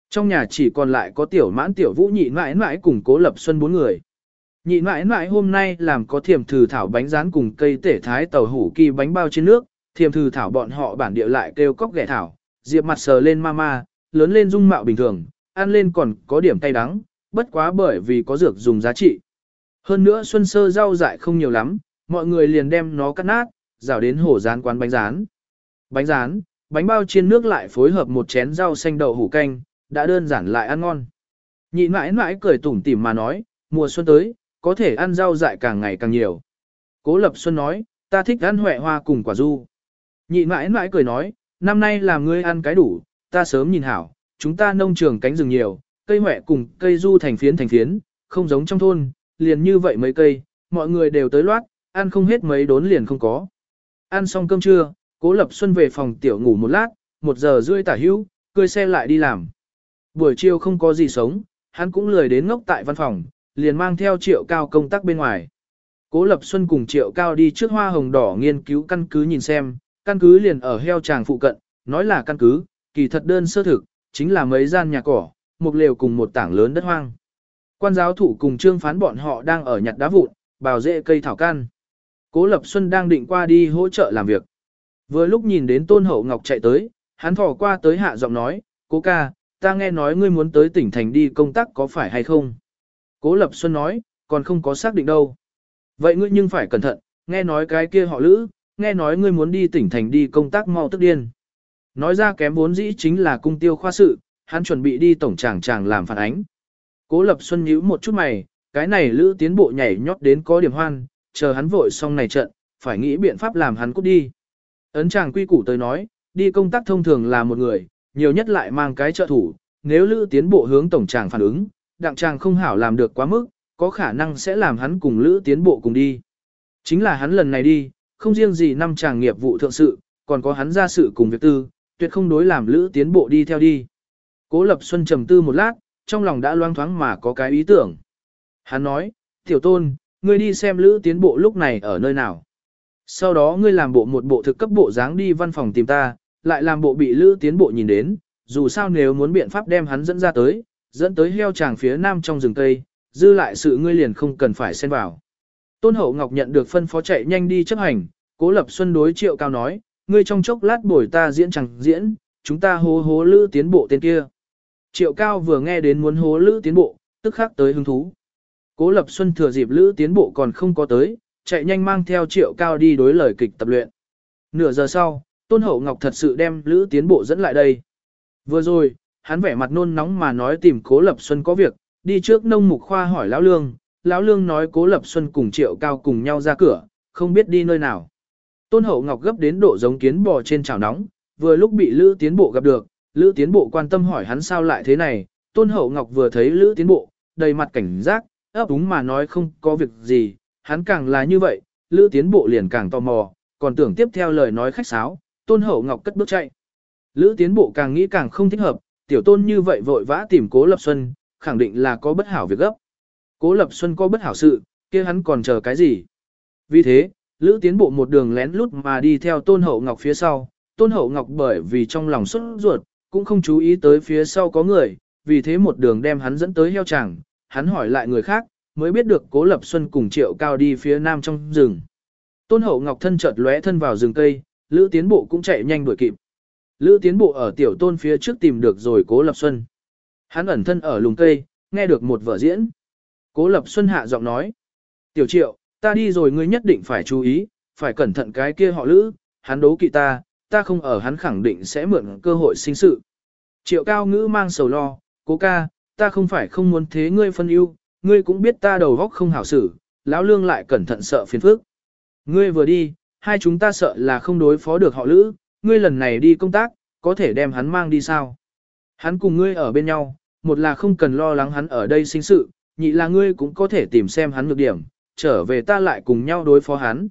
Trong nhà chỉ còn lại có tiểu mãn tiểu vũ nhị mãi mãi cùng Cố Lập Xuân bốn người. Nhị mãi mãi hôm nay làm có thiềm thử thảo bánh rán cùng cây tể thái tàu hủ kỳ bánh bao trên nước, thiềm thử thảo bọn họ bản địa lại kêu cóc ghẻ thảo, diệp mặt sờ lên mama, lớn lên dung mạo bình thường, ăn lên còn có điểm cay đắng, bất quá bởi vì có dược dùng giá trị. Hơn nữa xuân sơ rau dại không nhiều lắm, mọi người liền đem nó cắt nát, rào đến hổ rán quán bánh rán. Bánh rán, bánh bao chiên nước lại phối hợp một chén rau xanh đậu hủ canh, đã đơn giản lại ăn ngon. Nhị mãi mãi cười tủm tỉm mà nói, mùa xuân tới, có thể ăn rau dại càng ngày càng nhiều. Cố Lập Xuân nói, ta thích ăn huệ hoa cùng quả du. Nhị mãi mãi cười nói, năm nay làm ngươi ăn cái đủ, ta sớm nhìn hảo, chúng ta nông trường cánh rừng nhiều, cây huệ cùng cây du thành phiến thành phiến, không giống trong thôn, liền như vậy mấy cây, mọi người đều tới loát, ăn không hết mấy đốn liền không có. Ăn xong cơm trưa, Cố Lập Xuân về phòng tiểu ngủ một lát, một giờ rưỡi tả hữu, cười xe lại đi làm. Buổi chiều không có gì sống, hắn cũng lười đến ngốc tại văn phòng, liền mang theo triệu cao công tác bên ngoài. Cố Lập Xuân cùng triệu cao đi trước hoa hồng đỏ nghiên cứu căn cứ nhìn xem, căn cứ liền ở heo tràng phụ cận, nói là căn cứ, kỳ thật đơn sơ thực, chính là mấy gian nhà cỏ, một lều cùng một tảng lớn đất hoang. Quan giáo thủ cùng trương phán bọn họ đang ở nhặt đá vụn, bào rễ cây thảo can. Cố Lập Xuân đang định qua đi hỗ trợ làm việc. Vừa lúc nhìn đến Tôn Hậu Ngọc chạy tới, hắn thò qua tới hạ giọng nói, cố ca, ta nghe nói ngươi muốn tới tỉnh thành đi công tác có phải hay không? Cố Lập Xuân nói, còn không có xác định đâu. Vậy ngươi nhưng phải cẩn thận, nghe nói cái kia họ lữ, nghe nói ngươi muốn đi tỉnh thành đi công tác mau tức điên. Nói ra kém vốn dĩ chính là cung tiêu khoa sự, hắn chuẩn bị đi tổng tràng tràng làm phản ánh. Cố Lập Xuân nhíu một chút mày, cái này lữ tiến bộ nhảy nhót đến có điểm hoan, chờ hắn vội xong này trận, phải nghĩ biện pháp làm hắn cút đi. Ấn chàng quy củ tới nói, đi công tác thông thường là một người, nhiều nhất lại mang cái trợ thủ, nếu lữ tiến bộ hướng tổng tràng phản ứng, đặng chàng không hảo làm được quá mức, có khả năng sẽ làm hắn cùng lữ tiến bộ cùng đi. Chính là hắn lần này đi, không riêng gì năm chàng nghiệp vụ thượng sự, còn có hắn ra sự cùng việc tư, tuyệt không đối làm lữ tiến bộ đi theo đi. Cố Lập Xuân trầm tư một lát, trong lòng đã loang thoáng mà có cái ý tưởng. Hắn nói, tiểu tôn, ngươi đi xem lữ tiến bộ lúc này ở nơi nào. Sau đó ngươi làm bộ một bộ thực cấp bộ dáng đi văn phòng tìm ta, lại làm bộ bị lữ tiến bộ nhìn đến, dù sao nếu muốn biện pháp đem hắn dẫn ra tới, dẫn tới heo tràng phía nam trong rừng cây, dư lại sự ngươi liền không cần phải xen vào. Tôn Hậu Ngọc nhận được phân phó chạy nhanh đi chấp hành, Cố Lập Xuân đối Triệu Cao nói, ngươi trong chốc lát bồi ta diễn chẳng diễn, chúng ta hố hố lữ tiến bộ tên kia. Triệu Cao vừa nghe đến muốn hố lữ tiến bộ, tức khắc tới hứng thú. Cố Lập Xuân thừa dịp lữ tiến bộ còn không có tới, chạy nhanh mang theo Triệu Cao đi đối lời kịch tập luyện. Nửa giờ sau, Tôn Hậu Ngọc thật sự đem lữ tiến bộ dẫn lại đây. Vừa rồi, hắn vẻ mặt nôn nóng mà nói tìm Cố Lập Xuân có việc, đi trước nông mục khoa hỏi Lão Lương, Lão Lương nói Cố Lập Xuân cùng Triệu Cao cùng nhau ra cửa, không biết đi nơi nào. Tôn Hậu Ngọc gấp đến độ giống kiến bò trên chảo nóng, vừa lúc bị Lữ Tiến Bộ gặp được, Lữ Tiến Bộ quan tâm hỏi hắn sao lại thế này, Tôn Hậu Ngọc vừa thấy Lữ Tiến Bộ, đầy mặt cảnh giác, ấp úng mà nói không có việc gì, hắn càng là như vậy, Lữ Tiến Bộ liền càng tò mò, còn tưởng tiếp theo lời nói khách sáo, Tôn Hậu Ngọc cất bước chạy. Lữ Tiến Bộ càng nghĩ càng không thích hợp, tiểu tôn như vậy vội vã tìm Cố Lập Xuân, khẳng định là có bất hảo việc gấp. Cố Lập Xuân có bất hảo sự, kia hắn còn chờ cái gì? Vì thế, Lữ tiến bộ một đường lén lút mà đi theo Tôn Hậu Ngọc phía sau, Tôn Hậu Ngọc bởi vì trong lòng xuất ruột, cũng không chú ý tới phía sau có người, vì thế một đường đem hắn dẫn tới heo chẳng, hắn hỏi lại người khác, mới biết được Cố Lập Xuân cùng Triệu Cao đi phía nam trong rừng. Tôn Hậu Ngọc thân chợt lóe thân vào rừng cây, Lữ Tiến Bộ cũng chạy nhanh đuổi kịp. Lữ Tiến Bộ ở tiểu tôn phía trước tìm được rồi Cố Lập Xuân. Hắn ẩn thân ở lùng cây, nghe được một vở diễn. Cố Lập Xuân hạ giọng nói. Tiểu Triệu, ta đi rồi ngươi nhất định phải chú ý, phải cẩn thận cái kia họ lữ, hắn đấu kỵ ta, ta không ở hắn khẳng định sẽ mượn cơ hội sinh sự. Triệu cao ngữ mang sầu lo, cố ca, ta không phải không muốn thế ngươi phân ưu, ngươi cũng biết ta đầu góc không hảo xử, lão lương lại cẩn thận sợ phiền phức. Ngươi vừa đi, hai chúng ta sợ là không đối phó được họ lữ, ngươi lần này đi công tác, có thể đem hắn mang đi sao? Hắn cùng ngươi ở bên nhau, một là không cần lo lắng hắn ở đây sinh sự, nhị là ngươi cũng có thể tìm xem hắn nhược điểm, trở về ta lại cùng nhau đối phó hắn.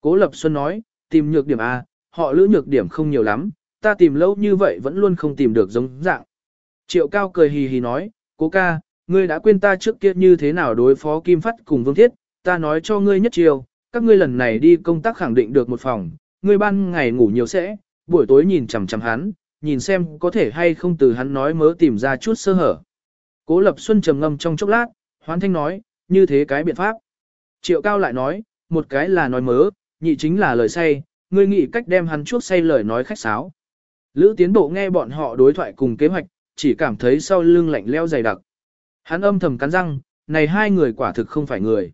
Cố Lập Xuân nói, tìm nhược điểm A, họ lữ nhược điểm không nhiều lắm, ta tìm lâu như vậy vẫn luôn không tìm được giống dạng. Triệu Cao cười hì hì nói, cố ca, ngươi đã quên ta trước kia như thế nào đối phó Kim Phát cùng Vương Thiết, ta nói cho ngươi nhất chiều, các ngươi lần này đi công tác khẳng định được một phòng, ngươi ban ngày ngủ nhiều sẽ, buổi tối nhìn chằm chằm hắn, nhìn xem có thể hay không từ hắn nói mớ tìm ra chút sơ hở. Cố Lập Xuân trầm ngâm trong chốc lát, hoán thanh nói, như thế cái biện pháp. Triệu Cao lại nói, một cái là nói mớ, nhị chính là lời say, ngươi nghĩ cách đem hắn chuốc say lời nói khách sáo. Lữ tiến bộ nghe bọn họ đối thoại cùng kế hoạch, chỉ cảm thấy sau lưng lạnh leo dày đặc. Hắn âm thầm cắn răng, này hai người quả thực không phải người.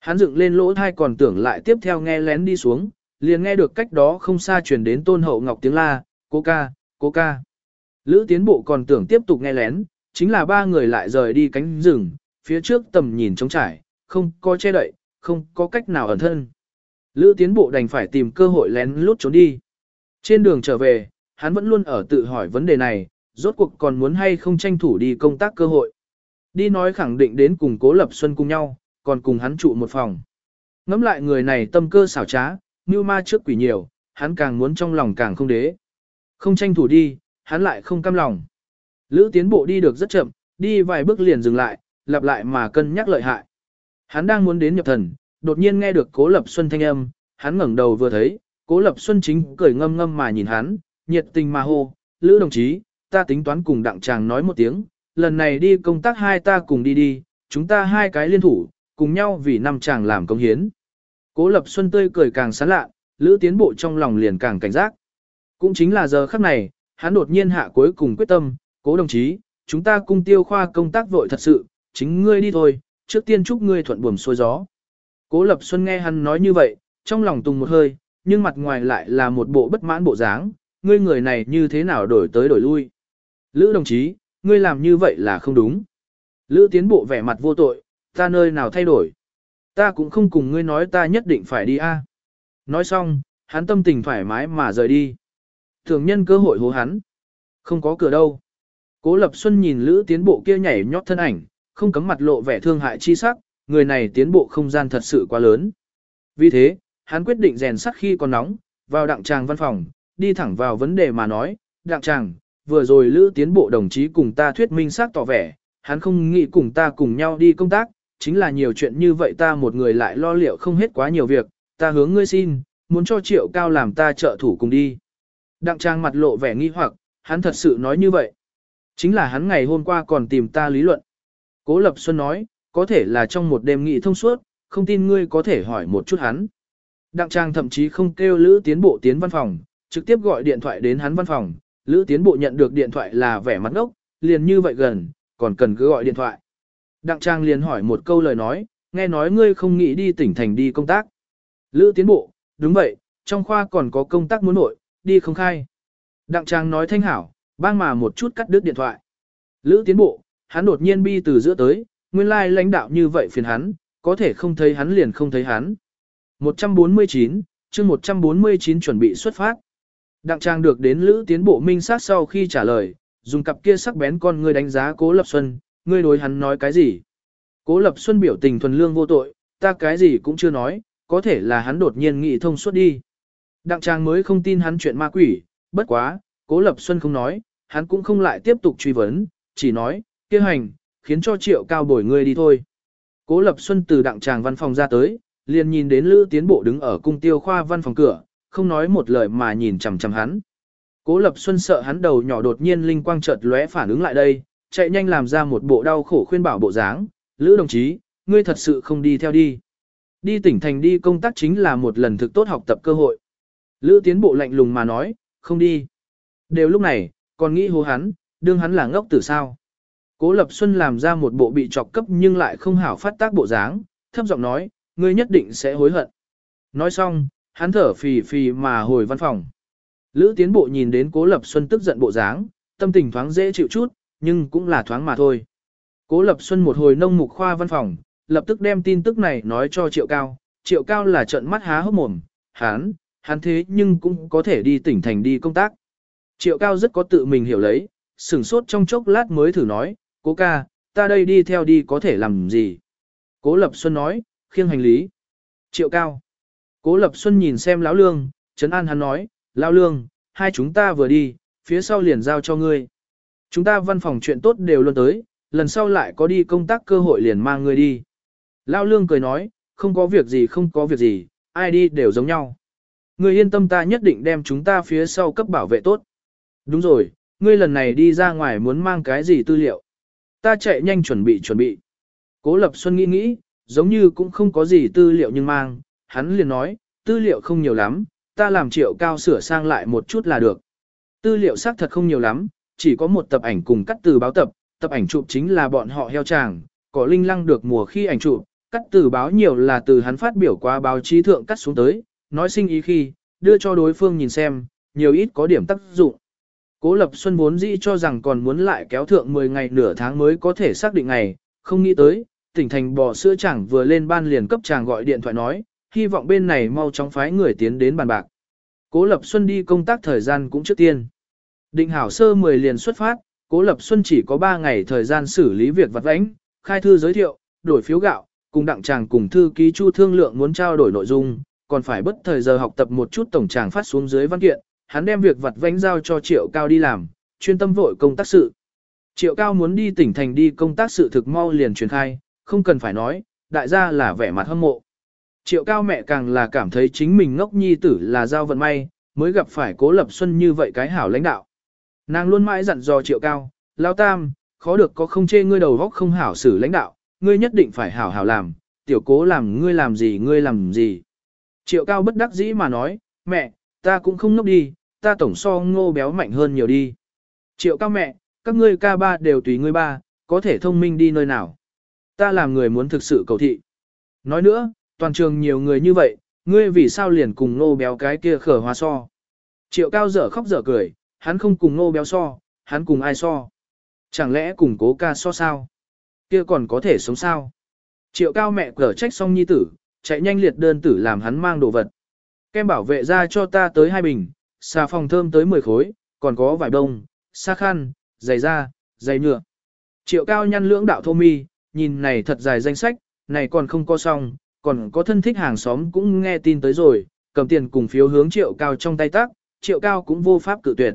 Hắn dựng lên lỗ thai còn tưởng lại tiếp theo nghe lén đi xuống, liền nghe được cách đó không xa truyền đến tôn hậu ngọc tiếng la, cô ca, cô ca. Lữ tiến bộ còn tưởng tiếp tục nghe lén, chính là ba người lại rời đi cánh rừng, phía trước tầm nhìn trống trải, không có che đậy, không có cách nào ẩn thân. Lữ tiến bộ đành phải tìm cơ hội lén lút trốn đi. Trên đường trở về, hắn vẫn luôn ở tự hỏi vấn đề này, rốt cuộc còn muốn hay không tranh thủ đi công tác cơ hội. Đi nói khẳng định đến cùng cố lập xuân cùng nhau, còn cùng hắn trụ một phòng. Ngắm lại người này tâm cơ xảo trá, như ma trước quỷ nhiều, hắn càng muốn trong lòng càng không đế. Không tranh thủ đi, hắn lại không cam lòng. Lữ tiến bộ đi được rất chậm, đi vài bước liền dừng lại, lặp lại mà cân nhắc lợi hại. Hắn đang muốn đến nhập thần, đột nhiên nghe được Cố Lập Xuân thanh âm, hắn ngẩng đầu vừa thấy, Cố Lập Xuân chính cười ngâm ngâm mà nhìn hắn, nhiệt tình mà hô, Lữ đồng chí, ta tính toán cùng đặng chàng nói một tiếng, lần này đi công tác hai ta cùng đi đi, chúng ta hai cái liên thủ, cùng nhau vì năm chàng làm công hiến. Cố Lập Xuân tươi cười càng sán lạ, Lữ tiến bộ trong lòng liền càng cảnh giác. Cũng chính là giờ khắc này, hắn đột nhiên hạ cuối cùng quyết tâm, cố đồng chí, chúng ta cung tiêu khoa công tác vội thật sự, chính ngươi đi thôi, trước tiên chúc ngươi thuận buồm xuôi gió. Cố Lập Xuân nghe hắn nói như vậy, trong lòng tùng một hơi, nhưng mặt ngoài lại là một bộ bất mãn bộ dáng, ngươi người này như thế nào đổi tới đổi lui. Lữ đồng chí, ngươi làm như vậy là không đúng. Lữ tiến bộ vẻ mặt vô tội, ta nơi nào thay đổi. Ta cũng không cùng ngươi nói ta nhất định phải đi a. Nói xong, hắn tâm tình thoải mái mà rời đi. Thường nhân cơ hội hố hắn. Không có cửa đâu. Cố Lập Xuân nhìn Lữ tiến bộ kia nhảy nhót thân ảnh, không cấm mặt lộ vẻ thương hại chi sắc, người này tiến bộ không gian thật sự quá lớn. Vì thế, hắn quyết định rèn sắt khi còn nóng, vào đặng tràng văn phòng, đi thẳng vào vấn đề mà nói, đặng tràng, vừa rồi Lữ tiến bộ đồng chí cùng ta thuyết minh xác tỏ vẻ, hắn không nghĩ cùng ta cùng nhau đi công tác, chính là nhiều chuyện như vậy ta một người lại lo liệu không hết quá nhiều việc, ta hướng ngươi xin, muốn cho triệu cao làm ta trợ thủ cùng đi. Đặng trang mặt lộ vẻ nghi hoặc, hắn thật sự nói như vậy. Chính là hắn ngày hôm qua còn tìm ta lý luận. Cố Lập Xuân nói, có thể là trong một đêm nghị thông suốt, không tin ngươi có thể hỏi một chút hắn. Đặng trang thậm chí không kêu Lữ tiến bộ tiến văn phòng, trực tiếp gọi điện thoại đến hắn văn phòng. Lữ tiến bộ nhận được điện thoại là vẻ mặt ngốc, liền như vậy gần, còn cần cứ gọi điện thoại. Đặng trang liền hỏi một câu lời nói, nghe nói ngươi không nghĩ đi tỉnh thành đi công tác. Lữ tiến bộ, đúng vậy, trong khoa còn có công tác muốn nội, đi không khai. Đặng trang nói thanh hảo, bang mà một chút cắt đứt điện thoại. Lữ tiến bộ, hắn đột nhiên bi từ giữa tới, nguyên lai lãnh đạo như vậy phiền hắn, có thể không thấy hắn liền không thấy hắn. 149, chương 149 chuẩn bị xuất phát. Đặng trang được đến Lữ tiến bộ minh sát sau khi trả lời, dùng cặp kia sắc bén con ngươi đánh giá Cố Lập Xuân, ngươi đối hắn nói cái gì? Cố Lập Xuân biểu tình thuần lương vô tội, ta cái gì cũng chưa nói, có thể là hắn đột nhiên nghĩ thông suốt đi. Đặng trang mới không tin hắn chuyện ma quỷ, bất quá, Cố Lập Xuân không nói, hắn cũng không lại tiếp tục truy vấn, chỉ nói, kia hành, khiến cho triệu cao bồi ngươi đi thôi. Cố Lập Xuân từ đặng tràng văn phòng ra tới, liền nhìn đến Lữ Tiến Bộ đứng ở cung tiêu khoa văn phòng cửa, không nói một lời mà nhìn chằm chằm hắn. Cố Lập Xuân sợ hắn đầu nhỏ đột nhiên linh quang chợt lóe phản ứng lại đây, chạy nhanh làm ra một bộ đau khổ khuyên bảo bộ dáng, Lữ đồng chí, ngươi thật sự không đi theo đi. Đi tỉnh thành đi công tác chính là một lần thực tốt học tập cơ hội. Lữ tiến bộ lạnh lùng mà nói, không đi. Đều lúc này, còn nghĩ hô hắn, đương hắn là ngốc tử sao. Cố Lập Xuân làm ra một bộ bị trọc cấp nhưng lại không hảo phát tác bộ dáng, thấp giọng nói, ngươi nhất định sẽ hối hận. Nói xong, hắn thở phì phì mà hồi văn phòng. Lữ tiến bộ nhìn đến Cố Lập Xuân tức giận bộ dáng, tâm tình thoáng dễ chịu chút, nhưng cũng là thoáng mà thôi. Cố Lập Xuân một hồi nông mục khoa văn phòng, lập tức đem tin tức này nói cho Triệu Cao. Triệu Cao là trận mắt há hốc mồm, hắn, hắn thế nhưng cũng có thể đi tỉnh thành đi công tác. Triệu Cao rất có tự mình hiểu lấy, sửng sốt trong chốc lát mới thử nói, cố ca, ta đây đi theo đi có thể làm gì? Cố Lập Xuân nói, khiêng hành lý. Triệu Cao. Cố Lập Xuân nhìn xem Lão Lương, Trấn An hắn nói, Lão Lương, hai chúng ta vừa đi, phía sau liền giao cho ngươi. Chúng ta văn phòng chuyện tốt đều luôn tới, lần sau lại có đi công tác cơ hội liền mang người đi. Lao Lương cười nói, không có việc gì không có việc gì, ai đi đều giống nhau. Ngươi yên tâm ta nhất định đem chúng ta phía sau cấp bảo vệ tốt. Đúng rồi, ngươi lần này đi ra ngoài muốn mang cái gì tư liệu. Ta chạy nhanh chuẩn bị chuẩn bị. Cố Lập Xuân nghĩ nghĩ, giống như cũng không có gì tư liệu nhưng mang, hắn liền nói, tư liệu không nhiều lắm, ta làm triệu cao sửa sang lại một chút là được. Tư liệu xác thật không nhiều lắm, chỉ có một tập ảnh cùng cắt từ báo tập, tập ảnh chụp chính là bọn họ heo tràng, có linh lăng được mùa khi ảnh chụp, cắt từ báo nhiều là từ hắn phát biểu qua báo chí thượng cắt xuống tới, nói sinh ý khi, đưa cho đối phương nhìn xem, nhiều ít có điểm tác dụng. Cố Lập Xuân vốn dĩ cho rằng còn muốn lại kéo thượng 10 ngày nửa tháng mới có thể xác định ngày, không nghĩ tới, tỉnh thành bò sữa chẳng vừa lên ban liền cấp chàng gọi điện thoại nói, hy vọng bên này mau chóng phái người tiến đến bàn bạc. Cố Lập Xuân đi công tác thời gian cũng trước tiên. Định hảo sơ 10 liền xuất phát, Cố Lập Xuân chỉ có 3 ngày thời gian xử lý việc vặt vãnh, khai thư giới thiệu, đổi phiếu gạo, cùng đặng chàng cùng thư ký Chu thương lượng muốn trao đổi nội dung, còn phải bất thời giờ học tập một chút tổng chàng phát xuống dưới văn kiện, hắn đem việc vặt vãnh giao cho Triệu Cao đi làm, chuyên tâm vội công tác sự. Triệu cao muốn đi tỉnh thành đi công tác sự thực mau liền truyền khai, không cần phải nói, đại gia là vẻ mặt hâm mộ. Triệu cao mẹ càng là cảm thấy chính mình ngốc nhi tử là giao vận may, mới gặp phải cố lập xuân như vậy cái hảo lãnh đạo. Nàng luôn mãi dặn dò triệu cao, lao tam, khó được có không chê ngươi đầu góc không hảo xử lãnh đạo, ngươi nhất định phải hảo hảo làm, tiểu cố làm ngươi làm gì ngươi làm gì. Triệu cao bất đắc dĩ mà nói, mẹ, ta cũng không ngốc đi, ta tổng so ngô béo mạnh hơn nhiều đi. Triệu cao mẹ, các ngươi ca ba đều tùy ngươi ba, có thể thông minh đi nơi nào. Ta làm người muốn thực sự cầu thị. Nói nữa, toàn trường nhiều người như vậy, ngươi vì sao liền cùng ngô béo cái kia khở hoa so. Triệu cao dở khóc dở cười, hắn không cùng ngô béo so, hắn cùng ai so. Chẳng lẽ cùng cố ca so sao? Kia còn có thể sống sao? Triệu cao mẹ cở trách xong nhi tử, chạy nhanh liệt đơn tử làm hắn mang đồ vật. Kem bảo vệ ra cho ta tới hai bình, xà phòng thơm tới 10 khối, còn có vải đông, sa khăn, giày da, giày nhựa. Triệu cao nhăn lưỡng đạo thô mi, nhìn này thật dài danh sách, này còn không có xong, còn có thân thích hàng xóm cũng nghe tin tới rồi, cầm tiền cùng phiếu hướng triệu cao trong tay tác, triệu cao cũng vô pháp cự tuyệt.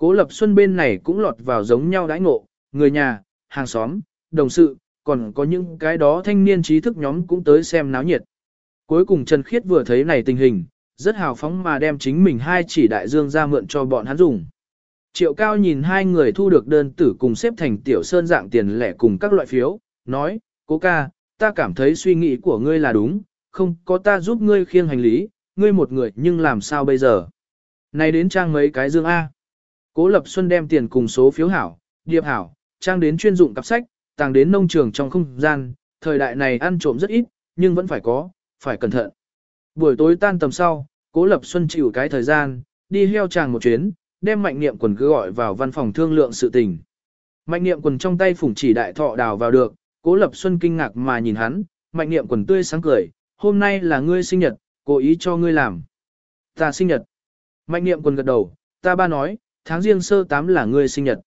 Cố lập xuân bên này cũng lọt vào giống nhau đãi ngộ, người nhà, hàng xóm, đồng sự, còn có những cái đó thanh niên trí thức nhóm cũng tới xem náo nhiệt. Cuối cùng Trần Khiết vừa thấy này tình hình, rất hào phóng mà đem chính mình hai chỉ đại dương ra mượn cho bọn hắn dùng. Triệu cao nhìn hai người thu được đơn tử cùng xếp thành tiểu sơn dạng tiền lẻ cùng các loại phiếu, nói, cố ca, ta cảm thấy suy nghĩ của ngươi là đúng, không có ta giúp ngươi khiêng hành lý, ngươi một người nhưng làm sao bây giờ. Này đến trang mấy cái dương A. Cố Lập Xuân đem tiền cùng số phiếu hảo, điệp hảo, trang đến chuyên dụng cặp sách, tàng đến nông trường trong không gian, thời đại này ăn trộm rất ít, nhưng vẫn phải có, phải cẩn thận. Buổi tối tan tầm sau, Cố Lập Xuân chịu cái thời gian, đi heo tràng một chuyến, đem mạnh niệm quần cứ gọi vào văn phòng thương lượng sự tình. Mạnh niệm quần trong tay phủng chỉ đại thọ đào vào được, Cố Lập Xuân kinh ngạc mà nhìn hắn, mạnh niệm quần tươi sáng cười, hôm nay là ngươi sinh nhật, cố ý cho ngươi làm. Ta sinh nhật. Mạnh niệm quần gật đầu, ta ba nói, tháng riêng sơ tám là ngươi sinh nhật.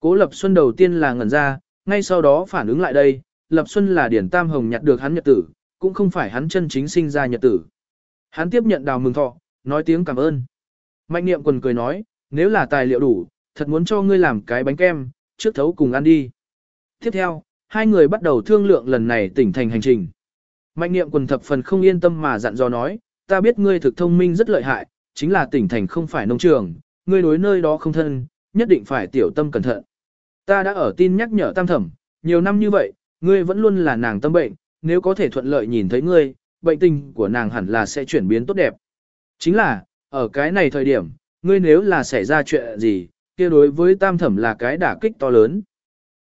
Cố Lập Xuân đầu tiên là ngẩn ra, ngay sau đó phản ứng lại đây, Lập Xuân là Điển Tam Hồng nhặt được hắn nhật tử, cũng không phải hắn chân chính sinh ra nhật tử. Hắn tiếp nhận đào mừng thọ, nói tiếng cảm ơn. Mạnh niệm quần cười nói, nếu là tài liệu đủ, thật muốn cho ngươi làm cái bánh kem, trước thấu cùng ăn đi. Tiếp theo, hai người bắt đầu thương lượng lần này tỉnh thành hành trình. Mạnh niệm quần thập phần không yên tâm mà dặn dò nói, ta biết ngươi thực thông minh rất lợi hại, chính là tỉnh thành không phải nông trường, ngươi đối nơi đó không thân, nhất định phải tiểu tâm cẩn thận. Ta đã ở tin nhắc nhở tam thẩm, nhiều năm như vậy, ngươi vẫn luôn là nàng tâm bệnh, nếu có thể thuận lợi nhìn thấy ngươi, bệnh tình của nàng hẳn là sẽ chuyển biến tốt đẹp. Chính là, ở cái này thời điểm, ngươi nếu là xảy ra chuyện gì, kia đối với tam thẩm là cái đả kích to lớn.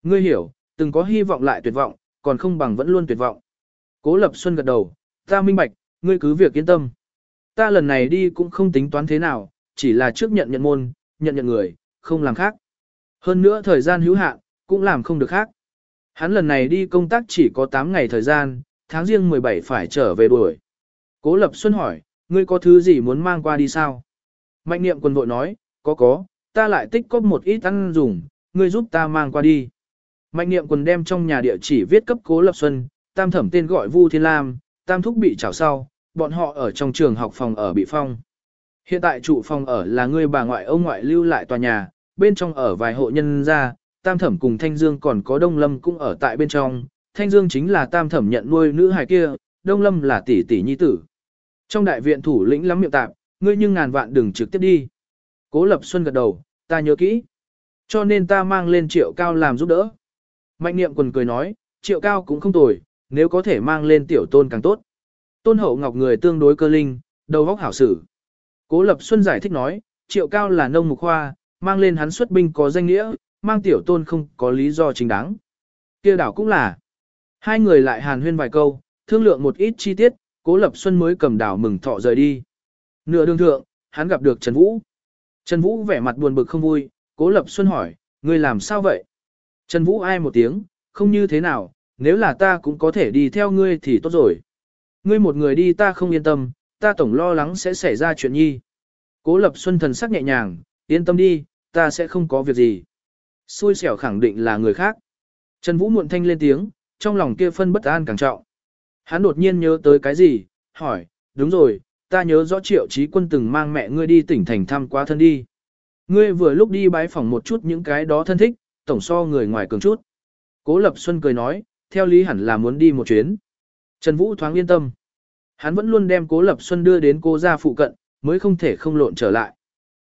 Ngươi hiểu, từng có hy vọng lại tuyệt vọng, còn không bằng vẫn luôn tuyệt vọng. Cố Lập Xuân gật đầu, ta minh bạch, ngươi cứ việc yên tâm. Ta lần này đi cũng không tính toán thế nào, chỉ là trước nhận nhận môn, nhận nhận người, không làm khác. Hơn nữa thời gian hữu hạn, cũng làm không được khác. Hắn lần này đi công tác chỉ có 8 ngày thời gian, tháng riêng 17 phải trở về đuổi. Cố Lập Xuân hỏi, ngươi có thứ gì muốn mang qua đi sao? Mạnh niệm quân vội nói, có có, ta lại tích cóp một ít ăn dùng, ngươi giúp ta mang qua đi. Mạnh niệm quân đem trong nhà địa chỉ viết cấp Cố Lập Xuân, tam thẩm tên gọi Vu Thiên Lam, tam thúc bị trảo sau, bọn họ ở trong trường học phòng ở bị phong. Hiện tại trụ phòng ở là người bà ngoại ông ngoại lưu lại tòa nhà, bên trong ở vài hộ nhân gia, Tam Thẩm cùng Thanh Dương còn có Đông Lâm cũng ở tại bên trong. Thanh Dương chính là Tam Thẩm nhận nuôi nữ hài kia, Đông Lâm là tỷ tỷ nhi tử. Trong đại viện thủ lĩnh lắm miệng tạp, ngươi nhưng ngàn vạn đừng trực tiếp đi. Cố Lập Xuân gật đầu, ta nhớ kỹ. Cho nên ta mang lên triệu cao làm giúp đỡ. Mạnh niệm quần cười nói, triệu cao cũng không tồi, nếu có thể mang lên tiểu tôn càng tốt. Tôn hậu ngọc người tương đối cơ linh, đầu óc hảo sử. Cố Lập Xuân giải thích nói, triệu cao là nông mục khoa, mang lên hắn xuất binh có danh nghĩa, mang tiểu tôn không có lý do chính đáng. kia đảo cũng là. Hai người lại hàn huyên vài câu, thương lượng một ít chi tiết, Cố Lập Xuân mới cầm đảo mừng thọ rời đi. Nửa đường thượng, hắn gặp được Trần Vũ. Trần Vũ vẻ mặt buồn bực không vui, Cố Lập Xuân hỏi, ngươi làm sao vậy? Trần Vũ ai một tiếng, không như thế nào, nếu là ta cũng có thể đi theo ngươi thì tốt rồi. Ngươi một người đi ta không yên tâm, ta tổng lo lắng sẽ xảy ra chuyện nhi. Cố Lập Xuân thần sắc nhẹ nhàng, yên tâm đi, ta sẽ không có việc gì. Xui xẻo khẳng định là người khác. Trần Vũ muộn thanh lên tiếng, trong lòng kia phân bất an càng trọng. Hắn đột nhiên nhớ tới cái gì, hỏi, đúng rồi, ta nhớ rõ triệu trí quân từng mang mẹ ngươi đi tỉnh thành thăm quá thân đi. Ngươi vừa lúc đi bái phỏng một chút những cái đó thân thích, tổng so người ngoài cường chút. Cố Lập Xuân cười nói, theo lý hẳn là muốn đi một chuyến. Trần Vũ thoáng yên tâm. Hắn vẫn luôn đem Cố Lập Xuân đưa đến cô ra phụ cận, mới không thể không lộn trở lại.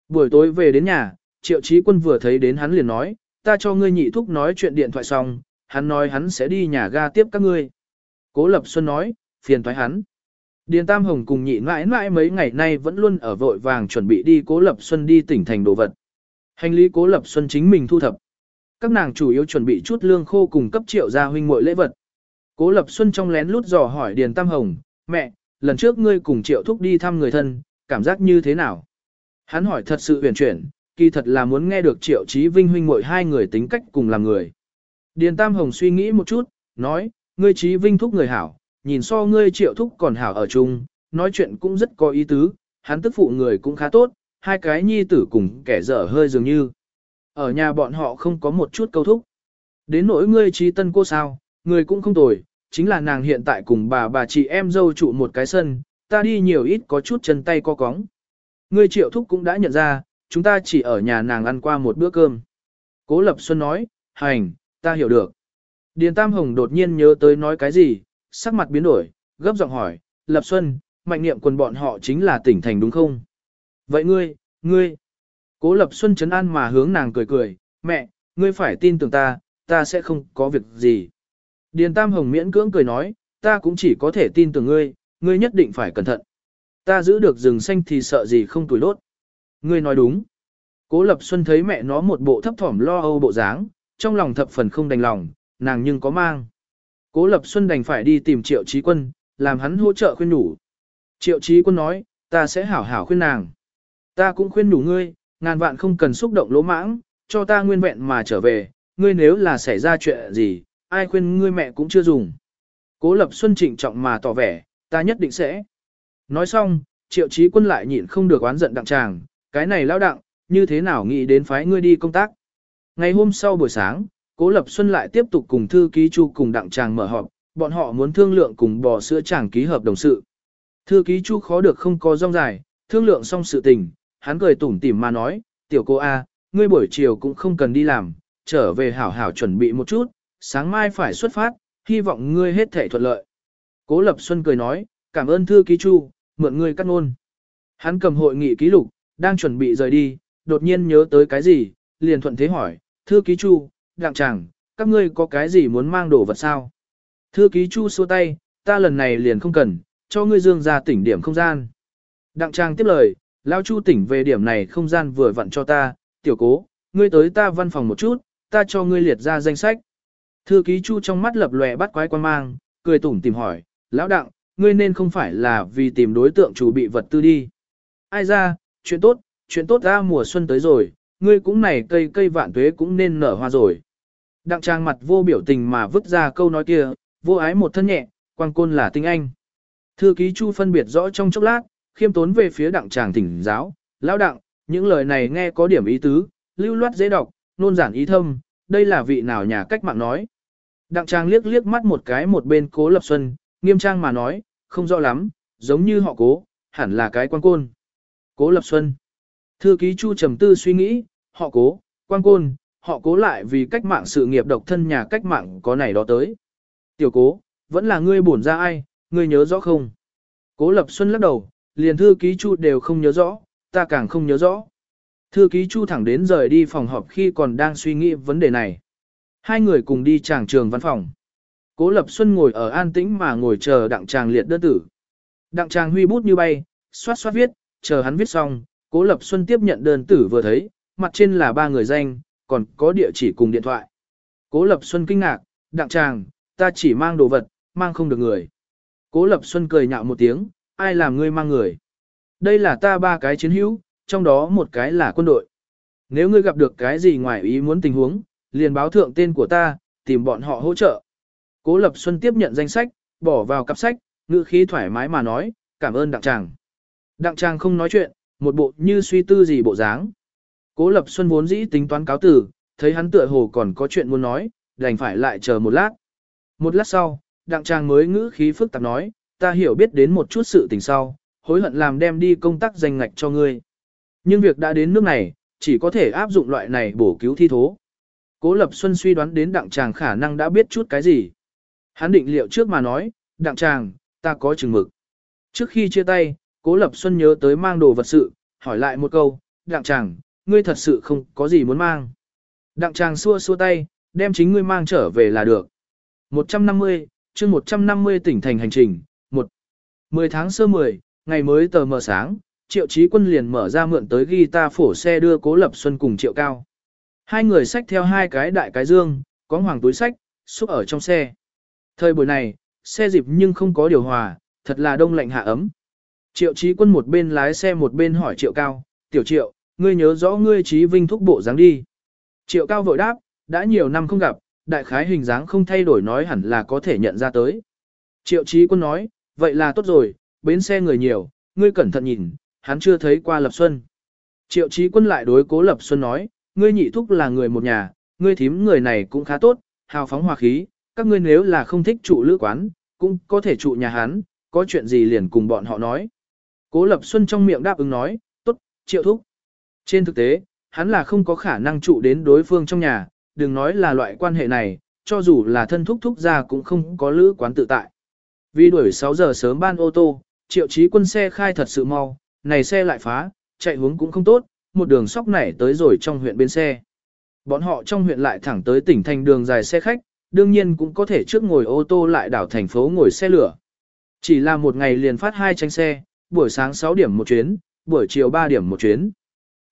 Buổi tối về đến nhà, Triệu Chí Quân vừa thấy đến hắn liền nói, ta cho ngươi nhị thúc nói chuyện điện thoại xong, hắn nói hắn sẽ đi nhà ga tiếp các ngươi. Cố Lập Xuân nói, phiền thoái hắn. Điền Tam Hồng cùng nhị mãi mãi mấy ngày nay vẫn luôn ở vội vàng chuẩn bị đi Cố Lập Xuân đi tỉnh thành đồ vật. Hành lý Cố Lập Xuân chính mình thu thập. Các nàng chủ yếu chuẩn bị chút lương khô cùng cấp triệu gia huynh muội lễ vật. Cố Lập Xuân trong lén lút dò hỏi Điền Tam Hồng, mẹ, lần trước ngươi cùng triệu thúc đi thăm người thân, cảm giác như thế nào? Hắn hỏi thật sự huyền chuyển, kỳ thật là muốn nghe được triệu trí vinh huynh muội hai người tính cách cùng làm người. Điền Tam Hồng suy nghĩ một chút, nói, ngươi trí vinh thúc người hảo, nhìn so ngươi triệu thúc còn hảo ở chung, nói chuyện cũng rất có ý tứ, hắn tức phụ người cũng khá tốt, hai cái nhi tử cùng kẻ dở hơi dường như. Ở nhà bọn họ không có một chút câu thúc. Đến nỗi ngươi trí tân cô sao, người cũng không tồi, chính là nàng hiện tại cùng bà bà chị em dâu trụ một cái sân, ta đi nhiều ít có chút chân tay co cóng. Ngươi triệu thúc cũng đã nhận ra, chúng ta chỉ ở nhà nàng ăn qua một bữa cơm. Cố Lập Xuân nói, hành, ta hiểu được. Điền Tam Hồng đột nhiên nhớ tới nói cái gì, sắc mặt biến đổi, gấp giọng hỏi, Lập Xuân, mạnh niệm quần bọn họ chính là tỉnh thành đúng không? Vậy ngươi, ngươi, cố Lập Xuân chấn an mà hướng nàng cười cười, mẹ, ngươi phải tin tưởng ta, ta sẽ không có việc gì. Điền Tam Hồng miễn cưỡng cười nói, ta cũng chỉ có thể tin tưởng ngươi, ngươi nhất định phải cẩn thận. Ta giữ được rừng xanh thì sợ gì không tuổi đốt. Ngươi nói đúng. Cố Lập Xuân thấy mẹ nó một bộ thấp thỏm lo âu bộ dáng, trong lòng thập phần không đành lòng, nàng nhưng có mang. Cố Lập Xuân đành phải đi tìm Triệu Chí Quân, làm hắn hỗ trợ khuyên nhủ. Triệu Chí Quân nói, ta sẽ hảo hảo khuyên nàng. Ta cũng khuyên nhủ ngươi, ngàn vạn không cần xúc động lỗ mãng, cho ta nguyên vẹn mà trở về, ngươi nếu là xảy ra chuyện gì, ai khuyên ngươi mẹ cũng chưa dùng. Cố Lập Xuân trịnh trọng mà tỏ vẻ, ta nhất định sẽ. Nói xong, Triệu Chí Quân lại nhịn không được oán giận đặng tràng, cái này lao đặng, như thế nào nghĩ đến phái ngươi đi công tác. Ngày hôm sau buổi sáng, Cố Lập Xuân lại tiếp tục cùng thư ký Chu cùng đặng chàng mở họp, bọn họ muốn thương lượng cùng bò sữa chàng ký hợp đồng sự. Thư ký Chu khó được không có rong dài, thương lượng xong sự tình, hắn cười tủm tỉm mà nói, tiểu cô A, ngươi buổi chiều cũng không cần đi làm, trở về hảo hảo chuẩn bị một chút, sáng mai phải xuất phát, hy vọng ngươi hết thể thuận lợi. Cố Lập Xuân cười nói, cảm ơn thư ký Chu, mượn ngươi cắt ngôn. Hắn cầm hội nghị ký lục, đang chuẩn bị rời đi, đột nhiên nhớ tới cái gì, liền thuận thế hỏi, thư ký Chu, đặng chàng, các ngươi có cái gì muốn mang đồ vật sao? Thư ký Chu xua tay, ta lần này liền không cần, cho ngươi dương ra tỉnh điểm không gian. Đặng Trang tiếp lời, lão Chu tỉnh về điểm này không gian vừa vặn cho ta, tiểu cố, ngươi tới ta văn phòng một chút, ta cho ngươi liệt ra danh sách. Thư ký Chu trong mắt lập lòe bắt quái quan mang, cười tủm tìm hỏi, lão đặng, ngươi nên không phải là vì tìm đối tượng chủ bị vật tư đi. Ai ra, chuyện tốt, chuyện tốt ra mùa xuân tới rồi, ngươi cũng này cây cây vạn tuế cũng nên nở hoa rồi. Đặng trang mặt vô biểu tình mà vứt ra câu nói kia, vô ái một thân nhẹ, quang côn là tinh anh. Thư ký Chu phân biệt rõ trong chốc lát, khiêm tốn về phía đặng tràng thỉnh giáo, lão đặng, những lời này nghe có điểm ý tứ, lưu loát dễ đọc, nôn giản ý thâm, đây là vị nào nhà cách mạng nói. Đặng trang liếc liếc mắt một cái một bên cố lập xuân, nghiêm trang mà nói, không rõ lắm, giống như họ cố, hẳn là cái quan côn. Cố lập xuân. Thư ký Chu trầm tư suy nghĩ, họ cố, quan côn, họ cố lại vì cách mạng sự nghiệp độc thân nhà cách mạng có này đó tới. Tiểu cố, vẫn là ngươi bổn ra ai, ngươi nhớ rõ không? Cố lập xuân lắc đầu, liền thư ký Chu đều không nhớ rõ, ta càng không nhớ rõ. Thư ký Chu thẳng đến rời đi phòng họp khi còn đang suy nghĩ vấn đề này. Hai người cùng đi tràng trường văn phòng. Cố Lập Xuân ngồi ở an tĩnh mà ngồi chờ đặng tràng liệt đơn tử. Đặng tràng huy bút như bay, xoát xoát viết, chờ hắn viết xong, Cố Lập Xuân tiếp nhận đơn tử vừa thấy, mặt trên là ba người danh, còn có địa chỉ cùng điện thoại. Cố Lập Xuân kinh ngạc, đặng tràng, ta chỉ mang đồ vật, mang không được người. Cố Lập Xuân cười nhạo một tiếng, ai làm ngươi mang người. Đây là ta ba cái chiến hữu, trong đó một cái là quân đội. Nếu ngươi gặp được cái gì ngoài ý muốn tình huống, liền báo thượng tên của ta, tìm bọn họ hỗ trợ. Cố Lập Xuân tiếp nhận danh sách, bỏ vào cặp sách, ngữ khí thoải mái mà nói, cảm ơn đặng tràng. Đặng tràng không nói chuyện, một bộ như suy tư gì bộ dáng. Cố Lập Xuân vốn dĩ tính toán cáo tử, thấy hắn tựa hồ còn có chuyện muốn nói, đành phải lại chờ một lát. Một lát sau, đặng tràng mới ngữ khí phức tạp nói, ta hiểu biết đến một chút sự tình sau, hối hận làm đem đi công tác danh ngạch cho ngươi. Nhưng việc đã đến nước này, chỉ có thể áp dụng loại này bổ cứu thi thố. Cố Lập Xuân suy đoán đến đặng chàng khả năng đã biết chút cái gì. Hắn định liệu trước mà nói, đặng chàng, ta có chừng mực. Trước khi chia tay, Cố Lập Xuân nhớ tới mang đồ vật sự, hỏi lại một câu, đặng chàng, ngươi thật sự không có gì muốn mang. Đặng chàng xua xua tay, đem chính ngươi mang trở về là được. 150, chương 150 tỉnh thành hành trình, 1. 10 tháng sơ 10, ngày mới tờ mờ sáng, Triệu Chí Quân liền mở ra mượn tới guitar phổ xe đưa Cố Lập Xuân cùng Triệu Cao. Hai người xách theo hai cái đại cái dương, có hoàng túi sách, xúc ở trong xe. Thời buổi này, xe dịp nhưng không có điều hòa, thật là đông lạnh hạ ấm. Triệu Chí Quân một bên lái xe một bên hỏi Triệu Cao, "Tiểu Triệu, ngươi nhớ rõ ngươi Chí Vinh thúc bộ dáng đi?" Triệu Cao vội đáp, "Đã nhiều năm không gặp, đại khái hình dáng không thay đổi nói hẳn là có thể nhận ra tới." Triệu Chí Quân nói, "Vậy là tốt rồi, bến xe người nhiều, ngươi cẩn thận nhìn, hắn chưa thấy qua Lập Xuân. Triệu Chí Quân lại đối cố Lập Xuân nói, ngươi nhị thúc là người một nhà, ngươi thím người này cũng khá tốt, hào phóng hòa khí, các ngươi nếu là không thích trụ lữ quán, cũng có thể trụ nhà hắn, có chuyện gì liền cùng bọn họ nói. Cố Lập Xuân trong miệng đáp ứng nói, tốt, triệu thúc. Trên thực tế, hắn là không có khả năng trụ đến đối phương trong nhà, đừng nói là loại quan hệ này, cho dù là thân thúc thúc ra cũng không có lữ quán tự tại. Vì đuổi 6 giờ sớm ban ô tô, triệu chí quân xe khai thật sự mau, này xe lại phá, chạy hướng cũng không tốt, một đường sóc nảy tới rồi trong huyện bên xe. Bọn họ trong huyện lại thẳng tới tỉnh thành đường dài xe khách, đương nhiên cũng có thể trước ngồi ô tô lại đảo thành phố ngồi xe lửa. Chỉ là một ngày liền phát hai tranh xe, buổi sáng 6 điểm một chuyến, buổi chiều 3 điểm một chuyến.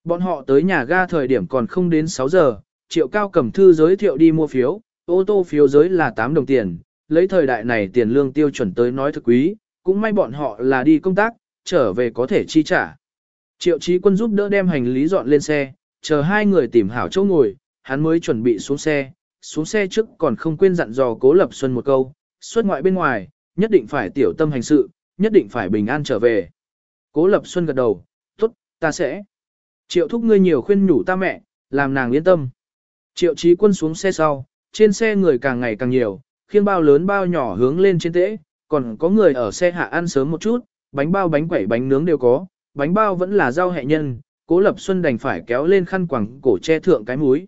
Bọn họ tới nhà ga thời điểm còn không đến 6 giờ, triệu cao cầm thư giới thiệu đi mua phiếu, ô tô phiếu giới là 8 đồng tiền, lấy thời đại này tiền lương tiêu chuẩn tới nói thực quý, cũng may bọn họ là đi công tác, trở về có thể chi trả. Triệu Chí quân giúp đỡ đem hành lý dọn lên xe, chờ hai người tìm hảo chỗ ngồi, hắn mới chuẩn bị xuống xe, xuống xe trước còn không quên dặn dò cố lập xuân một câu, xuất ngoại bên ngoài, nhất định phải tiểu tâm hành sự, nhất định phải bình an trở về. Cố lập xuân gật đầu, tốt, ta sẽ. Triệu thúc ngươi nhiều khuyên nhủ ta mẹ, làm nàng yên tâm. Triệu Chí quân xuống xe sau, trên xe người càng ngày càng nhiều, khiên bao lớn bao nhỏ hướng lên trên tễ, còn có người ở xe hạ ăn sớm một chút, bánh bao bánh quẩy bánh nướng đều có, bánh bao vẫn là rau hẹ nhân, cố lập xuân đành phải kéo lên khăn quẳng cổ che thượng cái múi.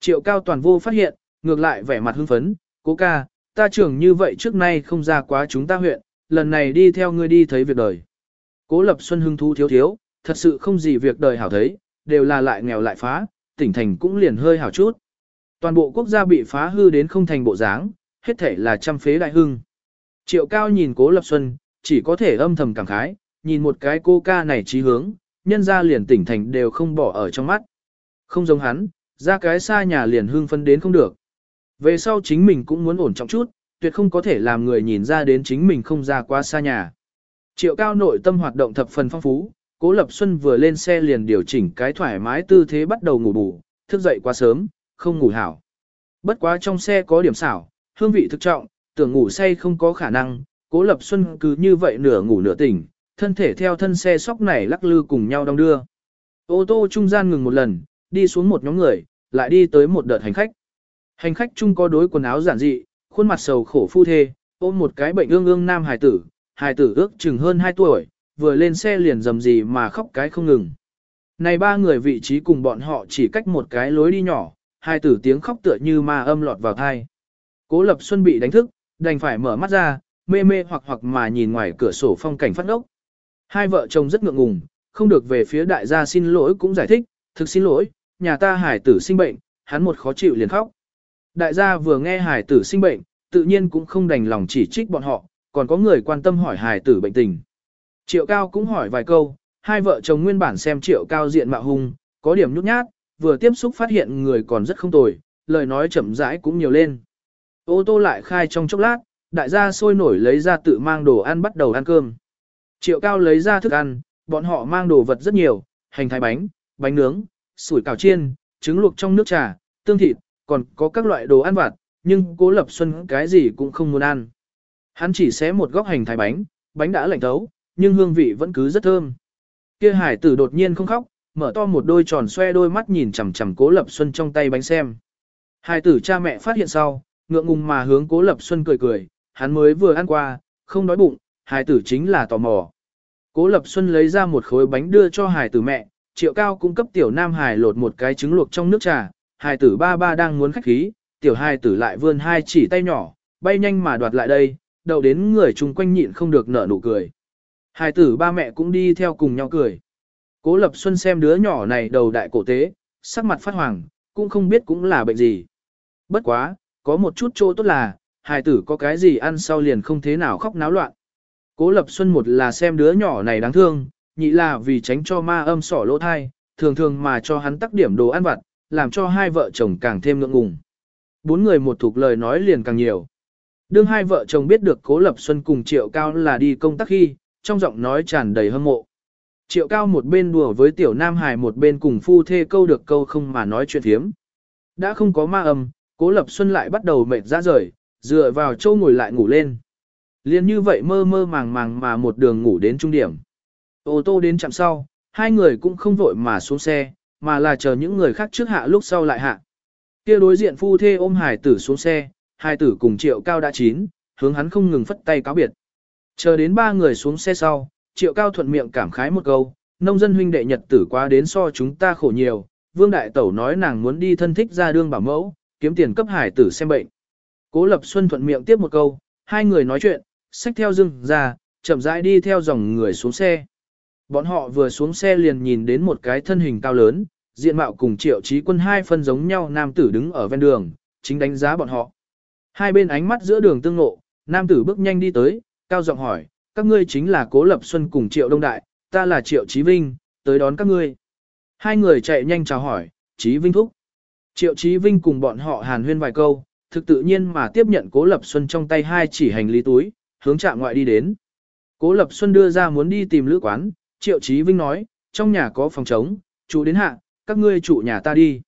Triệu cao toàn vô phát hiện, ngược lại vẻ mặt hưng phấn, cố ca, ta trưởng như vậy trước nay không ra quá chúng ta huyện, lần này đi theo ngươi đi thấy việc đời. Cố lập xuân hưng thú thiếu thiếu, thật sự không gì việc đời hảo thấy, đều là lại nghèo lại phá, tỉnh thành cũng liền hơi hảo chút. Toàn bộ quốc gia bị phá hư đến không thành bộ dáng, hết thể là trăm phế đại hưng. Triệu cao nhìn cố lập xuân, chỉ có thể âm thầm cảm khái, nhìn một cái cô ca này trí hướng, nhân ra liền tỉnh thành đều không bỏ ở trong mắt. Không giống hắn, ra cái xa nhà liền hưng phân đến không được. Về sau chính mình cũng muốn ổn trọng chút, tuyệt không có thể làm người nhìn ra đến chính mình không ra quá xa nhà. Triệu cao nội tâm hoạt động thập phần phong phú, cố lập xuân vừa lên xe liền điều chỉnh cái thoải mái tư thế bắt đầu ngủ bù, thức dậy quá sớm, không ngủ hảo. Bất quá trong xe có điểm xảo, hương vị thực trọng, tưởng ngủ say không có khả năng, cố lập xuân cứ như vậy nửa ngủ nửa tỉnh, thân thể theo thân xe sóc này lắc lư cùng nhau đong đưa. Ô tô trung gian ngừng một lần, đi xuống một nhóm người, lại đi tới một đợt hành khách. Hành khách chung có đối quần áo giản dị, khuôn mặt sầu khổ phu thê, ôm một cái bệnh ương ương nam hài tử, hài tử ước chừng hơn 2 tuổi, vừa lên xe liền dầm gì mà khóc cái không ngừng. Này ba người vị trí cùng bọn họ chỉ cách một cái lối đi nhỏ, hài tử tiếng khóc tựa như ma âm lọt vào thai. Cố Lập Xuân bị đánh thức, đành phải mở mắt ra, mê mê hoặc hoặc mà nhìn ngoài cửa sổ phong cảnh phát ốc. Hai vợ chồng rất ngượng ngùng, không được về phía đại gia xin lỗi cũng giải thích, thực xin lỗi, nhà ta hải tử sinh bệnh, hắn một khó chịu liền khóc. Đại gia vừa nghe hải tử sinh bệnh, tự nhiên cũng không đành lòng chỉ trích bọn họ, còn có người quan tâm hỏi hải tử bệnh tình. Triệu cao cũng hỏi vài câu, hai vợ chồng nguyên bản xem triệu cao diện mạo hung, có điểm nhút nhát, vừa tiếp xúc phát hiện người còn rất không tồi, lời nói chậm rãi cũng nhiều lên. Ô tô lại khai trong chốc lát, đại gia sôi nổi lấy ra tự mang đồ ăn bắt đầu ăn cơm. Triệu cao lấy ra thức ăn, bọn họ mang đồ vật rất nhiều, hành thái bánh, bánh nướng, sủi cảo chiên, trứng luộc trong nước trà, tương thịt, còn có các loại đồ ăn vặt, nhưng cố lập xuân cái gì cũng không muốn ăn. Hắn chỉ xé một góc hành thái bánh, bánh đã lạnh thấu, nhưng hương vị vẫn cứ rất thơm. Kia hải tử đột nhiên không khóc, mở to một đôi tròn xoe đôi mắt nhìn chằm chằm cố lập xuân trong tay bánh xem. Hải tử cha mẹ phát hiện sau, ngượng ngùng mà hướng cố lập xuân cười cười, hắn mới vừa ăn qua, không đói bụng, Hải tử chính là tò mò. Cố Lập Xuân lấy ra một khối bánh đưa cho hài tử mẹ, triệu cao cung cấp tiểu nam hài lột một cái trứng luộc trong nước trà, hài tử ba ba đang muốn khách khí, tiểu hài tử lại vươn hai chỉ tay nhỏ, bay nhanh mà đoạt lại đây, đầu đến người chung quanh nhịn không được nở nụ cười. Hài tử ba mẹ cũng đi theo cùng nhau cười. Cố Lập Xuân xem đứa nhỏ này đầu đại cổ tế, sắc mặt phát hoàng, cũng không biết cũng là bệnh gì. Bất quá, có một chút chỗ tốt là, hài tử có cái gì ăn sau liền không thế nào khóc náo loạn. Cố Lập Xuân một là xem đứa nhỏ này đáng thương, nhị là vì tránh cho ma âm sỏ lỗ thai, thường thường mà cho hắn tắc điểm đồ ăn vặt, làm cho hai vợ chồng càng thêm ngượng ngùng. Bốn người một thuộc lời nói liền càng nhiều. Đương hai vợ chồng biết được Cố Lập Xuân cùng Triệu Cao là đi công tác khi, trong giọng nói tràn đầy hâm mộ. Triệu Cao một bên đùa với Tiểu Nam Hải một bên cùng phu thê câu được câu không mà nói chuyện thiếm. Đã không có ma âm, Cố Lập Xuân lại bắt đầu mệt ra rời, dựa vào châu ngồi lại ngủ lên. Liên như vậy mơ mơ màng màng mà một đường ngủ đến trung điểm. Ô tô đến chạm sau, hai người cũng không vội mà xuống xe, mà là chờ những người khác trước hạ lúc sau lại hạ. Kia đối diện phu thê ôm hải tử xuống xe, hải tử cùng triệu cao đã chín, hướng hắn không ngừng phất tay cáo biệt. Chờ đến ba người xuống xe sau, triệu cao thuận miệng cảm khái một câu, nông dân huynh đệ nhật tử quá đến so chúng ta khổ nhiều, vương đại tẩu nói nàng muốn đi thân thích ra đương bảo mẫu, kiếm tiền cấp hải tử xem bệnh. Cố Lập Xuân thuận miệng tiếp một câu, hai người nói chuyện, xách theo dưng ra, chậm rãi đi theo dòng người xuống xe. Bọn họ vừa xuống xe liền nhìn đến một cái thân hình cao lớn, diện mạo cùng triệu trí quân hai phân giống nhau nam tử đứng ở ven đường, chính đánh giá bọn họ. Hai bên ánh mắt giữa đường tương ngộ, nam tử bước nhanh đi tới, cao giọng hỏi, các ngươi chính là Cố Lập Xuân cùng Triệu Đông Đại, ta là Triệu Chí Vinh, tới đón các ngươi. Hai người chạy nhanh chào hỏi, Chí Vinh thúc. Triệu Chí Vinh cùng bọn họ hàn huyên vài câu, thực tự nhiên mà tiếp nhận Cố Lập Xuân trong tay hai chỉ hành lý túi, hướng trạm ngoại đi đến. Cố Lập Xuân đưa ra muốn đi tìm lữ quán, Triệu Chí Vinh nói, trong nhà có phòng trống, chủ đến hạ, các ngươi chủ nhà ta đi.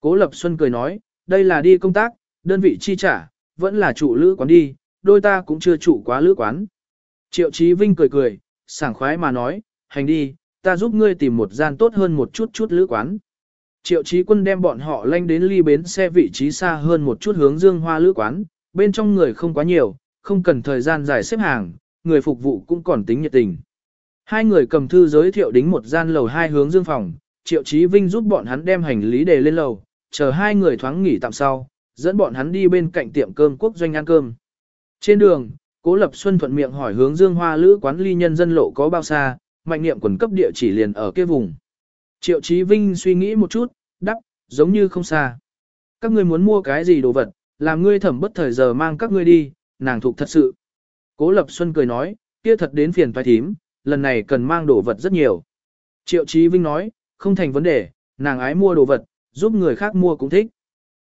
Cố Lập Xuân cười nói, đây là đi công tác, đơn vị chi trả, vẫn là chủ lữ quán đi, đôi ta cũng chưa chủ quá lữ quán. Triệu Chí Vinh cười cười, sảng khoái mà nói, hành đi, ta giúp ngươi tìm một gian tốt hơn một chút chút lữ quán. Triệu Chí Quân đem bọn họ lanh đến ly bến xe vị trí xa hơn một chút hướng dương hoa lữ quán, bên trong người không quá nhiều, không cần thời gian dài xếp hàng, người phục vụ cũng còn tính nhiệt tình. Hai người cầm thư giới thiệu đính một gian lầu hai hướng dương phòng, Triệu Chí Vinh giúp bọn hắn đem hành lý đề lên lầu, chờ hai người thoáng nghỉ tạm sau, dẫn bọn hắn đi bên cạnh tiệm cơm quốc doanh ăn cơm. Trên đường, Cố Lập Xuân thuận miệng hỏi hướng Dương Hoa Lữ quán ly nhân dân lộ có bao xa, mạnh niệm quần cấp địa chỉ liền ở kia vùng. Triệu Chí Vinh suy nghĩ một chút, đắc, giống như không xa. Các ngươi muốn mua cái gì đồ vật, làm ngươi thẩm bất thời giờ mang các ngươi đi, nàng thuộc thật sự. Cố Lập Xuân cười nói, kia thật đến phiền toái thím, lần này cần mang đồ vật rất nhiều. Triệu Chí Vinh nói, không thành vấn đề, nàng ái mua đồ vật, giúp người khác mua cũng thích.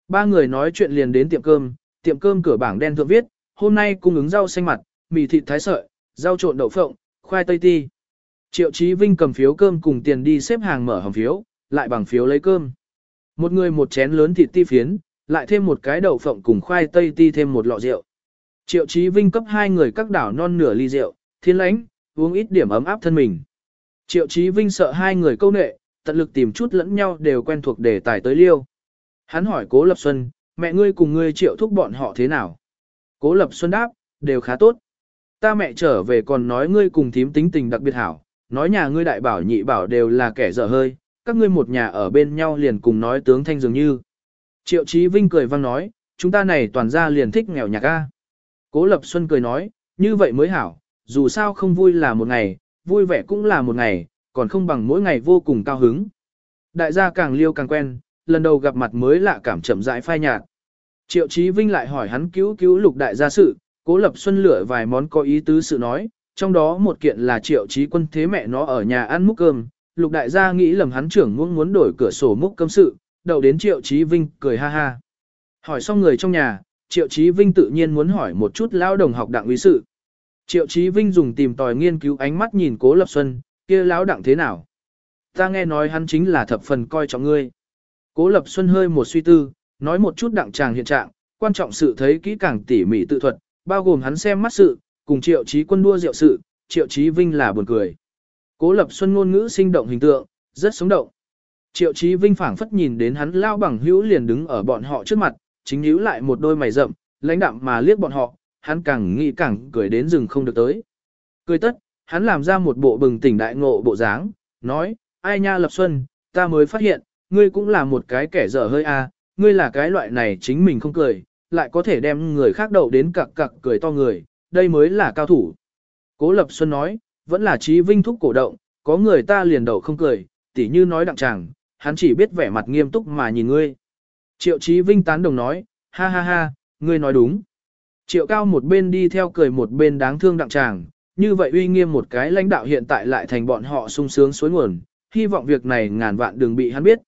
Ba người nói chuyện liền đến tiệm cơm, tiệm cơm cửa bảng đen thượng viết, hôm nay cung ứng rau xanh mặt, mì thịt thái sợi, rau trộn đậu phộng, khoai tây ti. Triệu Chí Vinh cầm phiếu cơm cùng tiền đi xếp hàng mở hòm phiếu, lại bằng phiếu lấy cơm. Một người một chén lớn thịt ti phiến, lại thêm một cái đậu phộng cùng khoai tây ti thêm một lọ rượu. Triệu Chí Vinh cấp hai người các đảo non nửa ly rượu, thiên lãnh, uống ít điểm ấm áp thân mình. Triệu Chí Vinh sợ hai người câu nệ, tận lực tìm chút lẫn nhau đều quen thuộc đề tài tới liêu. Hắn hỏi Cố Lập Xuân, mẹ ngươi cùng ngươi triệu thúc bọn họ thế nào? Cố Lập Xuân đáp, đều khá tốt. Ta mẹ trở về còn nói ngươi cùng thím tính tình đặc biệt hảo, nói nhà ngươi đại bảo nhị bảo đều là kẻ dở hơi, các ngươi một nhà ở bên nhau liền cùng nói tướng thanh dường như. Triệu Chí Vinh cười vang nói, chúng ta này toàn ra liền thích nghèo nhạc a. Cố Lập Xuân cười nói, như vậy mới hảo, dù sao không vui là một ngày, vui vẻ cũng là một ngày, còn không bằng mỗi ngày vô cùng cao hứng. Đại gia càng liêu càng quen, lần đầu gặp mặt mới lạ cảm chậm rãi phai nhạt. Triệu Chí Vinh lại hỏi hắn cứu cứu lục đại gia sự, cố lập xuân lựa vài món có ý tứ sự nói, trong đó một kiện là Triệu Chí quân thế mẹ nó ở nhà ăn múc cơm, lục đại gia nghĩ lầm hắn trưởng muốn muốn đổi cửa sổ múc cơm sự, đầu đến Triệu Chí Vinh cười ha ha. Hỏi xong người trong nhà, Triệu Chí Vinh tự nhiên muốn hỏi một chút lão đồng học đặng uy sự. Triệu Chí Vinh dùng tìm tòi nghiên cứu ánh mắt nhìn Cố Lập Xuân, kia lão đặng thế nào? Ta nghe nói hắn chính là thập phần coi trọng ngươi. Cố Lập Xuân hơi một suy tư, nói một chút đặng chàng hiện trạng, quan trọng sự thấy kỹ càng tỉ mỉ tự thuật, bao gồm hắn xem mắt sự, cùng triệu chí quân đua rượu sự, triệu chí vinh là buồn cười. Cố Lập Xuân ngôn ngữ sinh động hình tượng, rất sống động. Triệu chí vinh phảng phất nhìn đến hắn lao bằng hữu liền đứng ở bọn họ trước mặt, chính nhíu lại một đôi mày rậm, lãnh đạm mà liếc bọn họ, hắn càng nghĩ càng cười đến rừng không được tới. Cười tất, hắn làm ra một bộ bừng tỉnh đại ngộ bộ dáng, nói, ai nha Lập Xuân, ta mới phát hiện, ngươi cũng là một cái kẻ dở hơi a, ngươi là cái loại này chính mình không cười, lại có thể đem người khác đậu đến cặc cặc cười to người, đây mới là cao thủ. Cố Lập Xuân nói, vẫn là trí vinh thúc cổ động, có người ta liền đậu không cười, tỉ như nói đặng chàng, hắn chỉ biết vẻ mặt nghiêm túc mà nhìn ngươi. Triệu Chí Vinh tán đồng nói, ha ha ha, ngươi nói đúng. Triệu Cao một bên đi theo cười một bên đáng thương đặng chàng, như vậy uy nghiêm một cái lãnh đạo hiện tại lại thành bọn họ sung sướng suối nguồn, hy vọng việc này ngàn vạn đừng bị hắn biết.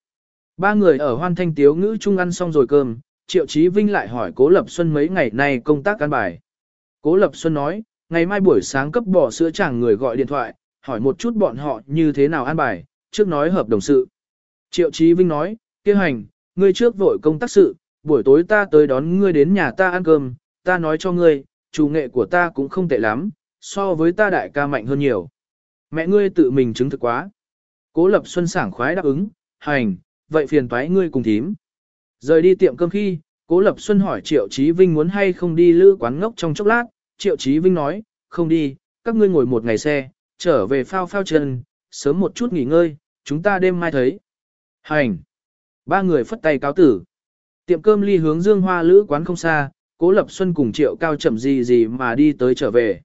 Ba người ở hoan thanh tiếu ngữ chung ăn xong rồi cơm, Triệu Chí Vinh lại hỏi Cố Lập Xuân mấy ngày nay công tác căn bài. Cố Lập Xuân nói, ngày mai buổi sáng cấp bỏ sữa chàng người gọi điện thoại, hỏi một chút bọn họ như thế nào an bài, trước nói hợp đồng sự. Triệu Chí Vinh nói, kêu hành, ngươi trước vội công tác sự, buổi tối ta tới đón ngươi đến nhà ta ăn cơm, ta nói cho ngươi, chủ nghệ của ta cũng không tệ lắm, so với ta đại ca mạnh hơn nhiều. Mẹ ngươi tự mình chứng thực quá. Cố Lập Xuân sảng khoái đáp ứng, hành, vậy phiền toái ngươi cùng thím. Rời đi tiệm cơm khi, Cố Lập Xuân hỏi Triệu Chí Vinh muốn hay không đi lữ quán ngốc trong chốc lát, Triệu Chí Vinh nói, không đi, các ngươi ngồi một ngày xe, trở về phao phao chân, sớm một chút nghỉ ngơi, chúng ta đêm mai thấy. Hành! Ba người phất tay cáo tử. Tiệm cơm ly hướng dương hoa lữ quán không xa, Cố Lập Xuân cùng Triệu Cao chậm gì gì mà đi tới trở về.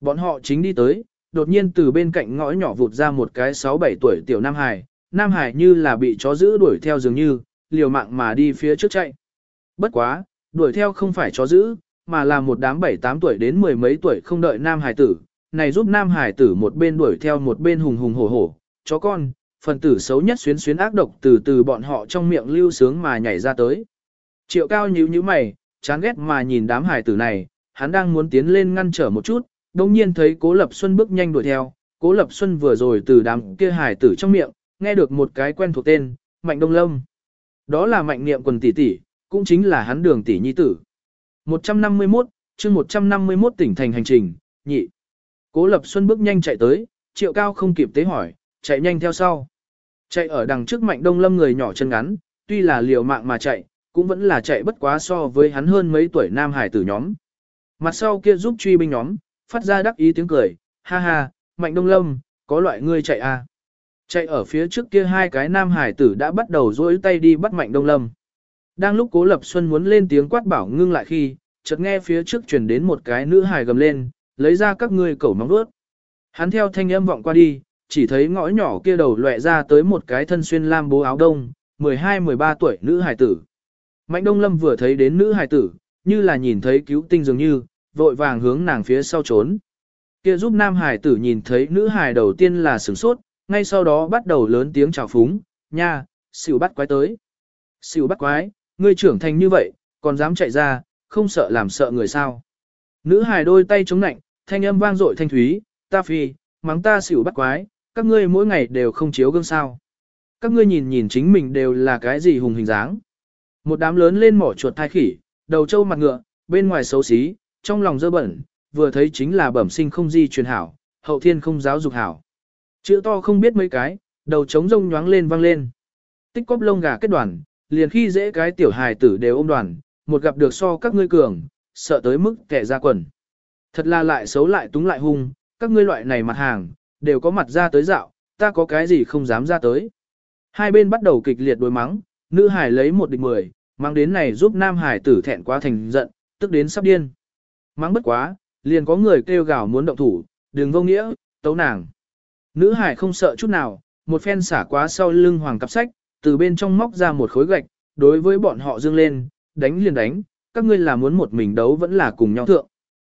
Bọn họ chính đi tới, đột nhiên từ bên cạnh ngõ nhỏ vụt ra một cái 6-7 tuổi tiểu Nam Hải, Nam Hải như là bị chó giữ đuổi theo dường như, liều mạng mà đi phía trước chạy. Bất quá, đuổi theo không phải chó giữ, mà là một đám 7-8 tuổi đến mười mấy tuổi không đợi Nam Hải tử, này giúp Nam Hải tử một bên đuổi theo một bên hùng hùng hổ hổ, chó con, phần tử xấu nhất xuyến xuyến ác độc từ từ bọn họ trong miệng lưu sướng mà nhảy ra tới. Triệu cao nhíu nhíu mày, chán ghét mà nhìn đám hải tử này, hắn đang muốn tiến lên ngăn trở một chút, đồng nhiên thấy Cố Lập Xuân bước nhanh đuổi theo, Cố Lập Xuân vừa rồi từ đám kia hải tử trong miệng, nghe được một cái quen thuộc tên, Mạnh Đông Lâm. Đó là Mạnh Niệm quần tỷ tỷ, cũng chính là hắn đường tỷ nhi tử. 151, chương 151 tỉnh thành hành trình, nhị. Cố Lập Xuân bước nhanh chạy tới, Triệu Cao không kịp tế hỏi, chạy nhanh theo sau. Chạy ở đằng trước Mạnh Đông Lâm người nhỏ chân ngắn, tuy là liều mạng mà chạy, cũng vẫn là chạy bất quá so với hắn hơn mấy tuổi nam hải tử nhóm. Mặt sau kia giúp truy binh nhóm, phát ra đắc ý tiếng cười, ha ha, Mạnh Đông Lâm, có loại ngươi chạy à. Chạy ở phía trước kia hai cái nam hải tử đã bắt đầu dối tay đi bắt Mạnh Đông Lâm. Đang lúc Cố Lập Xuân muốn lên tiếng quát bảo ngưng lại khi, chợt nghe phía trước truyền đến một cái nữ hải gầm lên, lấy ra các ngươi cẩu móng đuốt. Hắn theo thanh âm vọng qua đi, chỉ thấy ngõ nhỏ kia đầu lệ ra tới một cái thân xuyên lam bố áo đông, 12-13 tuổi nữ hài tử. Mạnh Đông Lâm vừa thấy đến nữ hài tử, như là nhìn thấy cứu tinh dường như, vội vàng hướng nàng phía sau trốn. Kia giúp nam hài tử nhìn thấy nữ hài đầu tiên là sửng sốt, ngay sau đó bắt đầu lớn tiếng chào phúng, nha, xỉu bắt quái tới. Xỉu bắt quái, ngươi trưởng thành như vậy, còn dám chạy ra, không sợ làm sợ người sao. Nữ hài đôi tay chống nạnh, thanh âm vang dội thanh thúy, ta phi, mắng ta xỉu bắt quái, các ngươi mỗi ngày đều không chiếu gương sao. Các ngươi nhìn nhìn chính mình đều là cái gì hùng hình dáng. Một đám lớn lên mỏ chuột thai khỉ, đầu trâu mặt ngựa, bên ngoài xấu xí, trong lòng dơ bẩn, vừa thấy chính là bẩm sinh không di truyền hảo, hậu thiên không giáo dục hảo. Chữ to không biết mấy cái, đầu trống rông nhoáng lên vang lên. Tích cóp lông gà kết đoàn, liền khi dễ cái tiểu hài tử đều ôm đoàn, một gặp được so các ngươi cường, sợ tới mức kẻ ra quần. Thật là lại xấu lại túng lại hung, các ngươi loại này mặt hàng, đều có mặt ra tới dạo, ta có cái gì không dám ra tới. Hai bên bắt đầu kịch liệt đối mắng, nữ hải lấy một địch mười, mang đến này giúp nam hải tử thẹn quá thành giận, tức đến sắp điên. Mắng bất quá, liền có người kêu gào muốn động thủ, đừng vô nghĩa, tấu nàng. Nữ hải không sợ chút nào, một phen xả quá sau lưng hoàng cặp sách, từ bên trong móc ra một khối gạch, đối với bọn họ dương lên, đánh liền đánh, các ngươi là muốn một mình đấu vẫn là cùng nhau thượng.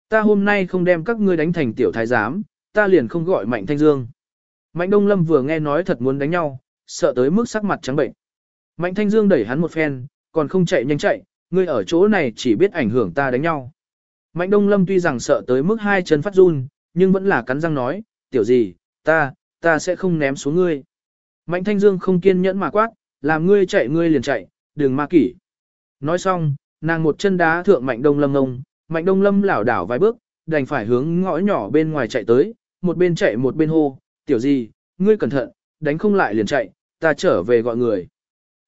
Ta hôm nay không đem các ngươi đánh thành tiểu thái giám, ta liền không gọi Mạnh Thanh Dương. Mạnh Đông Lâm vừa nghe nói thật muốn đánh nhau, sợ tới mức sắc mặt trắng bệnh. Mạnh Thanh Dương đẩy hắn một phen, còn không chạy nhanh chạy, ngươi ở chỗ này chỉ biết ảnh hưởng ta đánh nhau. Mạnh Đông Lâm tuy rằng sợ tới mức hai chân phát run, nhưng vẫn là cắn răng nói, tiểu gì, ta, ta sẽ không ném xuống ngươi. Mạnh Thanh Dương không kiên nhẫn mà quát, làm ngươi chạy ngươi liền chạy, đừng ma kỷ. Nói xong, nàng một chân đá thượng Mạnh Đông Lâm ngông, Mạnh Đông Lâm lảo đảo vài bước, đành phải hướng ngõ nhỏ bên ngoài chạy tới, một bên chạy một bên hô, tiểu gì, ngươi cẩn thận, đánh không lại liền chạy, ta trở về gọi người.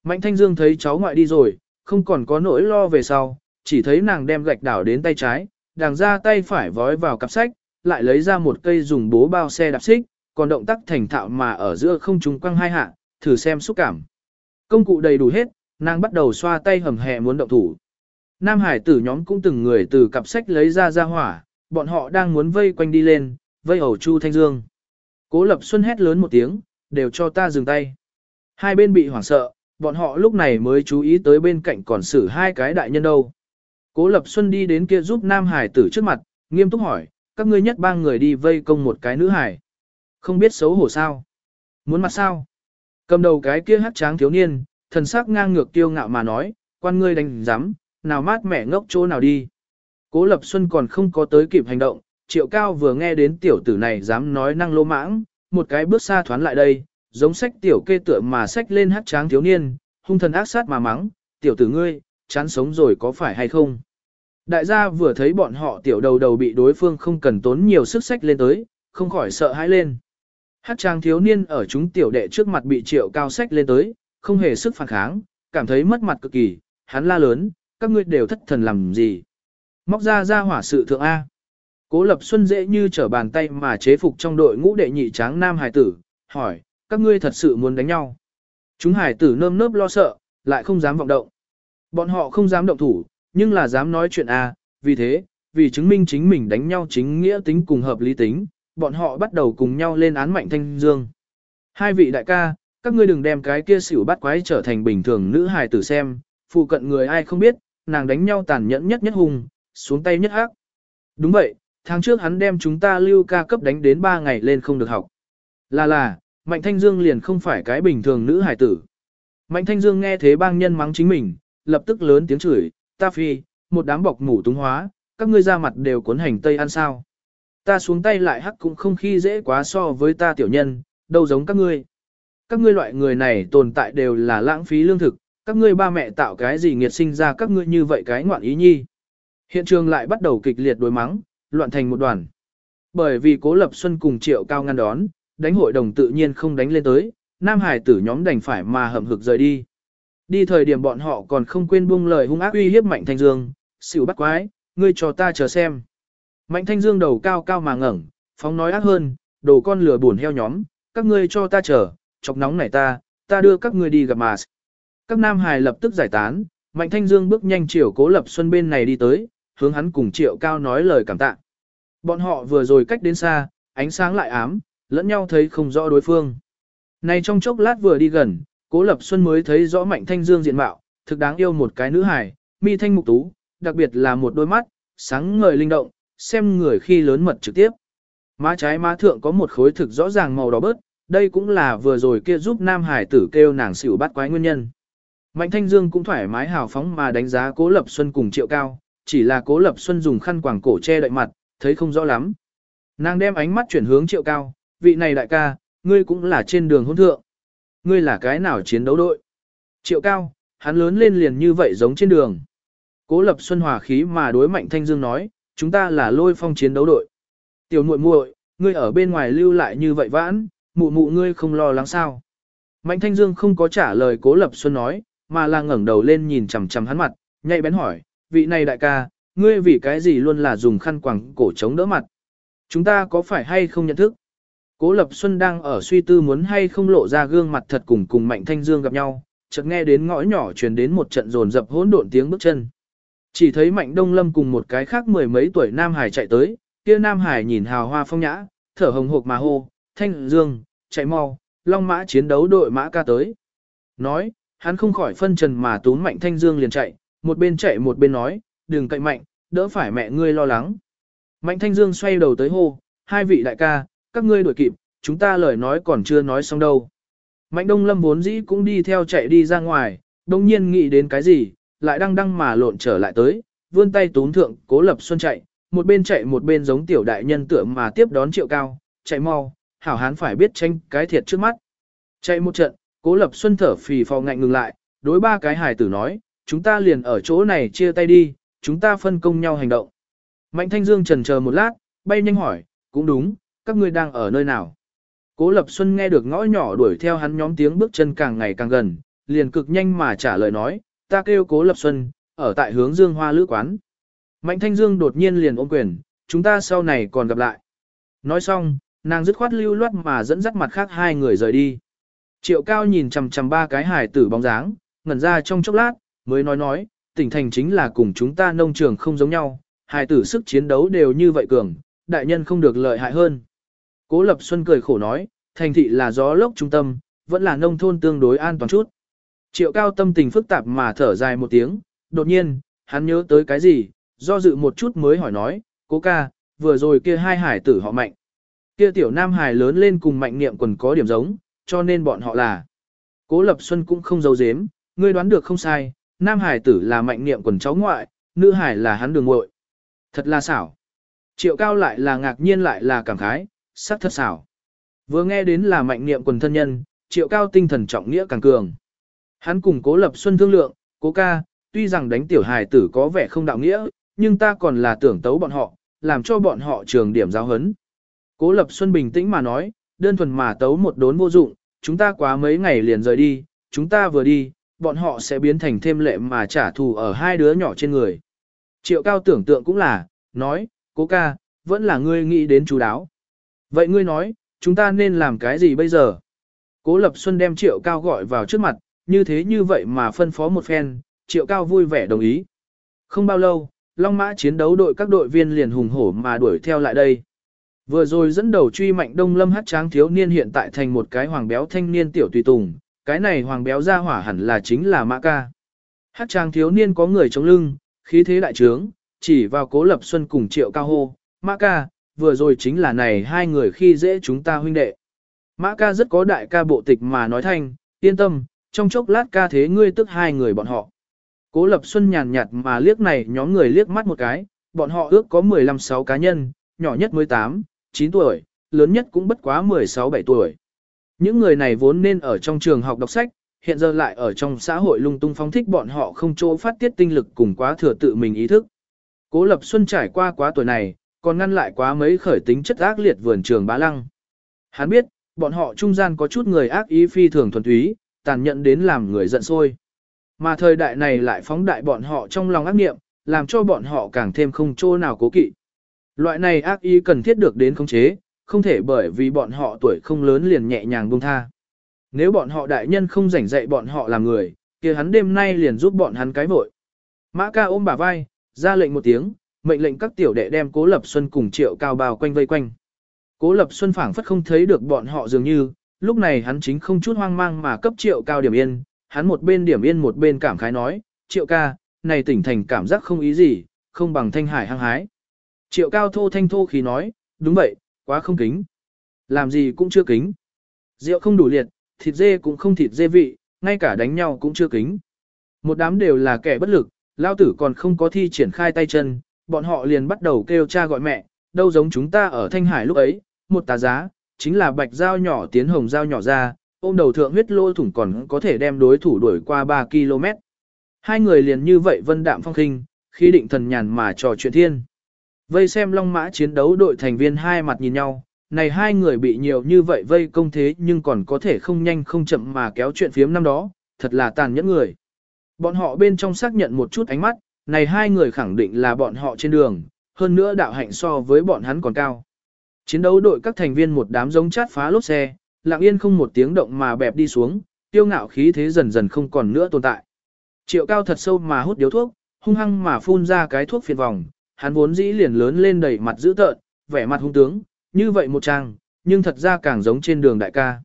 Mạnh Thanh Dương thấy cháu ngoại đi rồi, không còn có nỗi lo về sau, chỉ thấy nàng đem gạch đảo đến tay trái, đàng ra tay phải vói vào cặp sách, lại lấy ra một cây dùng bố bao xe đạp xích, còn động tác thành thạo mà ở giữa không trung quăng hai hạ, thử xem xúc cảm. Công cụ đầy đủ hết, Nàng bắt đầu xoa tay hầm hè muốn động thủ. Nam hải tử nhóm cũng từng người từ cặp sách lấy ra ra hỏa, bọn họ đang muốn vây quanh đi lên, vây hầu Chu Thanh Dương. Cố Lập Xuân hét lớn một tiếng, đều cho ta dừng tay. Hai bên bị hoảng sợ, bọn họ lúc này mới chú ý tới bên cạnh còn xử hai cái đại nhân đâu. Cố Lập Xuân đi đến kia giúp Nam Hải tử trước mặt, nghiêm túc hỏi, các ngươi nhất ba người đi vây công một cái nữ hải. Không biết xấu hổ sao? Muốn mặt sao? Cầm đầu cái kia hát tráng thiếu niên, thần sắc ngang ngược kiêu ngạo mà nói, quan ngươi đánh giám, nào mát mẻ ngốc chỗ nào đi. Cố Lập Xuân còn không có tới kịp hành động, triệu cao vừa nghe đến tiểu tử này dám nói năng lô mãng, một cái bước xa thoán lại đây, giống sách tiểu kê tựa mà sách lên hát tráng thiếu niên, hung thần ác sát mà mắng, tiểu tử ngươi, chán sống rồi có phải hay không? Đại gia vừa thấy bọn họ tiểu đầu đầu bị đối phương không cần tốn nhiều sức sách lên tới, không khỏi sợ hãi lên. Hát trang thiếu niên ở chúng tiểu đệ trước mặt bị triệu cao sách lên tới, không hề sức phản kháng, cảm thấy mất mặt cực kỳ, hắn la lớn, các ngươi đều thất thần làm gì. Móc ra ra hỏa sự thượng A. Cố Lập Xuân dễ như trở bàn tay mà chế phục trong đội ngũ đệ nhị tráng nam hải tử, hỏi, các ngươi thật sự muốn đánh nhau. Chúng hải tử nơm nớp lo sợ, lại không dám vọng động. Bọn họ không dám động thủ, nhưng là dám nói chuyện A, vì thế, vì chứng minh chính mình đánh nhau chính nghĩa tính cùng hợp lý tính, bọn họ bắt đầu cùng nhau lên án Mạnh Thanh Dương. Hai vị đại ca, các ngươi đừng đem cái kia xỉu bắt quái trở thành bình thường nữ hài tử xem, phụ cận người ai không biết, nàng đánh nhau tàn nhẫn nhất nhất hùng, xuống tay nhất ác. Đúng vậy, tháng trước hắn đem chúng ta lưu ca cấp đánh đến 3 ngày lên không được học. Là là, Mạnh Thanh Dương liền không phải cái bình thường nữ hải tử. Mạnh Thanh Dương nghe thế bang nhân mắng chính mình, lập tức lớn tiếng chửi, ta phi, một đám bọc mủ túng hóa, các ngươi ra mặt đều cuốn hành tây ăn sao. Ta xuống tay lại hắc cũng không khi dễ quá so với ta tiểu nhân, đâu giống các ngươi. Các ngươi loại người này tồn tại đều là lãng phí lương thực, các ngươi ba mẹ tạo cái gì nghiệt sinh ra các ngươi như vậy cái ngoạn ý nhi. Hiện trường lại bắt đầu kịch liệt đối mắng, loạn thành một đoàn. Bởi vì Cố Lập Xuân cùng Triệu Cao ngăn đón, đánh hội đồng tự nhiên không đánh lên tới, Nam Hải tử nhóm đành phải mà hậm hực rời đi. Đi thời điểm bọn họ còn không quên buông lời hung ác uy hiếp Mạnh Thanh Dương, xỉu bắt quái, ngươi cho ta chờ xem. Mạnh Thanh Dương đầu cao cao mà ngẩng, phóng nói ác hơn, đồ con lừa buồn heo nhóm, các ngươi cho ta chờ, chọc nóng này ta, ta đưa các ngươi đi gặp mà. Các nam hải lập tức giải tán, Mạnh Thanh Dương bước nhanh chiều Cố Lập Xuân bên này đi tới, hướng hắn cùng Triệu Cao nói lời cảm tạ. Bọn họ vừa rồi cách đến xa, ánh sáng lại ám, lẫn nhau thấy không rõ đối phương. Này trong chốc lát vừa đi gần, Cố Lập Xuân mới thấy rõ Mạnh Thanh Dương diện mạo, thực đáng yêu một cái nữ hài, mi thanh mục tú, đặc biệt là một đôi mắt, sáng ngời linh động, xem người khi lớn mật trực tiếp. Má trái má thượng có một khối thực rõ ràng màu đỏ bớt, đây cũng là vừa rồi kia giúp Nam Hải tử kêu nàng xỉu bắt quái nguyên nhân. Mạnh Thanh Dương cũng thoải mái hào phóng mà đánh giá Cố Lập Xuân cùng Triệu Cao, chỉ là Cố Lập Xuân dùng khăn quàng cổ che đậy mặt, thấy không rõ lắm. Nàng đem ánh mắt chuyển hướng Triệu Cao, vị này đại ca, ngươi cũng là trên đường hôn thượng. Ngươi là cái nào chiến đấu đội? Triệu Cao, hắn lớn lên liền như vậy giống trên đường. Cố Lập Xuân hòa khí mà đối Mạnh Thanh Dương nói, chúng ta là lôi phong chiến đấu đội. Tiểu muội muội, ngươi ở bên ngoài lưu lại như vậy vãn, mụ mụ ngươi không lo lắng sao. Mạnh Thanh Dương không có trả lời Cố Lập Xuân nói, mà là ngẩng đầu lên nhìn chằm chằm hắn mặt, nhạy bén hỏi, vị này đại ca, ngươi vì cái gì luôn là dùng khăn quàng cổ chống đỡ mặt. Chúng ta có phải hay không nhận thức? Cố Lập Xuân đang ở suy tư muốn hay không lộ ra gương mặt thật cùng cùng Mạnh Thanh Dương gặp nhau, chợt nghe đến ngõ nhỏ truyền đến một trận rồn dập hỗn độn tiếng bước chân. Chỉ thấy Mạnh Đông Lâm cùng một cái khác mười mấy tuổi Nam Hải chạy tới, kia Nam Hải nhìn hào hoa phong nhã, thở hồng hộc mà hô, Thanh Dương, chạy mau, Long Mã chiến đấu đội mã ca tới. Nói, hắn không khỏi phân trần mà túm Mạnh Thanh Dương liền chạy, một bên chạy một bên nói, đừng cậy mạnh, đỡ phải mẹ ngươi lo lắng. Mạnh Thanh Dương xoay đầu tới hô, hai vị đại ca, các ngươi đuổi kịp, chúng ta lời nói còn chưa nói xong đâu. Mạnh Đông Lâm vốn dĩ cũng đi theo chạy đi ra ngoài, đông nhiên nghĩ đến cái gì, lại đang đăng mà lộn trở lại tới, vươn tay túm thượng, cố lập xuân chạy, một bên chạy một bên giống tiểu đại nhân tượng mà tiếp đón triệu cao, chạy mau, hảo hán phải biết tranh cái thiệt trước mắt. Chạy một trận, cố lập xuân thở phì phò ngạnh ngừng lại, đối ba cái hài tử nói, chúng ta liền ở chỗ này chia tay đi, chúng ta phân công nhau hành động. Mạnh thanh dương trần chờ một lát, bay nhanh hỏi, cũng đúng, các ngươi đang ở nơi nào? Cố Lập Xuân nghe được ngõ nhỏ đuổi theo hắn nhóm tiếng bước chân càng ngày càng gần, liền cực nhanh mà trả lời nói, ta kêu Cố Lập Xuân, ở tại hướng Dương Hoa Lữ Quán. Mạnh Thanh Dương đột nhiên liền ôm quyền, chúng ta sau này còn gặp lại. Nói xong, nàng dứt khoát lưu loát mà dẫn dắt mặt khác hai người rời đi. Triệu Cao nhìn chằm chằm ba cái hải tử bóng dáng, ngẩn ra trong chốc lát, mới nói nói, tỉnh thành chính là cùng chúng ta nông trường không giống nhau, hài tử sức chiến đấu đều như vậy cường, đại nhân không được lợi hại hơn. Cố Lập Xuân cười khổ nói, thành thị là gió lốc trung tâm, vẫn là nông thôn tương đối an toàn chút. Triệu cao tâm tình phức tạp mà thở dài một tiếng, đột nhiên, hắn nhớ tới cái gì, do dự một chút mới hỏi nói, cố ca, vừa rồi kia hai hải tử họ mạnh. Kia tiểu nam hải lớn lên cùng mạnh niệm quần có điểm giống, cho nên bọn họ là. Cố Lập Xuân cũng không giấu giếm, ngươi đoán được không sai, nam hải tử là mạnh niệm quần cháu ngoại, nữ hải là hắn đường muội. Thật là xảo. Triệu cao lại là ngạc nhiên lại là cảm khái, sắc thật xảo. Vừa nghe đến là mạnh niệm quần thân nhân, triệu cao tinh thần trọng nghĩa càng cường. Hắn cùng cố lập xuân thương lượng, cố ca, tuy rằng đánh tiểu hài tử có vẻ không đạo nghĩa, nhưng ta còn là tưởng tấu bọn họ, làm cho bọn họ trường điểm giáo hấn. Cố lập xuân bình tĩnh mà nói, đơn thuần mà tấu một đốn vô dụng, chúng ta quá mấy ngày liền rời đi, chúng ta vừa đi, bọn họ sẽ biến thành thêm lệ mà trả thù ở hai đứa nhỏ trên người. Triệu cao tưởng tượng cũng là, nói, cố ca, vẫn là ngươi nghĩ đến chú đáo. Vậy ngươi nói, chúng ta nên làm cái gì bây giờ? Cố Lập Xuân đem Triệu Cao gọi vào trước mặt, như thế như vậy mà phân phó một phen, Triệu Cao vui vẻ đồng ý. Không bao lâu, Long Mã chiến đấu đội các đội viên liền hùng hổ mà đuổi theo lại đây. Vừa rồi dẫn đầu truy mạnh Đông Lâm hát tráng thiếu niên hiện tại thành một cái hoàng béo thanh niên tiểu tùy tùng, cái này hoàng béo ra hỏa hẳn là chính là Mã Ca. Hát trang thiếu niên có người chống lưng, khí thế đại trướng, chỉ vào Cố Lập Xuân cùng Triệu Cao hô, Mã Ca, vừa rồi chính là này hai người khi dễ chúng ta huynh đệ. Mã ca rất có đại ca bộ tịch mà nói thanh, yên tâm, trong chốc lát ca thế ngươi tức hai người bọn họ. Cố Lập Xuân nhàn nhạt mà liếc này nhóm người liếc mắt một cái, bọn họ ước có 15-6 cá nhân, nhỏ nhất 18, 9 tuổi, lớn nhất cũng bất quá 16-17 tuổi. Những người này vốn nên ở trong trường học đọc sách, hiện giờ lại ở trong xã hội lung tung phóng thích bọn họ không chỗ phát tiết tinh lực cùng quá thừa tự mình ý thức. Cố Lập Xuân trải qua quá tuổi này, còn ngăn lại quá mấy khởi tính chất ác liệt vườn trường bá lăng. Hắn biết, bọn họ trung gian có chút người ác ý phi thường thuần túy, tàn nhẫn đến làm người giận sôi. Mà thời đại này lại phóng đại bọn họ trong lòng ác niệm, làm cho bọn họ càng thêm không chỗ nào cố kỵ. Loại này ác ý cần thiết được đến khống chế, không thể bởi vì bọn họ tuổi không lớn liền nhẹ nhàng buông tha. Nếu bọn họ đại nhân không rảnh dạy bọn họ làm người, kia hắn đêm nay liền giúp bọn hắn cái vội. Mã ca ôm bà vai, ra lệnh một tiếng, mệnh lệnh các tiểu đệ đem Cố Lập Xuân cùng Triệu Cao bao quanh vây quanh. Cố Lập Xuân phảng phất không thấy được bọn họ dường như, lúc này hắn chính không chút hoang mang mà cấp Triệu Cao điểm yên, hắn một bên điểm yên một bên cảm khái nói, Triệu ca, này tỉnh thành cảm giác không ý gì, không bằng thanh hải hăng hái. Triệu Cao thô thanh thô khí nói, đúng vậy, quá không kính. Làm gì cũng chưa kính. Rượu không đủ liệt, thịt dê cũng không thịt dê vị, ngay cả đánh nhau cũng chưa kính. Một đám đều là kẻ bất lực, lao tử còn không có thi triển khai tay chân, bọn họ liền bắt đầu kêu cha gọi mẹ, đâu giống chúng ta ở Thanh Hải lúc ấy, một tà giá, chính là bạch dao nhỏ tiến hồng dao nhỏ ra, ôm đầu thượng huyết lô thủng còn có thể đem đối thủ đuổi qua 3 km. Hai người liền như vậy vân đạm phong khinh, khi định thần nhàn mà trò chuyện thiên. Vây xem long mã chiến đấu đội thành viên hai mặt nhìn nhau, này hai người bị nhiều như vậy vây công thế nhưng còn có thể không nhanh không chậm mà kéo chuyện phiếm năm đó, thật là tàn nhẫn người. Bọn họ bên trong xác nhận một chút ánh mắt, này hai người khẳng định là bọn họ trên đường, hơn nữa đạo hạnh so với bọn hắn còn cao. Chiến đấu đội các thành viên một đám giống chát phá lốp xe, lặng yên không một tiếng động mà bẹp đi xuống, tiêu ngạo khí thế dần dần không còn nữa tồn tại. Triệu cao thật sâu mà hút điếu thuốc, hung hăng mà phun ra cái thuốc phiền vòng, hắn vốn dĩ liền lớn lên đầy mặt dữ tợn, vẻ mặt hung tướng, như vậy một trang, nhưng thật ra càng giống trên đường đại ca.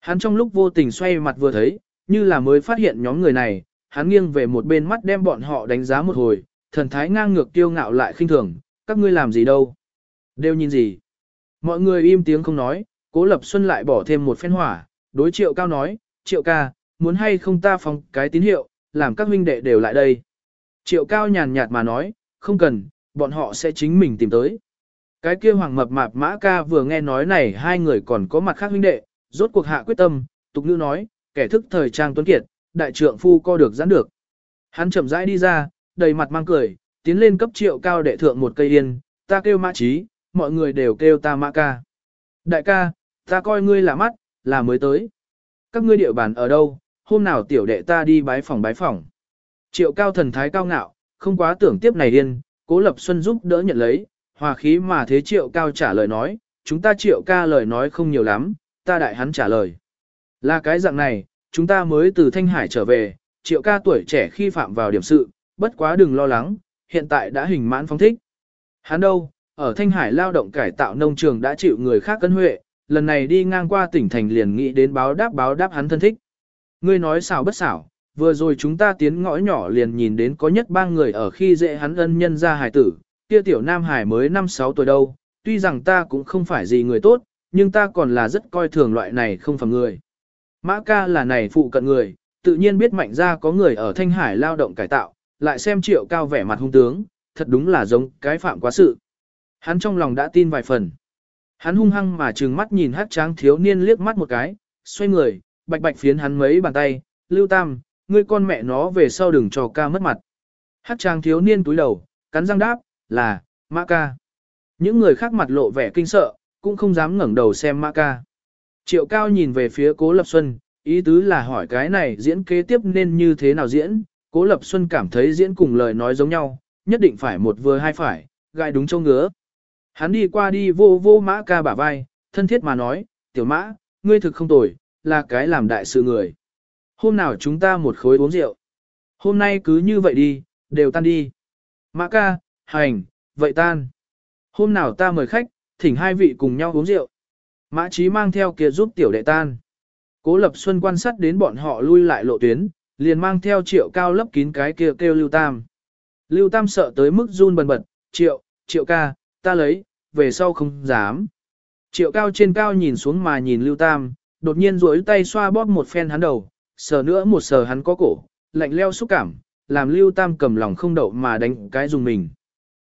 Hắn trong lúc vô tình xoay mặt vừa thấy, như là mới phát hiện nhóm người này, hắn nghiêng về một bên mắt đem bọn họ đánh giá một hồi, thần thái ngang ngược tiêu ngạo lại khinh thường, các ngươi làm gì đâu? Đều nhìn gì? Mọi người im tiếng không nói, cố lập xuân lại bỏ thêm một phen hỏa, đối triệu cao nói, triệu ca, muốn hay không ta phóng cái tín hiệu, làm các huynh đệ đều lại đây. Triệu cao nhàn nhạt mà nói, không cần, bọn họ sẽ chính mình tìm tới. Cái kia hoàng mập mạp mã ca vừa nghe nói này hai người còn có mặt khác huynh đệ, rốt cuộc hạ quyết tâm, tục nữ nói, kẻ thức thời trang tuấn kiệt, đại trượng phu co được giãn được. Hắn chậm rãi đi ra, đầy mặt mang cười, tiến lên cấp triệu cao đệ thượng một cây yên, ta kêu mã trí, mọi người đều kêu ta mã ca. Đại ca, ta coi ngươi là mắt, là mới tới. Các ngươi địa bàn ở đâu, hôm nào tiểu đệ ta đi bái phòng bái phòng. Triệu cao thần thái cao ngạo, không quá tưởng tiếp này điên, cố lập xuân giúp đỡ nhận lấy, hòa khí mà thế triệu cao trả lời nói, chúng ta triệu ca lời nói không nhiều lắm, ta đại hắn trả lời. Là cái dạng này, chúng ta mới từ Thanh Hải trở về, triệu ca tuổi trẻ khi phạm vào điểm sự, bất quá đừng lo lắng, hiện tại đã hình mãn phong thích. Hắn đâu, ở Thanh Hải lao động cải tạo nông trường đã chịu người khác cân huệ, lần này đi ngang qua tỉnh thành liền nghĩ đến báo đáp báo đáp hắn thân thích. Ngươi nói xảo bất xảo, vừa rồi chúng ta tiến ngõ nhỏ liền nhìn đến có nhất ba người ở khi dễ hắn ân nhân ra hải tử, kia tiểu nam hải mới 5-6 tuổi đâu, tuy rằng ta cũng không phải gì người tốt, nhưng ta còn là rất coi thường loại này không phải người. Mã ca là này phụ cận người, tự nhiên biết mạnh ra có người ở Thanh Hải lao động cải tạo, lại xem triệu cao vẻ mặt hung tướng, thật đúng là giống cái phạm quá sự. Hắn trong lòng đã tin vài phần. Hắn hung hăng mà trừng mắt nhìn hát tráng thiếu niên liếc mắt một cái, xoay người, bạch bạch phiến hắn mấy bàn tay, lưu tam, ngươi con mẹ nó về sau đừng cho ca mất mặt. Hát trang thiếu niên túi đầu, cắn răng đáp, là, mã ca. Những người khác mặt lộ vẻ kinh sợ, cũng không dám ngẩng đầu xem mã ca. Triệu cao nhìn về phía cố lập xuân, ý tứ là hỏi cái này diễn kế tiếp nên như thế nào diễn, cố lập xuân cảm thấy diễn cùng lời nói giống nhau, nhất định phải một vừa hai phải, gai đúng châu ngứa. Hắn đi qua đi vô vô mã ca bả vai, thân thiết mà nói, tiểu mã, ngươi thực không tồi, là cái làm đại sự người. Hôm nào chúng ta một khối uống rượu. Hôm nay cứ như vậy đi, đều tan đi. Mã ca, hành, vậy tan. Hôm nào ta mời khách, thỉnh hai vị cùng nhau uống rượu. Mã trí mang theo kia giúp tiểu đệ tan. Cố Lập Xuân quan sát đến bọn họ lui lại lộ tuyến, liền mang theo triệu cao lấp kín cái kia kêu Lưu Tam. Lưu Tam sợ tới mức run bần bật, triệu, triệu ca, ta lấy, về sau không dám. Triệu cao trên cao nhìn xuống mà nhìn Lưu Tam, đột nhiên duỗi tay xoa bóp một phen hắn đầu, sờ nữa một sờ hắn có cổ, lạnh leo xúc cảm, làm Lưu Tam cầm lòng không đậu mà đánh cái dùng mình.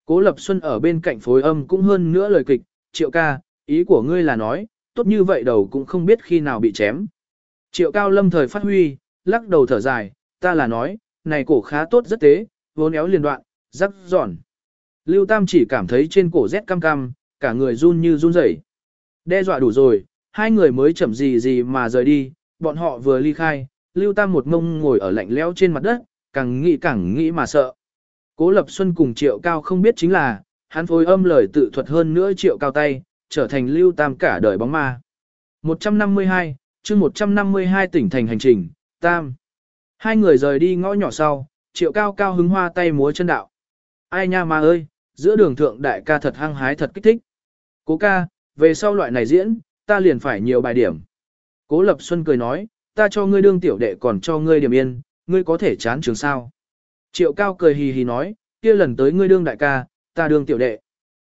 Cố Lập Xuân ở bên cạnh phối âm cũng hơn nữa lời kịch, triệu ca, ý của ngươi là nói, tốt như vậy đầu cũng không biết khi nào bị chém. Triệu cao lâm thời phát huy, lắc đầu thở dài, ta là nói, này cổ khá tốt rất tế, vốn éo liền đoạn, rắc giòn. Lưu Tam chỉ cảm thấy trên cổ rét cam cam, cả người run như run rẩy. Đe dọa đủ rồi, hai người mới chậm gì gì mà rời đi, bọn họ vừa ly khai, Lưu Tam một mông ngồi ở lạnh lẽo trên mặt đất, càng nghĩ càng nghĩ mà sợ. Cố Lập Xuân cùng Triệu Cao không biết chính là, hắn phối âm lời tự thuật hơn nữa Triệu Cao tay, trở thành Lưu Tam cả đời bóng ma. 152, chương 152 tỉnh thành hành trình, Tam. Hai người rời đi ngõ nhỏ sau, Triệu Cao Cao hứng hoa tay múa chân đạo. Ai nha ma ơi, giữa đường thượng đại ca thật hăng hái thật kích thích. Cố ca, về sau loại này diễn, ta liền phải nhiều bài điểm. Cố Lập Xuân cười nói, ta cho ngươi đương tiểu đệ còn cho ngươi điểm yên, ngươi có thể chán trường sao. Triệu Cao cười hì hì nói, kia lần tới ngươi đương đại ca, ta đương tiểu đệ.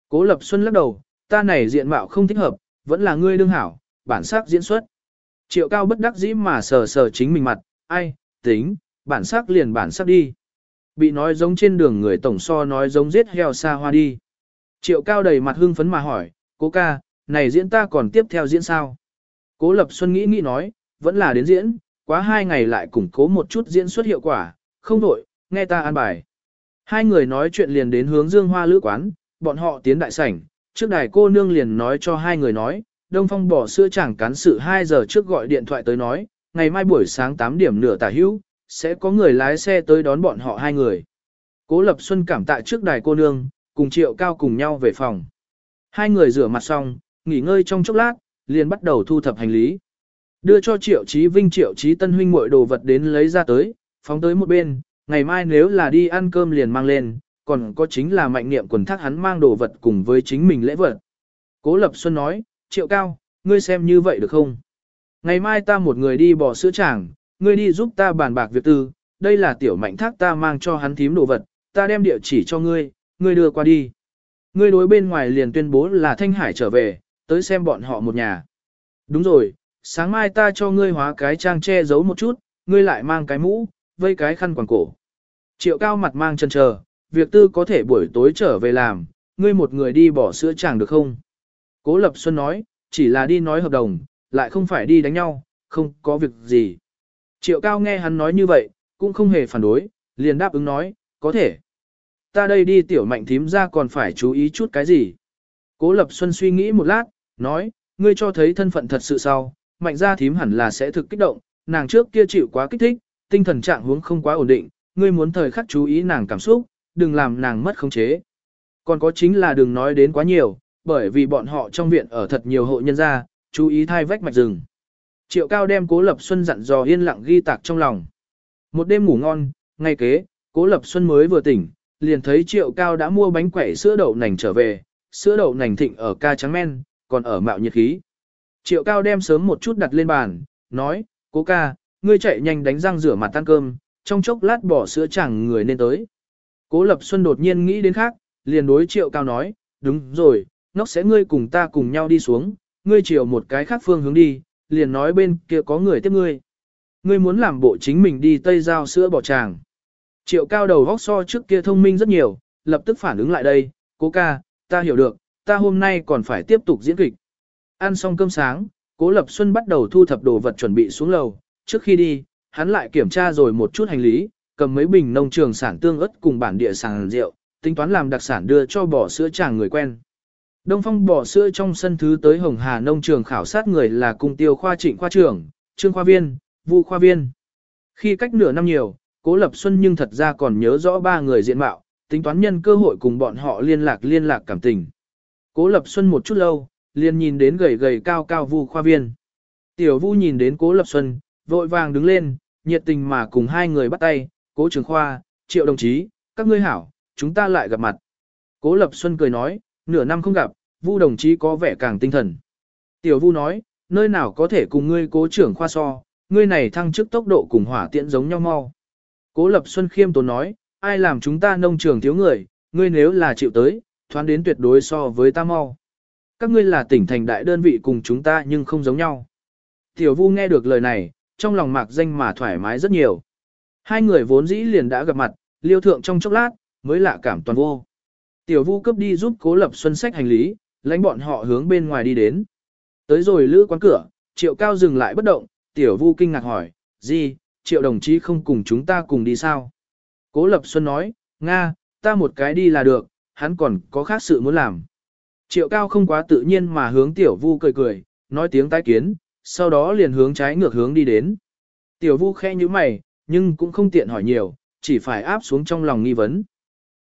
Cố Lập Xuân lắc đầu, ta này diện mạo không thích hợp, vẫn là ngươi đương hảo, bản sắc diễn xuất. Triệu Cao bất đắc dĩ mà sờ sờ chính mình mặt, ai, tính, bản sắc liền bản sắc đi. Bị nói giống trên đường người tổng so nói giống giết heo xa hoa đi. Triệu Cao đầy mặt hưng phấn mà hỏi, cố ca, này diễn ta còn tiếp theo diễn sao? Cố Lập Xuân nghĩ nghĩ nói, vẫn là đến diễn, quá hai ngày lại củng cố một chút diễn xuất hiệu quả, không đổi, nghe ta an bài. Hai người nói chuyện liền đến hướng dương hoa lữ quán, bọn họ tiến đại sảnh, trước đài cô nương liền nói cho hai người nói, Đông Phong bỏ sữa chẳng cán sự 2 giờ trước gọi điện thoại tới nói, ngày mai buổi sáng 8 điểm nửa tả hữu, sẽ có người lái xe tới đón bọn họ hai người. Cố Lập Xuân cảm tạ trước đài cô nương, cùng Triệu Cao cùng nhau về phòng. Hai người rửa mặt xong, nghỉ ngơi trong chốc lát, liền bắt đầu thu thập hành lý. Đưa cho Triệu Chí Vinh Triệu Chí Tân huynh muội đồ vật đến lấy ra tới, phóng tới một bên, ngày mai nếu là đi ăn cơm liền mang lên, còn có chính là mạnh niệm quần thác hắn mang đồ vật cùng với chính mình lễ vật. Cố Lập Xuân nói, Triệu Cao, ngươi xem như vậy được không? Ngày mai ta một người đi bỏ sữa chàng, ngươi đi giúp ta bàn bạc việc tư, đây là tiểu mạnh thác ta mang cho hắn thím đồ vật, ta đem địa chỉ cho ngươi, ngươi đưa qua đi. Ngươi đối bên ngoài liền tuyên bố là Thanh Hải trở về, tới xem bọn họ một nhà. Đúng rồi, sáng mai ta cho ngươi hóa cái trang che giấu một chút, ngươi lại mang cái mũ, vây cái khăn quàng cổ. Triệu cao mặt mang chân chờ, việc tư có thể buổi tối trở về làm, ngươi một người đi bỏ sữa chàng được không? Cố Lập Xuân nói, chỉ là đi nói hợp đồng, lại không phải đi đánh nhau, không có việc gì. Triệu cao nghe hắn nói như vậy, cũng không hề phản đối, liền đáp ứng nói, có thể. Ta đây đi tiểu mạnh thím ra còn phải chú ý chút cái gì. Cố Lập Xuân suy nghĩ một lát, nói, ngươi cho thấy thân phận thật sự sau, mạnh gia thím hẳn là sẽ thực kích động, nàng trước kia chịu quá kích thích, tinh thần trạng huống không quá ổn định, ngươi muốn thời khắc chú ý nàng cảm xúc, đừng làm nàng mất khống chế. Còn có chính là đừng nói đến quá nhiều, bởi vì bọn họ trong viện ở thật nhiều hộ nhân gia, chú ý thai vách mạch rừng. Triệu Cao đem Cố Lập Xuân dặn dò yên lặng ghi tạc trong lòng. Một đêm ngủ ngon, ngay kế, Cố Lập Xuân mới vừa tỉnh, liền thấy Triệu Cao đã mua bánh quẩy sữa đậu nành trở về, sữa đậu nành thịnh ở ca trắng men, còn ở mạo nhiệt khí. Triệu Cao đem sớm một chút đặt lên bàn, nói, cố ca, ngươi chạy nhanh đánh răng rửa mặt ăn cơm, trong chốc lát bỏ sữa chẳng người nên tới. Cố Lập Xuân đột nhiên nghĩ đến khác, liền đối Triệu Cao nói, đúng rồi, nó sẽ ngươi cùng ta cùng nhau đi xuống, ngươi chiều một cái khác phương hướng đi, liền nói bên kia có người tiếp ngươi. Ngươi muốn làm bộ chính mình đi tây giao sữa bỏ tràng. Triệu cao đầu góc so trước kia thông minh rất nhiều, lập tức phản ứng lại đây, cố ca, ta hiểu được, ta hôm nay còn phải tiếp tục diễn kịch. Ăn xong cơm sáng, cố lập xuân bắt đầu thu thập đồ vật chuẩn bị xuống lầu, trước khi đi, hắn lại kiểm tra rồi một chút hành lý, cầm mấy bình nông trường sản tương ớt cùng bản địa sản rượu, tính toán làm đặc sản đưa cho bò sữa chàng người quen. Đông phong bò sữa trong sân thứ tới Hồng Hà nông trường khảo sát người là cung tiêu khoa trịnh khoa trưởng, trương khoa viên, vu khoa viên. Khi cách nửa năm nhiều, Cố Lập Xuân nhưng thật ra còn nhớ rõ ba người diện mạo, tính toán nhân cơ hội cùng bọn họ liên lạc liên lạc cảm tình. Cố Lập Xuân một chút lâu, liền nhìn đến gầy gầy cao cao Vu khoa viên. Tiểu Vu nhìn đến Cố Lập Xuân, vội vàng đứng lên, nhiệt tình mà cùng hai người bắt tay, Cố Trường Khoa, Triệu đồng chí, các ngươi hảo, chúng ta lại gặp mặt. Cố Lập Xuân cười nói, nửa năm không gặp, Vu đồng chí có vẻ càng tinh thần. Tiểu Vu nói, nơi nào có thể cùng ngươi Cố trưởng khoa so, ngươi này thăng chức tốc độ cùng hỏa tiễn giống nhau mau. Cố Lập Xuân khiêm tốn nói, ai làm chúng ta nông trường thiếu người, ngươi nếu là chịu tới, thoán đến tuyệt đối so với ta mau. Các ngươi là tỉnh thành đại đơn vị cùng chúng ta nhưng không giống nhau. Tiểu Vu nghe được lời này, trong lòng mạc danh mà thoải mái rất nhiều. Hai người vốn dĩ liền đã gặp mặt, liêu thượng trong chốc lát, mới lạ cảm toàn vô. Tiểu Vu cấp đi giúp Cố Lập Xuân sách hành lý, lãnh bọn họ hướng bên ngoài đi đến. Tới rồi lữ quán cửa, Triệu Cao dừng lại bất động, Tiểu Vu kinh ngạc hỏi, gì, triệu đồng chí không cùng chúng ta cùng đi sao? Cố Lập Xuân nói, Nga, ta một cái đi là được, hắn còn có khác sự muốn làm. Triệu cao không quá tự nhiên mà hướng tiểu vu cười cười, nói tiếng tái kiến, sau đó liền hướng trái ngược hướng đi đến. Tiểu vu khe như mày, nhưng cũng không tiện hỏi nhiều, chỉ phải áp xuống trong lòng nghi vấn.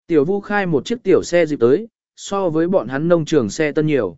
Tiểu vu khai một chiếc tiểu xe dịp tới, so với bọn hắn nông trường xe tân nhiều.